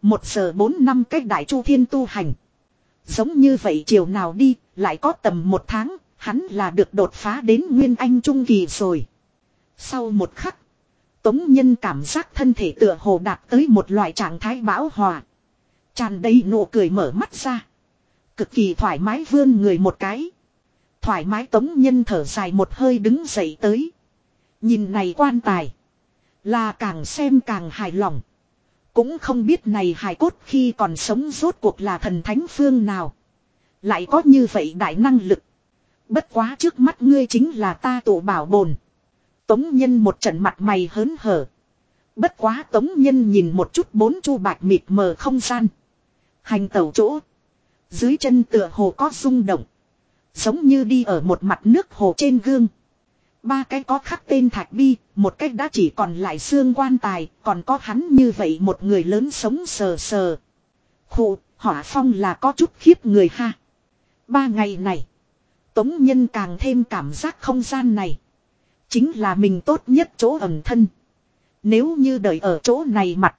Một giờ bốn năm cách đại chu thiên tu hành. Giống như vậy chiều nào đi, lại có tầm một tháng, hắn là được đột phá đến Nguyên Anh Trung Kỳ rồi. Sau một khắc, Tống Nhân cảm giác thân thể tựa hồ đạt tới một loại trạng thái bão hòa. Tràn đầy nụ cười mở mắt ra. Cực kỳ thoải mái vươn người một cái. Thoải mái Tống Nhân thở dài một hơi đứng dậy tới. Nhìn này quan tài. Là càng xem càng hài lòng. Cũng không biết này hài cốt khi còn sống rốt cuộc là thần thánh phương nào. Lại có như vậy đại năng lực. Bất quá trước mắt ngươi chính là ta tổ bảo bồn. Tống nhân một trận mặt mày hớn hở. Bất quá tống nhân nhìn một chút bốn chu bạch mịt mờ không gian. Hành tẩu chỗ. Dưới chân tựa hồ có rung động. Giống như đi ở một mặt nước hồ trên gương. Ba cái có khắc tên thạch bi, một cái đã chỉ còn lại xương quan tài, còn có hắn như vậy một người lớn sống sờ sờ. Khụ, hỏa phong là có chút khiếp người ha. Ba ngày này, Tống Nhân càng thêm cảm giác không gian này. Chính là mình tốt nhất chỗ ẩn thân. Nếu như đợi ở chỗ này mặt.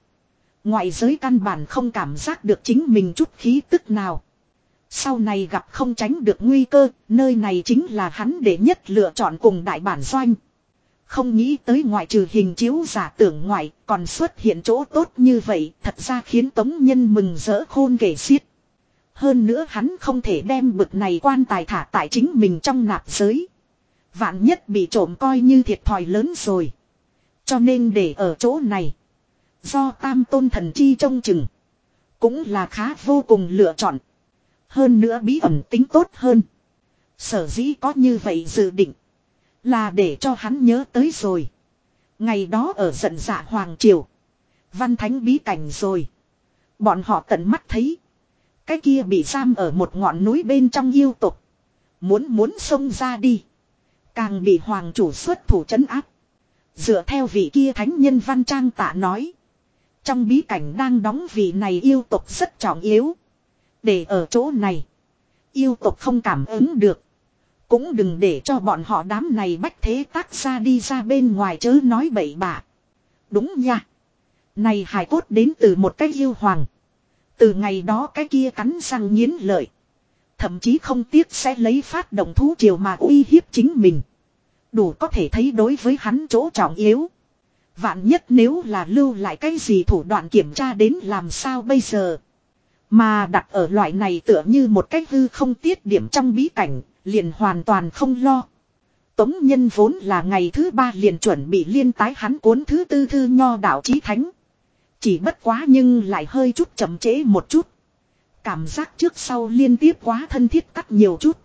Ngoại giới căn bản không cảm giác được chính mình chút khí tức nào. Sau này gặp không tránh được nguy cơ, nơi này chính là hắn để nhất lựa chọn cùng đại bản doanh. Không nghĩ tới ngoại trừ hình chiếu giả tưởng ngoại, còn xuất hiện chỗ tốt như vậy, thật ra khiến Tống Nhân mừng rỡ khôn kể xiết. Hơn nữa hắn không thể đem bực này quan tài thả tại chính mình trong nạp giới. Vạn nhất bị trộm coi như thiệt thòi lớn rồi. Cho nên để ở chỗ này. Do tam tôn thần chi trông chừng. Cũng là khá vô cùng lựa chọn. Hơn nữa bí ẩn tính tốt hơn. Sở dĩ có như vậy dự định. Là để cho hắn nhớ tới rồi. Ngày đó ở giận dạ Hoàng Triều. Văn thánh bí cảnh rồi. Bọn họ tận mắt thấy. Cái kia bị giam ở một ngọn núi bên trong yêu tục. Muốn muốn xông ra đi. Càng bị hoàng chủ xuất thủ trấn áp. Dựa theo vị kia thánh nhân văn trang tạ nói. Trong bí cảnh đang đóng vị này yêu tục rất trọng yếu. Để ở chỗ này. Yêu tục không cảm ứng được. Cũng đừng để cho bọn họ đám này bách thế tác ra đi ra bên ngoài chớ nói bậy bạ. Đúng nha. Này hài cốt đến từ một cái yêu hoàng. Từ ngày đó cái kia cắn răng nghiến lợi. Thậm chí không tiếc sẽ lấy phát động thú triều mà uy hiếp chính mình. Đủ có thể thấy đối với hắn chỗ trọng yếu. Vạn nhất nếu là lưu lại cái gì thủ đoạn kiểm tra đến làm sao bây giờ. Mà đặt ở loại này tựa như một cái hư không tiết điểm trong bí cảnh, liền hoàn toàn không lo. Tống nhân vốn là ngày thứ ba liền chuẩn bị liên tái hắn cuốn thứ tư thư nho đạo chí thánh. Chỉ bất quá nhưng lại hơi chút chậm trễ một chút. Cảm giác trước sau liên tiếp quá thân thiết cắt nhiều chút.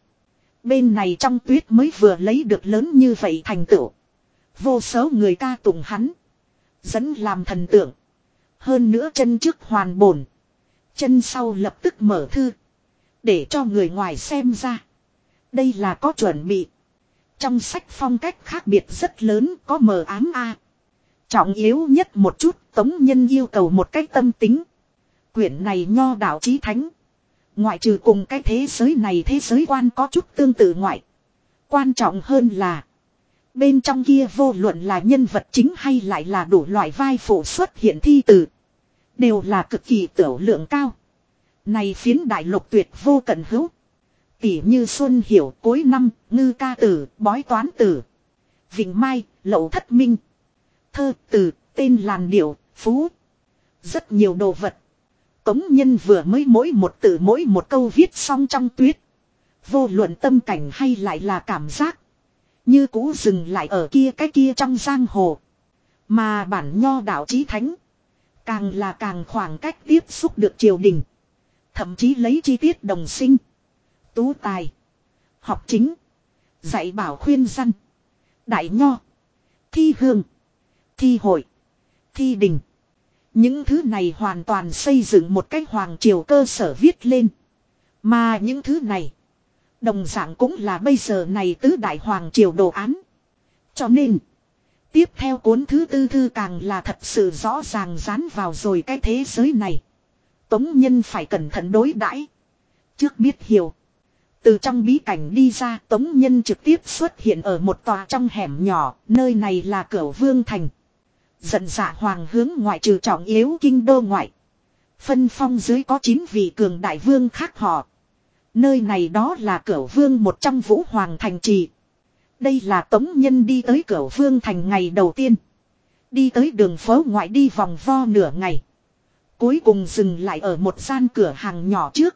Bên này trong tuyết mới vừa lấy được lớn như vậy thành tựu. Vô số người ca tụng hắn. Dẫn làm thần tượng. Hơn nữa chân trước hoàn bổn. Chân sau lập tức mở thư. Để cho người ngoài xem ra. Đây là có chuẩn bị. Trong sách phong cách khác biệt rất lớn có mờ ám A. Trọng yếu nhất một chút, tống nhân yêu cầu một cách tâm tính. Quyển này nho đạo chí thánh. Ngoại trừ cùng cái thế giới này thế giới quan có chút tương tự ngoại. Quan trọng hơn là. Bên trong kia vô luận là nhân vật chính hay lại là đủ loại vai phụ xuất hiện thi từ. Đều là cực kỳ tiểu lượng cao. Này phiến đại lục tuyệt vô cận hữu. Tỉ như Xuân Hiểu cuối năm, ngư ca tử, bói toán tử. Vịnh Mai, lậu thất minh. Thơ, tử, tên làn điệu, phú. Rất nhiều đồ vật. Tống nhân vừa mới mỗi một từ mỗi một câu viết xong trong tuyết. Vô luận tâm cảnh hay lại là cảm giác. Như cũ dừng lại ở kia cái kia trong giang hồ. Mà bản nho đạo trí thánh. Càng là càng khoảng cách tiếp xúc được triều đình. Thậm chí lấy chi tiết đồng sinh. Tú tài. Học chính. Dạy bảo khuyên dân. Đại nho. Thi hương. Thi hội. Thi đình. Những thứ này hoàn toàn xây dựng một cách hoàng triều cơ sở viết lên. Mà những thứ này. Đồng dạng cũng là bây giờ này tứ đại hoàng triều đồ án. Cho nên. Tiếp theo cuốn thứ tư thư càng là thật sự rõ ràng dán vào rồi cái thế giới này. Tống nhân phải cẩn thận đối đãi Trước biết hiểu. Từ trong bí cảnh đi ra Tống Nhân trực tiếp xuất hiện ở một tòa trong hẻm nhỏ, nơi này là cửa Vương Thành. Dận dạ hoàng hướng ngoại trừ trọng yếu kinh đô ngoại. Phân phong dưới có 9 vị cường đại vương khác họ. Nơi này đó là cửa vương một trong vũ hoàng thành trì. Đây là Tống Nhân đi tới cửa vương thành ngày đầu tiên. Đi tới đường phố ngoại đi vòng vo nửa ngày. Cuối cùng dừng lại ở một gian cửa hàng nhỏ trước.